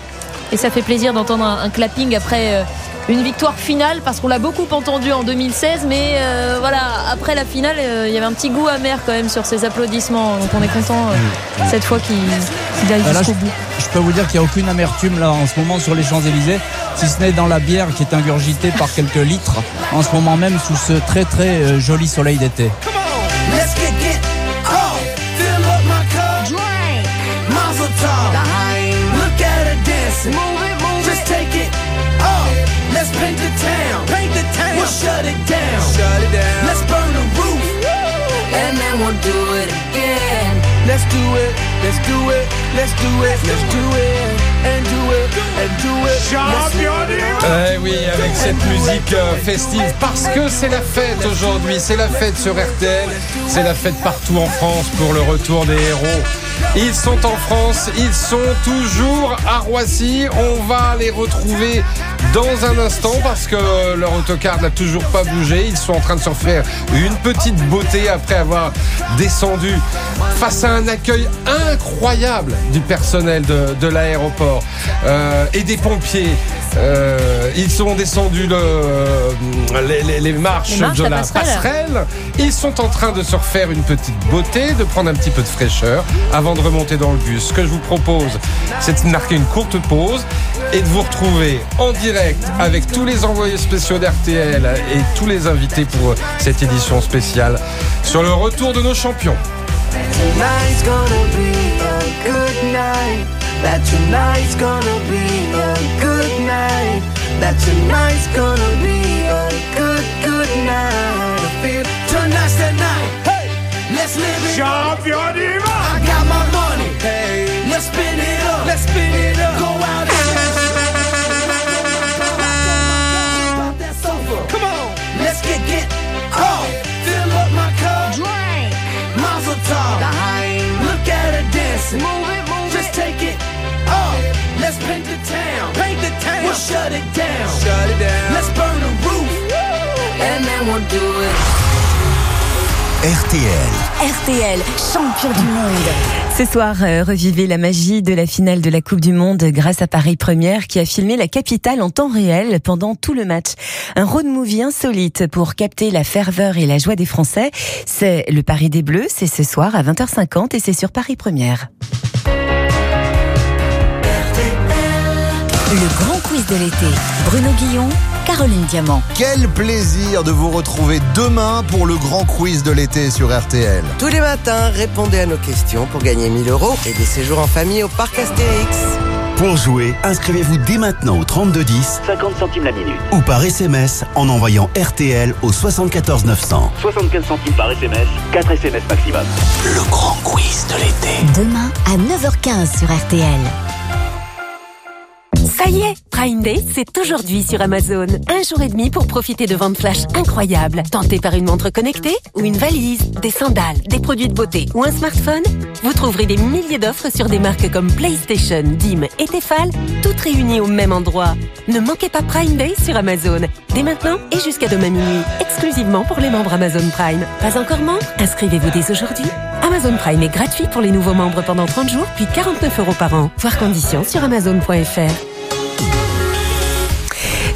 Et ça fait plaisir d'entendre un, un, clapping après. Euh une victoire finale parce qu'on l'a beaucoup entendu en 2016 mais euh, voilà après la finale euh, il y avait un petit goût amer quand même sur ces applaudissements. Donc on est content euh, cette fois qu'il qu aille jusqu'au bout. je peux vous dire qu'il n'y a aucune amertume là en ce moment sur les Champs-Élysées si ce n'est dans la bière qui est ingurgitée par quelques litres en ce moment même sous ce très très joli soleil d'été shut it down. Shut it down. Let's burn the roof. And then we'll do it again. Let's do it. Let's do it. Let's do it. Let's do it. And do it. And do it. Eh oui, avec cette musique euh, festive, parce que c'est la fête aujourd'hui, c'est la fête sur RTL, c'est la fête partout en France pour le retour des héros. Ils sont en France, ils sont toujours à Roissy. On va les retrouver dans un instant parce que leur autocar n'a toujours pas bougé. Ils sont en train de se faire une petite beauté après avoir descendu face à un accueil incroyable du personnel de, de l'aéroport euh, et des pompiers. Euh, ils sont descendus le, les, les, les, marches les, marches de la la passerelle. passerelle. Ils sont en train de se refaire une petite beauté, de prendre un petit peu de fraîcheur avant de remonter dans le bus. Ce que je vous propose, c'est de marquer une courte pause et de vous retrouver en direct avec tous les envoyés spéciaux d'RTL et tous les invités pour cette édition spéciale sur le retour de nos champions. Champion Diva. I got my money. Hey, let's spin it up. Let's spin it up. Go out Mazel tov. Look at her dancing. Move it, move Just take it off. Let's paint the town. Paint the town. We'll shut it down. Shut it down. Let's burn the roof. And then we'll do it. RTL. RTL, champion du monde. Ce soir, euh, revivez la magie de la finale de la Coupe du Monde grâce à Paris Première qui a filmé la capitale en temps réel pendant tout le match. Un road movie insolite pour capter la ferveur et la joie des Français. C'est le Paris des Bleus, c'est ce soir à 20h50 et c'est sur Paris Première. Le grand quiz de l'été. Bruno Guillon, Caroline Diamant. Quel plaisir de vous retrouver demain pour le grand quiz de l'été sur RTL. Tous les matins, répondez à nos questions pour gagner 1000 euros et des séjours en famille au parc Astérix. Pour jouer, inscrivez-vous dès maintenant au 3210 50 centimes la minute. ou par SMS en envoyant RTL au 74 900. 75 centimes par SMS, 4 SMS maximum. Le grand quiz de l'été. Demain à 9h15 sur RTL. Ça y est, Prime Day, c'est aujourd'hui sur Amazon. Un jour et demi pour profiter de ventes flash incroyables. Tenté par une montre connectée ou une valise, des sandales, des produits de beauté ou un smartphone, vous trouverez des milliers d'offres sur des marques comme PlayStation, Dim et Tefal, toutes réunies au même endroit. Ne manquez pas Prime Day sur Amazon. Dès maintenant et jusqu'à demain minuit, exclusivement pour les membres Amazon Prime. Pas encore membre Inscrivez-vous dès aujourd'hui. Amazon Prime est gratuit pour les nouveaux membres pendant 30 jours, puis 49 euros par an. Voir conditions sur amazon.fr.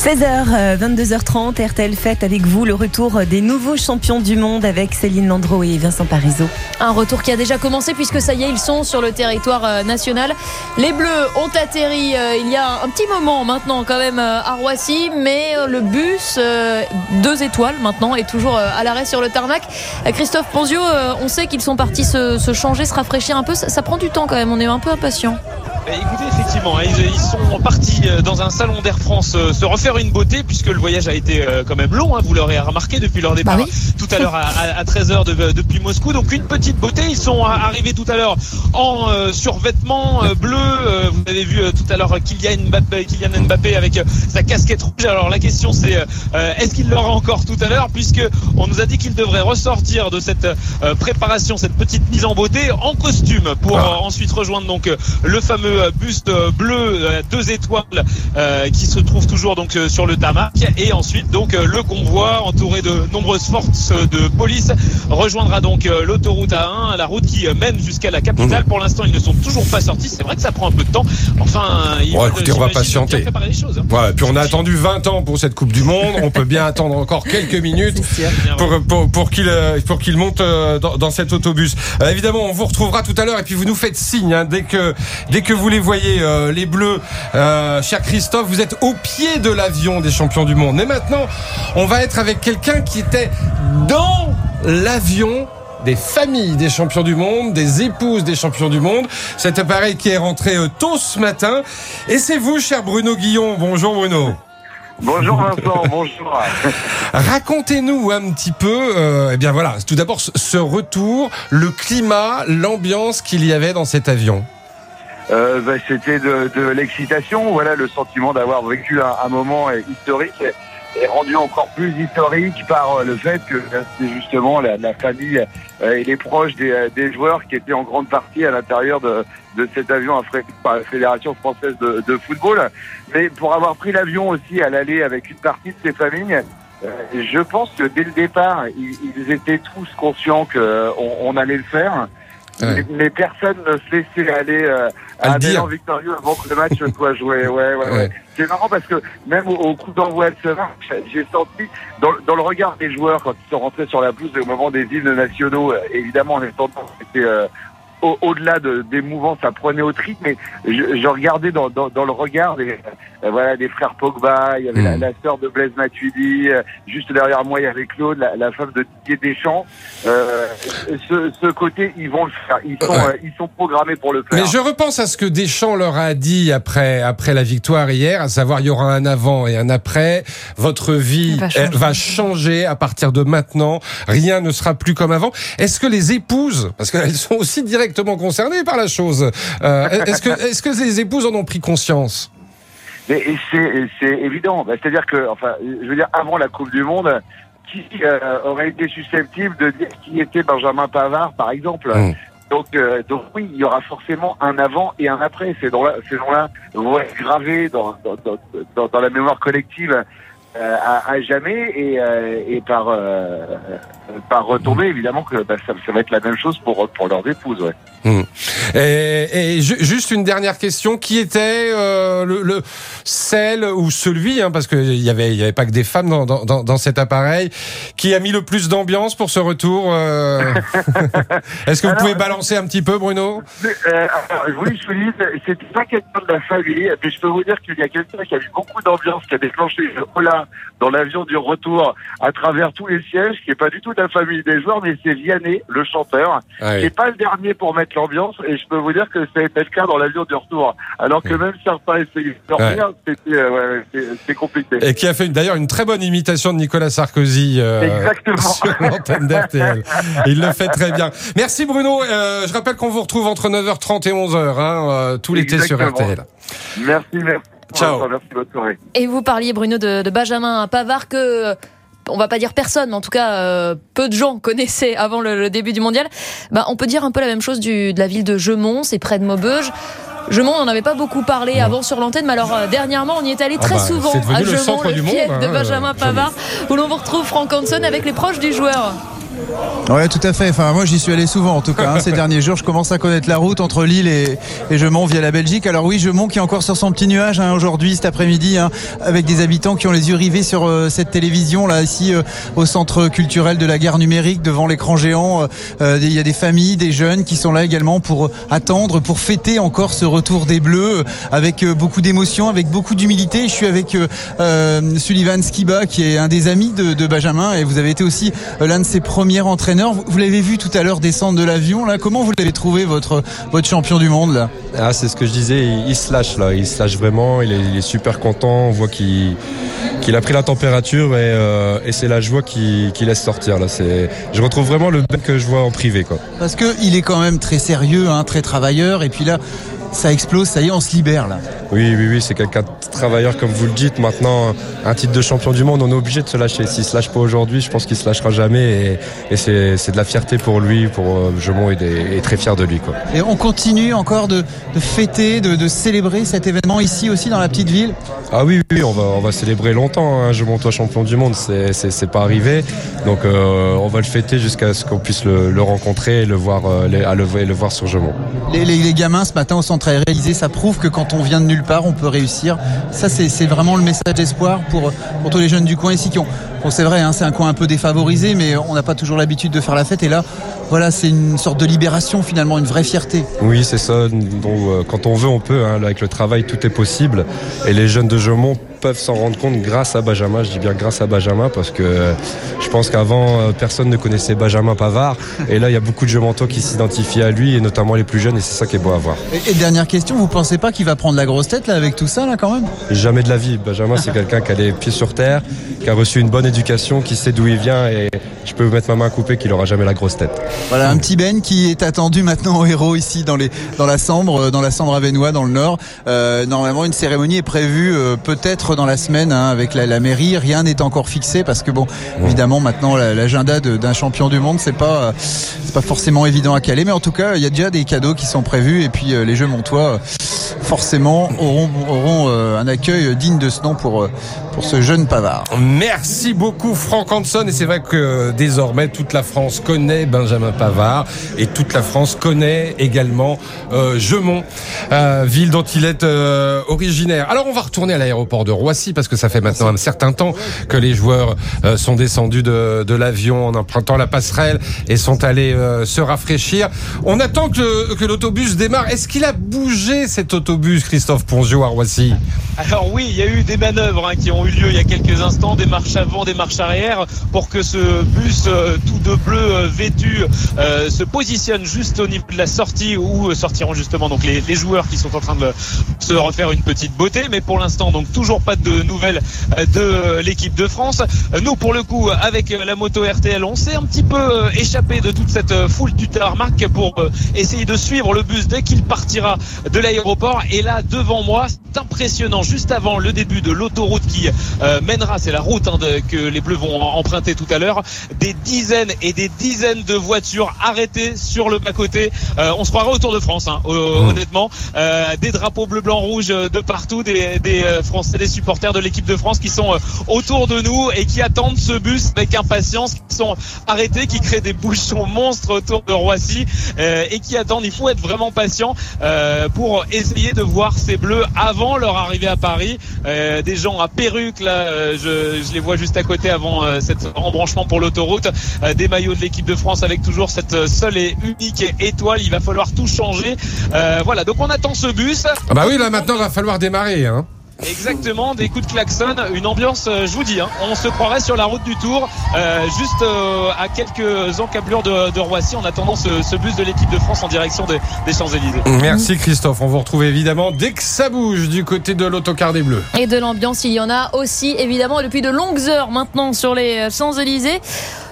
16h, 22h30, RTL fête avec vous le retour des nouveaux champions du monde avec Céline Landreau et Vincent Parisot. Un retour qui a déjà commencé puisque ça y est, ils sont sur le territoire euh, national. Les Bleus ont atterri euh, il y a un petit moment maintenant quand même euh, à Roissy, mais le bus, deux étoiles maintenant, est toujours à l'arrêt sur le tarmac. Christophe Ponzio, on sait qu'ils sont partis se, se, changer, se rafraîchir un peu. Ça, ça prend du temps quand même, on est un peu impatient. Écoutez, effectivement, hein, ils, ils, sont partis dans un salon d'Air France se refaire une beauté puisque le voyage a été quand même long. Hein, vous l'aurez remarqué depuis leur départ bah oui. tout à l'heure à, à, 13h de, depuis Moscou. Donc une petite beauté. Ils sont arrivés tout à l'heure en euh, survêtement euh, bleu. Euh, vous avez vu tout à l'heure Kylian Mbappé, Kylian Mbappé avec sa casquette rouge. Alors la question c'est est-ce qu'il l'aura encore tout à l'heure puisque on nous a dit qu'il devrait ressortir de cette préparation, cette petite mise en beauté en costume pour ah. ensuite rejoindre donc le fameux buste bleu deux étoiles qui se trouve toujours donc sur le tarmac et ensuite donc le convoi entouré de nombreuses forces de police rejoindra donc l'autoroute A1, la route qui mène jusqu'à la capitale. Mmh. Pour l'instant, ils ne sont toujours pas sortis. C'est vrai que ça prend un peu de temps. Enfin, il bon, écoutez, on va patienter. Choses, hein. puis on a attendu 20 ans pour cette Coupe du Monde. On peut bien attendre encore quelques <laughs> minutes pour, pour, pour qu'il pour qu'il monte dans, dans, cet autobus. Euh, évidemment, on vous retrouvera tout à l'heure et puis vous nous faites signe hein, dès que dès que vous les voyez euh, les Bleus, euh, cher Christophe, vous êtes au pied de l'avion des champions du monde. Mais maintenant, on va être avec quelqu'un qui était dans l'avion des familles des champions du monde, des épouses des champions du monde. Cet appareil qui est rentré euh, tôt ce matin. Et c'est vous, cher Bruno Guillon. Bonjour Bruno. Bonjour Vincent, <laughs> bonjour. <laughs> Racontez-nous un petit peu, euh, eh bien voilà, tout d'abord ce retour, le climat, l'ambiance qu'il y avait dans cet avion. Euh, bah, C'était de, de l'excitation, voilà, le sentiment d'avoir vécu un, un moment historique rendu encore plus historique par euh, le fait que c'est justement la, la, famille euh, et les proches des, euh, des, joueurs qui étaient en grande partie à l'intérieur de, de, cet avion par la Fédération française de, de, football. Mais pour avoir pris l'avion aussi à l'aller avec une partie de ces familles, je pense que dès le départ, ils, étaient tous conscients qu'on on allait le faire. Ouais. Mais, personne ne se laissait aller euh, à, à victorieux avant que le match <laughs> soit joué. Ouais, ouais, ouais. C'est marrant parce que même au, au coup d'envoi de ce match, j'ai senti dans, dans, le regard des joueurs quand ils sont rentrés sur la pelouse au moment des hymnes nationaux, euh, évidemment en étant c'était euh, au-delà de, des mouvements, ça prenait au trip, mais je, je regardais dans, dans, dans, le regard des, euh, voilà, des frères Pogba, il y avait mmh. la, la sœur de Blaise Matuidi, euh, juste derrière moi il y avait Claude, la, la femme de Didier Deschamps. Euh, ce, ce, côté, ils vont le faire, ils sont, ouais. euh, ils sont programmés pour le faire. Mais je repense à ce que Deschamps leur a dit après, après la victoire hier, à savoir il y aura un avant et un après, votre vie va changer. va changer à partir de maintenant, rien ne sera plus comme avant. Est-ce que les épouses, parce qu'elles sont aussi directement concernées par la chose. Euh, est-ce que, que les épouses en ont pris conscience? C'est évident. Bah, c'est-à-dire que, enfin, je veux dire, avant la Coupe du Monde, qui euh, aurait été susceptible de dire qui était Benjamin Pavard, par exemple? Mmh. Donc, euh, donc oui, il y aura forcément un avant et un après. Ces noms-là, ces noms-là vont être gravés dans, dans, dans, dans la mémoire collective euh, à, jamais et, euh, et par euh, par retombée évidemment que bah, ça, ça, va être la même chose pour pour leurs épouses ouais. Mmh. Et, et, juste une dernière question qui était euh, le, le, celle ou celui hein, parce qu'il y avait il y avait pas que des femmes dans, dans, dans cet appareil qui a mis le plus d'ambiance pour ce retour euh... <laughs> est-ce que vous alors, pouvez balancer un petit peu Bruno? Euh, alors, oui je vous dis c'était pas quelqu'un de la famille mais je peux vous dire qu'il y a quelqu'un qui a eu beaucoup d'ambiance qui a déclenché le hola dans l'avion du retour à travers tous les sièges, qui est pas du tout de la famille des joueurs, mais c'est Vianney, le chanteur, ah oui. qui est pas le dernier pour mettre l'ambiance, et je peux vous dire que ça a été le cas dans l'avion du retour. Alors que même certains essayaient de dormir, ouais. c'était euh, ouais, compliqué. Et qui a fait d'ailleurs une très bonne imitation de Nicolas Sarkozy euh, <laughs> sur l'antenne d'RTL. Il le fait très bien. Merci Bruno. Euh, je rappelle qu'on vous retrouve entre 9h30 et 11h, hein, tout l'été sur RTL. Merci, merci. Ciao. Merci, bonne soirée. Et vous parliez, Bruno, de, de Benjamin Pavard que. On va pas dire personne, mais en tout cas euh, peu de gens connaissaient avant le, le début du mondial. Bah, on peut dire un peu la même chose du, de la ville de Gemont, c'est près de Maubeuge. Gemont, on n'en avait pas beaucoup parlé avant sur l'antenne, mais alors euh, dernièrement, on y est allé Ah très bah, souvent à le Gemont, le du fief monde, de hein, Benjamin euh, Pavard, où l'on vous retrouve Franck Hanson avec les proches du joueur. Ouais, tout à fait. Enfin, moi, j'y suis allé souvent, en tout cas, hein, ces <laughs> derniers jours. Je commence à connaître la route entre Lille et, et Gemont via la Belgique. Alors oui, Gemont qui est encore sur son petit nuage hein, aujourd'hui, cet après-midi, hein, avec des habitants qui ont les yeux rivés sur euh, cette télévision là, ici, euh, au centre culturel de la gare numérique, devant l'écran géant. Euh, Il y a des familles, des jeunes qui sont là également pour attendre, pour fêter encore ce retour des Bleus, avec beaucoup d'émotion, avec beaucoup d'humilité. Je suis avec Sullivan Skiba, qui est un des amis de, de Benjamin, et vous avez été aussi l'un de ses premiers entraîneurs. Vous, vous l'avez vu tout à l'heure descendre de l'avion. Là, comment vous l'avez trouvé votre votre champion du monde là? Ah, c'est ce que je disais, il, il se lâche là, il se lâche vraiment, il est, il est super content, on voit qu'il qu'il a pris la température et, euh, et c'est la joie qui, qui laisse sortir là. C'est, je retrouve vraiment le Ben que je vois en privé quoi. Parce que il est quand même très sérieux, hein, très travailleur, et puis là, ça explose. Ça y est, on se libère là. Oui, oui, oui, c'est quelqu'un de travailleur comme vous le dites. Maintenant, un titre de champion du monde, on est obligé de se lâcher. S'il se lâche pas aujourd'hui, je pense qu'il se lâchera jamais et, et c'est, de la fierté pour lui, pour euh, Gemont et, des- et très fier de lui quoi. Et on continue encore de, de fêter, de, de célébrer cet événement ici aussi dans la petite ville. Ah oui, oui, on va, on va célébrer longtemps. Hein. Je monte champion du monde, c'est, pas arrivé. Donc euh, on va le fêter jusqu'à ce qu'on puisse le, le rencontrer et le voir, euh, à le, et le voir sur Gemont. Les, les- les gamins ce matin au centre aéré ça prouve que quand on vient de nulle part, on peut réussir. Ça, c'est vraiment le message d'espoir pour, tous les jeunes du coin ici qui ont. Bon, c'est vrai, hein, c'est un coin un peu défavorisé, mais on n'a pas toujours l'habitude de faire la fête. Et là, voilà, c'est une sorte de libération finalement, une vraie fierté. Oui, c'est ça. Donc, euh, quand on veut, on peut. Hein. Avec le travail, tout est possible. Et les jeunes de Gemont peuvent s'en rendre compte grâce à Benjamin. Je dis bien grâce à Benjamin parce que euh, je pense qu'avant, euh, personne ne connaissait Benjamin Pavard. Et là, il y a beaucoup de Gemontois qui s'identifient à lui, et notamment les plus jeunes, et c'est ça qui est beau à voir. Et, et dernière question, vous pensez pas qu'il va prendre la grosse tête là avec tout ça là quand même? Jamais de la vie. Benjamin, c'est quelqu'un qui a les pieds sur terre, qui a reçu une bonne éducation, qui sait d'où il vient, et je peux mettre ma main coupée qu'il aura jamais la grosse tête. Voilà un petit Ben qui est attendu maintenant au héros ici dans les dans la Sambre, euh, dans la Sambre Avenois dans le Nord. Euh, normalement une cérémonie est prévue euh, peut-être dans la semaine hein, avec la, mairie. Rien n'est encore fixé parce que bon évidemment maintenant la- l'agenda d'un champion du monde c'est pas euh, c'est pas forcément évident à caler, mais en tout cas il y a déjà des cadeaux qui sont prévus et puis euh, les Jeux Montois euh, forcément auront auront un accueil digne de ce nom pour pour ce jeune pavard. Merci beaucoup Franck Hanson et c'est vrai que désormais toute la France connaît Benjamin Pavard et toute la France connaît également euh, ville dont il est originaire. Alors on va retourner à l'aéroport de Roissy parce que ça fait maintenant un certain temps que les joueurs euh, sont descendus de, l'avion en empruntant la passerelle et sont allés euh, se rafraîchir. On attend que, l'autobus démarre. Est-ce qu'il a bougé cet autobus Christophe Ponzio à Roissy? Alors oui, il y a eu des manœuvres hein, qui ont eu lieu il y a quelques instants, des marches avant, des marches arrière, pour que ce bus euh, tout de bleu vêtu se positionne juste au niveau de la sortie où sortiront justement donc les, les joueurs qui sont en train de se refaire une petite beauté. Mais pour l'instant, donc toujours pas de nouvelles euh, de l'équipe de France. Euh, Nous, pour le coup, avec euh, la moto RTL, on s'est un petit peu euh, échappé de toute cette euh, foule du tarmac pour euh, essayer de suivre le bus dès qu'il partira de l'aéroport. Et là, devant moi, c'est impressionnant. Juste avant le début de l'autoroute qui euh, mènera, c'est la route hein, de- que les Bleus vont emprunter tout à l'heure, des dizaines et des dizaines de voitures arrêtées sur le bas-côté. Euh, on se croirait au Tour de France, hein, euh, honnêtement. Euh, des drapeaux bleu, blanc, rouge euh, de partout, des, des euh, Français, des supporters de l'équipe de France qui sont euh, autour de nous et qui attendent ce bus avec impatience, qui sont arrêtés, qui créent des bouchons monstres autour de Roissy euh, et qui attendent. Il faut être vraiment patient euh, pour essayer de voir ces Bleus avant leur arrivée à Paris. Des gens à perruque là, je, les vois juste à côté avant cet embranchement pour l'autoroute. Des maillots de l'équipe de France avec toujours cette seule et unique étoile. Il va falloir tout changer. Voilà, donc on attend ce bus. Ah bah oui, là maintenant, il va falloir démarrer. Hein. Exactement, des coups de klaxon, une ambiance, euh, je vous dis, hein, on se croirait sur la route du Tour, euh, juste euh, à quelques encablures de, de Roissy en attendant ce, ce bus de l'équipe de France en direction des, des Champs-Élysées. Merci Christophe. On vous retrouve évidemment dès que ça bouge du côté de l'autocar des Bleus. Et de l'ambiance, il y en a aussi évidemment depuis de longues heures maintenant sur les Champs-Élysées.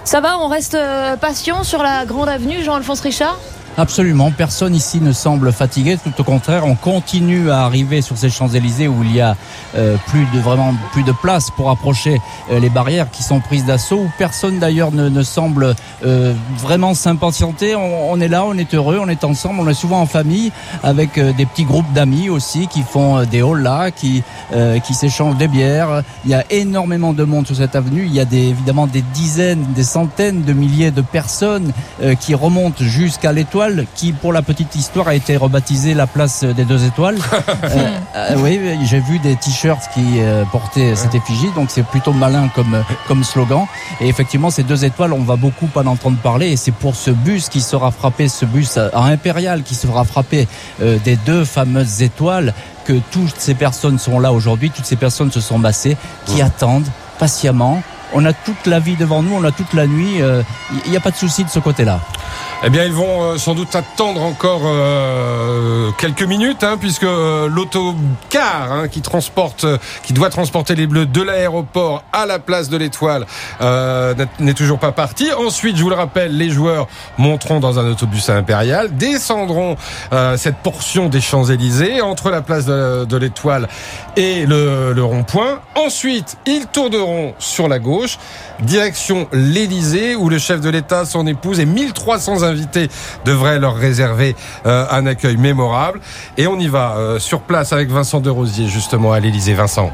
Ça va, on reste euh, patient sur la grande avenue Jean-Alphonse Richard? Absolument, personne ici ne semble fatigué. Tout au contraire, on continue à arriver sur ces Champs-Élysées où il y a euh, plus de vraiment plus de place pour approcher euh, les barrières qui sont prises d'assaut. Où personne d'ailleurs ne, ne semble euh, vraiment s'impatienter. On, on est là, on est heureux, on est ensemble, on est souvent en famille avec euh, des petits groupes d'amis aussi qui font euh, des holas, qui qui s'échangent des bières. Il y a énormément de monde sur cette avenue. Il y a des, évidemment des dizaines, des centaines de milliers de personnes qui remontent jusqu'à l'étoile, qui, pour la petite histoire, a été rebaptisée la place des deux étoiles. <laughs> Euh, euh, oui, j'ai vu des t-shirts qui euh, portaient cette effigie, donc c'est plutôt malin comme comme slogan. Et effectivement, ces deux étoiles, on va beaucoup en entendre parler, et c'est pour ce bus qui sera frappé, ce bus à impérial qui sera frappé des deux fameuses étoiles que toutes ces personnes sont là aujourd'hui, toutes ces personnes se sont massées, qui attendent patiemment. On a toute la vie devant nous, on a toute la nuit. Il n'y a pas de souci de ce côté-là. Eh bien, ils vont euh, sans doute attendre encore euh, quelques minutes, hein, puisque euh, l'autocar hein, qui transporte, euh, qui doit transporter les Bleus de l'aéroport à la place de l'Étoile euh, n'est- toujours pas parti. Ensuite, je vous le rappelle, les joueurs monteront dans un autobus impérial, descendront euh, cette portion des Champs-Élysées entre la place de, l'Étoile et le rond-point. Ensuite, ils tourneront sur la gauche, direction l'Élysée, où le chef de l'État, son épouse et 1300 invités devraient leur réserver euh, un accueil mémorable. Et on y va euh, sur place avec Vincent de Rosier, justement, à l'Élysée. Vincent.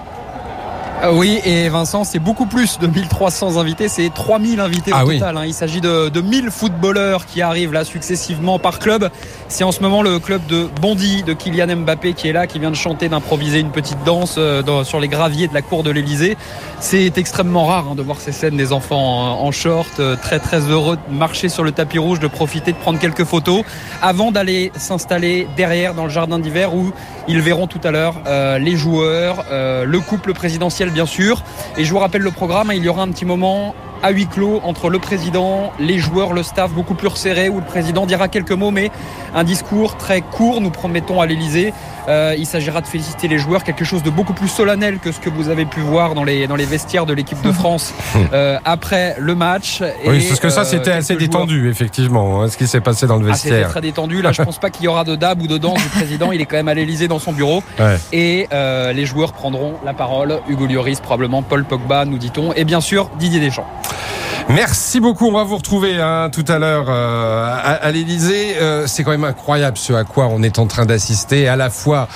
Ah Oui, et Vincent, c'est beaucoup plus de 1300 invités, c'est 3000 invités Ah au oui. total. hein. Il s'agit de, de 1000 footballeurs qui arrivent là successivement par club. C'est en ce moment le club de Bondy, de Kylian Mbappé qui est là, qui vient de chanter, d'improviser une petite danse euh, dans- sur les graviers de la cour de l'Elysée. C'est extrêmement rare hein, de voir ces scènes des enfants en, en short, euh, très très heureux de marcher sur le tapis rouge, de profiter, de prendre quelques photos, avant d'aller s'installer derrière dans le jardin d'hiver où ils verront tout à l'heure euh, les joueurs, euh, le couple présidentiel bien sûr. Et je vous rappelle le programme, hein, il y aura un petit moment à huis clos entre le président, les joueurs, le staff beaucoup plus resserré où le président dira quelques mots mais un discours très court nous promettons à l'Elysée. Euh, il s'agira de féliciter les joueurs, quelque chose de beaucoup plus solennel que ce que vous avez pu voir dans les, dans les vestiaires de l'équipe de France <laughs> euh, après le match. oui, Et, parce que ça, euh, c'était assez joueurs- détendu, effectivement, hein, ce qui s'est passé dans le ah, c'était vestiaire. très détendu. Là, je pense pas qu'il y aura de dab ou de danse du président. Il est quand même à l'Elysée dans son bureau. Ouais. Et les joueurs prendront la parole. Hugo Lloris, probablement Paul Pogba, nous dit-on. Et bien sûr, Didier Deschamps. Merci beaucoup. On va vous retrouver hein, tout à l'heure euh, à, à l'Élysée. Euh, c'est quand même incroyable ce à quoi on est en train d'assister, à la fois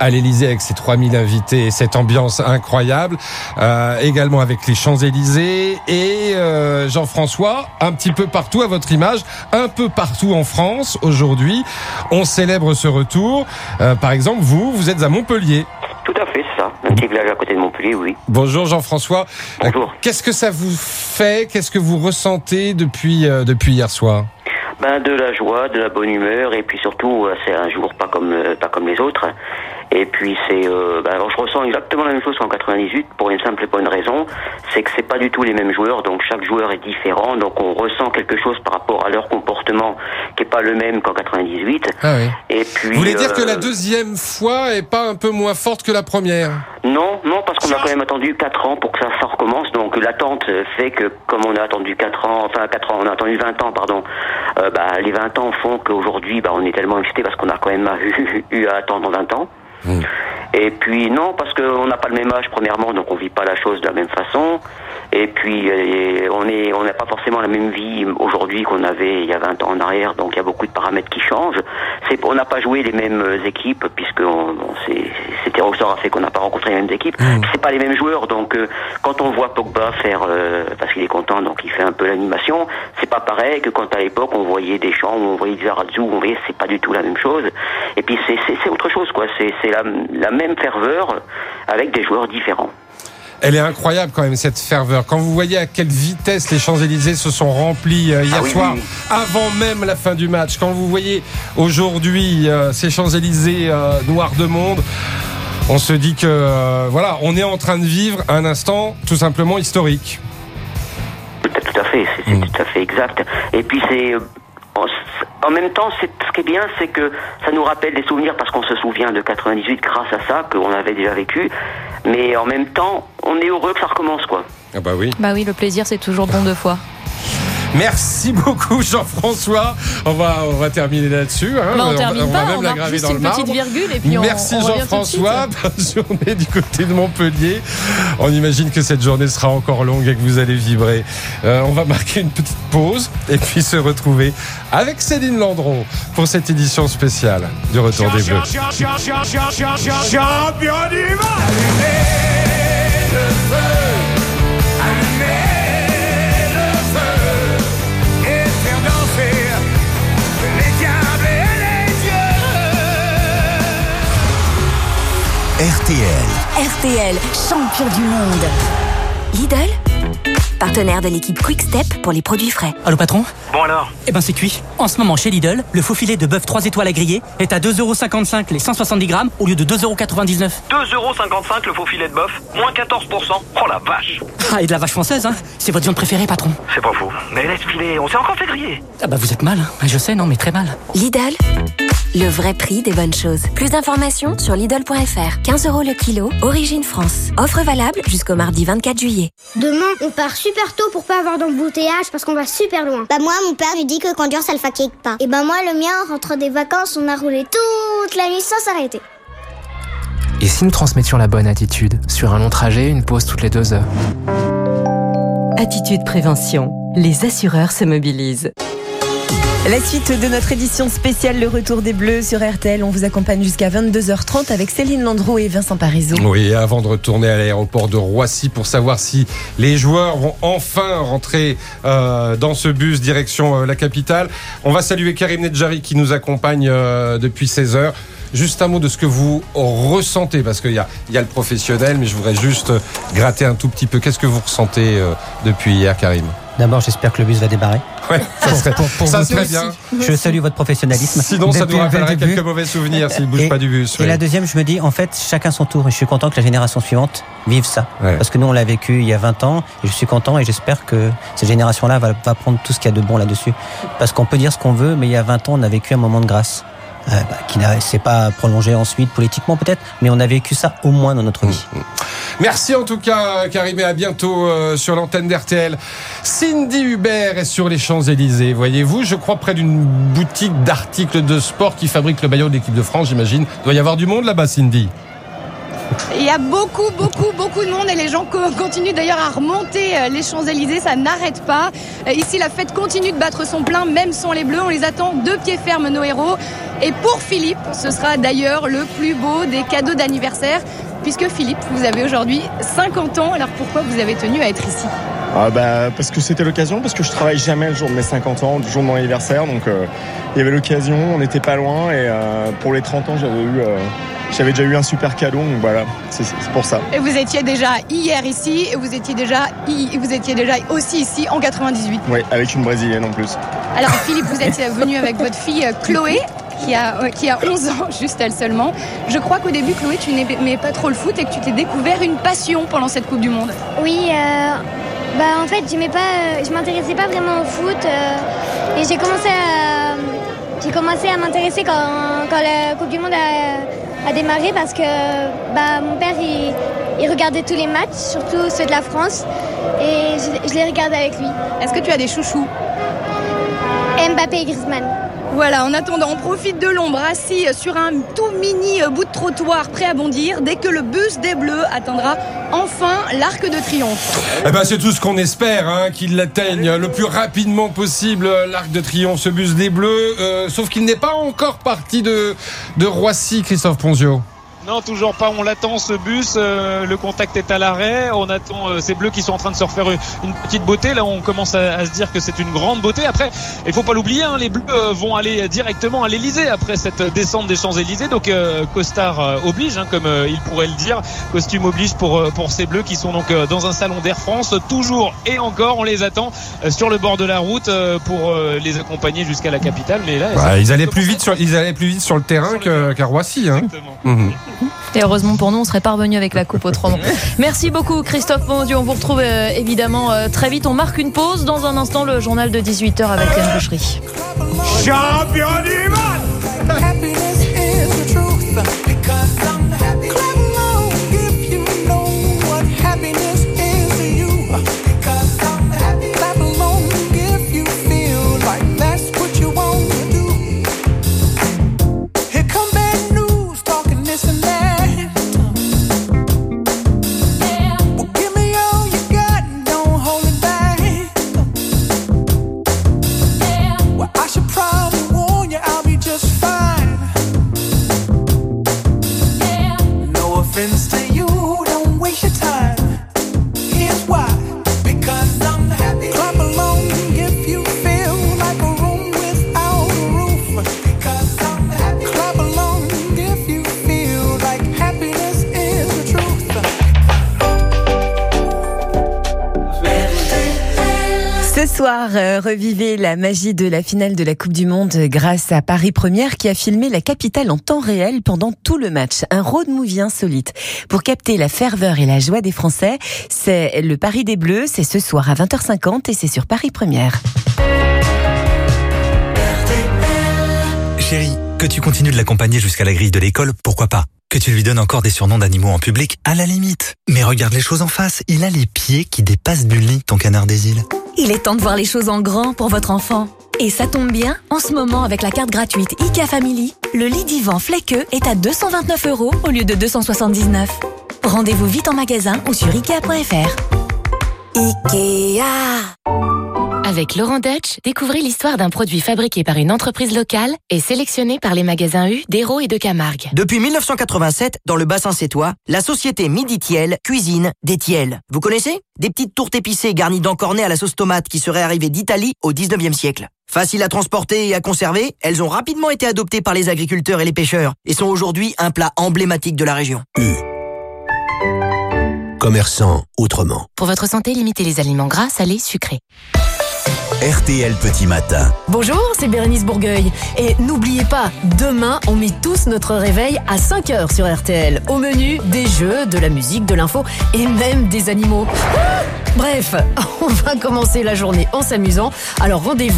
à l'Élysée avec ses 3000 invités et cette ambiance incroyable, euh, également avec les Champs-Élysées et euh, Jean-François, un petit peu partout à votre image, un peu partout en France aujourd'hui. On célèbre ce retour. Euh, par exemple, vous, vous êtes à Montpellier. Petit village à côté de Montpellier, oui. Bonjour Jean-François. Bonjour. Qu'est-ce que ça vous fait? Qu'est-ce que vous ressentez depuis, euh, depuis hier soir? Ben, de la joie, de la bonne humeur, et puis surtout, euh, c'est un jour pas comme, euh, pas comme les autres. Et puis c'est, euh, ben, alors je ressens exactement la même chose qu'en 98 pour une simple et bonne raison, c'est que c'est pas du tout les mêmes joueurs, donc chaque joueur est différent, donc on ressent quelque chose par rapport à leur comportement qui est pas le même qu'en 98. Ah oui. Et puis. Vous voulez dire que euh, la deuxième fois est pas un peu moins forte que la première? Non, non, parce qu'on a quand même attendu 4 ans pour que ça, ça recommence. Donc l'attente fait que, comme on a attendu 4 ans, enfin 4 ans, on a attendu 20 ans, pardon, euh, bah, les 20 ans font qu'aujourd'hui, bah, on est tellement excité parce qu'on a quand même eu, <laughs> eu à attendre 20 ans. Et puis non, parce qu'on n'a pas le même âge premièrement, donc on vit pas la chose de la même façon. Et puis euh, on est, on n'a pas forcément la même vie aujourd'hui qu'on avait il y a 20 ans en arrière, donc il y a beaucoup de paramètres qui changent. C'est, on n'a pas joué les mêmes euh, équipes puisque on, c'est, c'était ressort a fait qu'on n'a pas rencontré les mêmes équipes. C'est pas les mêmes joueurs, donc euh, quand on voit Pogba faire, euh, parce qu'il est content, donc il fait un peu l'animation, c'est pas pareil que quand à l'époque on voyait Deschamps ou on voyait Zarazou, on voyait c'est pas du tout la même chose. Et puis c'est, c'est, c'est autre chose quoi, c'est, c'est la, la même ferveur avec des joueurs différents. Elle est incroyable quand même cette ferveur. Quand vous voyez à quelle vitesse les Champs-Élysées se sont remplis euh, hier Ah oui, soir, oui. avant même la fin du match, quand vous voyez aujourd'hui euh, ces Champs-Élysées euh, noirs de monde, on se dit que euh, voilà, on est en train de vivre un instant tout simplement historique. Tout à fait, c'est c'est tout à fait exact. Et puis c'est en, même temps, ce qui est bien, c'est que ça nous rappelle des souvenirs parce qu'on se souvient de 98 grâce à ça qu'on avait déjà vécu. Mais en même temps, on est heureux que ça recommence, quoi. Ah bah oui. Bah oui, le plaisir, c'est toujours bon deux fois. Merci beaucoup Jean-François. On va, on va terminer là-dessus. hein. Bah, on va- termine va pas, même on la graver juste dans une le petite marbre. virgule et puis on- Merci on revient tout de Jean-François. Bonne journée du côté de Montpellier. On imagine que cette journée sera encore longue et que vous allez vibrer. Euh, on va marquer une petite pause et puis se retrouver avec Céline Landreau pour cette édition spéciale du Retour des Bleus. RTL. RTL, champion du monde. Lidl, partenaire de l'équipe Quick Step pour les produits frais. Allô patron Bon alors Eh ben c'est cuit. En ce moment chez Lidl, le faux filet de bœuf 3 étoiles à griller est à 2,55€ les 170 grammes au lieu de 2,99€. 2,55€ le faux filet de bœuf, moins 14%. Oh la vache Ah et de la vache française, hein C'est votre viande préférée patron. C'est pas faux. Mais laisse filer, on s'est encore fait griller. Ah bah vous êtes mal, hein. je sais non mais très mal. Lidl, le vrai prix des bonnes choses. Plus d'informations sur Lidl.fr. 15 euros le kilo, origine France. Offre valable jusqu'au mardi 24 juillet. Demain, on part super tôt pour pas avoir d'embouteillage parce qu'on va super loin. Bah moi, mon père lui dit que conduire ça le fatigue pas. Et bah moi, le mien, en rentrant des vacances, on a roulé toute la nuit sans s'arrêter. Et si nous transmettions la bonne attitude Sur un long trajet, une pause toutes les deux heures? Attitude prévention. Les assureurs se mobilisent. La suite de notre édition spéciale Le Retour des Bleus sur RTL. On vous accompagne jusqu'à 22h30 avec Céline Landreau et Vincent Parisot. Oui, avant de retourner à l'aéroport de Roissy pour savoir si les joueurs vont enfin rentrer euh, dans ce bus direction euh, la capitale, on va saluer Karim Nedjari qui nous accompagne euh, depuis 16 heures. Juste un mot de ce que vous ressentez, parce qu'il y a, il y a le professionnel, mais je voudrais juste gratter un tout petit peu. Qu'est-ce que vous ressentez euh, depuis hier, Karim? D'abord, j'espère que le bus va démarrer. Ouais, <laughs> ça serait, ça vous serait aussi. bien. Je salue votre professionnalisme. Sinon, ça nous le rappellerait quelques mauvais souvenirs s'il ne bouge Et- pas du bus. Et oui. la deuxième, je me dis, en fait, chacun son tour. Et je suis content que la génération suivante vive ça. Ouais. Parce que nous, on l'a vécu il y a 20 ans. Et je suis content et j'espère que cette génération-là va, va prendre tout ce qu'il y a de bon là-dessus. Parce qu'on peut dire ce qu'on veut, mais il y a 20 ans, on a vécu un moment de grâce. Euh, bah, qui n'a s'est pas prolongé ensuite politiquement peut-être, mais on a vécu ça au moins dans notre vie. Merci en tout cas, Karim, et à bientôt euh, sur l'antenne d'RTL. Cindy Hubert est sur les Champs-Élysées, voyez-vous, je crois près d'une boutique d'articles de sport qui fabrique le maillot de l'équipe de France, j'imagine. Doit y avoir du monde là-bas, Cindy. Il y a beaucoup, beaucoup, beaucoup de monde et les gens co- continuent d'ailleurs à remonter euh, les Champs-Élysées, ça n'arrête pas. Euh, Ici, la fête continue de battre son plein, même sans les Bleus. On les attend de pied ferme, nos héros. Et pour Philippe, ce sera d'ailleurs le plus beau des cadeaux d'anniversaire, puisque Philippe, vous avez aujourd'hui 50 ans. Alors pourquoi vous avez tenu à être ici? Ah bah, parce que c'était l'occasion, parce que je travaille jamais le jour de mes 50 ans, le jour de mon anniversaire, donc euh, il y avait l'occasion, on n'était pas loin, et pour les 30 ans, j'avais eu, j'avais déjà eu un super cadeau, donc voilà, c'est pour ça. Et vous étiez déjà hier ici, et vous étiez déjà, hi- vous étiez déjà aussi ici en 98. Oui, avec une brésilienne en plus. Alors Philippe, vous êtes venu avec votre fille euh, Chloé. Qui a, qui a 11 ans, <laughs> juste elle seulement. Je crois qu'au début, Chloé, tu n'aimais pas trop le foot et que tu t'es découvert une passion pendant cette Coupe du Monde. Oui, euh, bah en fait, pas, euh, je m'intéressais pas vraiment au foot euh, et j'ai commencé à, j'ai commencé à m'intéresser quand, quand la Coupe du Monde a, a démarré parce que bah mon père il, il regardait tous les matchs, surtout ceux de la France et je, je les regardais avec lui. Est-ce que tu as des chouchous? Mbappé et Griezmann. Voilà, en attendant, on profite de l'ombre, assis sur un tout mini euh, bout de trottoir prêt à bondir, dès que le bus des Bleus atteindra enfin l'arc de triomphe. Eh ben, c'est tout ce qu'on espère, hein, qu'il atteigne le plus rapidement possible euh, l'arc de triomphe, ce bus des Bleus. euh, sauf qu'il n'est pas encore parti de, de Roissy, Christophe Ponzio. Non, toujours pas. On l'attend ce bus. euh, le contact est à l'arrêt. On attend euh, ces bleus qui sont en train de se refaire une, petite beauté. Là, on commence à, à se dire que c'est une grande beauté. Après, il faut pas l'oublier. hein, les bleus euh, vont aller directement à l'Elysée après cette descente des Champs Élysées. Donc, euh, costard euh, oblige, hein, comme euh, il pourrait le dire. Costume oblige pour pour ces bleus qui sont donc euh, dans un salon d'Air France. Toujours et encore, on les attend sur le bord de la route euh, pour euh, les accompagner jusqu'à la capitale. Mais là, Bah, ils allaient plus vite sur, ils allaient plus vite sur le terrain que- qu'à Roissy. Hein. Et heureusement pour nous, on serait parvenu avec la coupe autrement. <laughs> Merci beaucoup Christophe Mondieu. On vous retrouve euh, évidemment euh, très vite. On marque une pause. Dans un instant, le journal de 18h avec Anne Boucherie. Champion du monde euh, revivez la magie de la finale de la Coupe du Monde grâce à Paris Première qui a filmé la capitale en temps réel pendant tout le match. Un road movie insolite pour capter la ferveur et la joie des Français. C'est le Paris des Bleus, c'est ce soir à 20h50 et c'est sur Paris Première. Chérie, que tu continues de l'accompagner jusqu'à la grille de l'école, pourquoi pas? Que tu lui donnes encore des surnoms d'animaux en public, à la limite. Mais regarde les choses en face, il a les pieds qui dépassent du lit, ton canard des îles. Il est temps de voir les choses en grand pour votre enfant. Et ça tombe bien, en ce moment avec la carte gratuite IKEA Family, le lit divan Flequeux est à 229 euros au lieu de 279. Rendez-vous vite en magasin ou sur ikea.fr. Ikea. Avec Laurent Dutch, découvrez l'histoire d'un produit fabriqué par une entreprise locale et sélectionné par les magasins U d'Hérault et de Camargue. Depuis 1987, dans le bassin sétois, la société Midi Tiel cuisine des tiels. Vous connaissez? Des petites tourtes épicées garnies d'encornets à la sauce tomate qui seraient arrivées d'Italie au 19e siècle. Faciles à transporter et à conserver, elles ont rapidement été adoptées par les agriculteurs et les pêcheurs et sont aujourd'hui un plat emblématique de la région. Commerçant autrement. Pour votre santé, limitez les aliments gras, salés, sucrés. RTL Petit Matin. Bonjour, c'est Bérénice Bourgueil. Et n'oubliez pas, demain, on met tous notre réveil à 5h sur RTL. Au menu, des jeux, de la musique, de l'info et même des animaux. Bref, <laughs> on va commencer la journée en s'amusant. Alors rendez-vous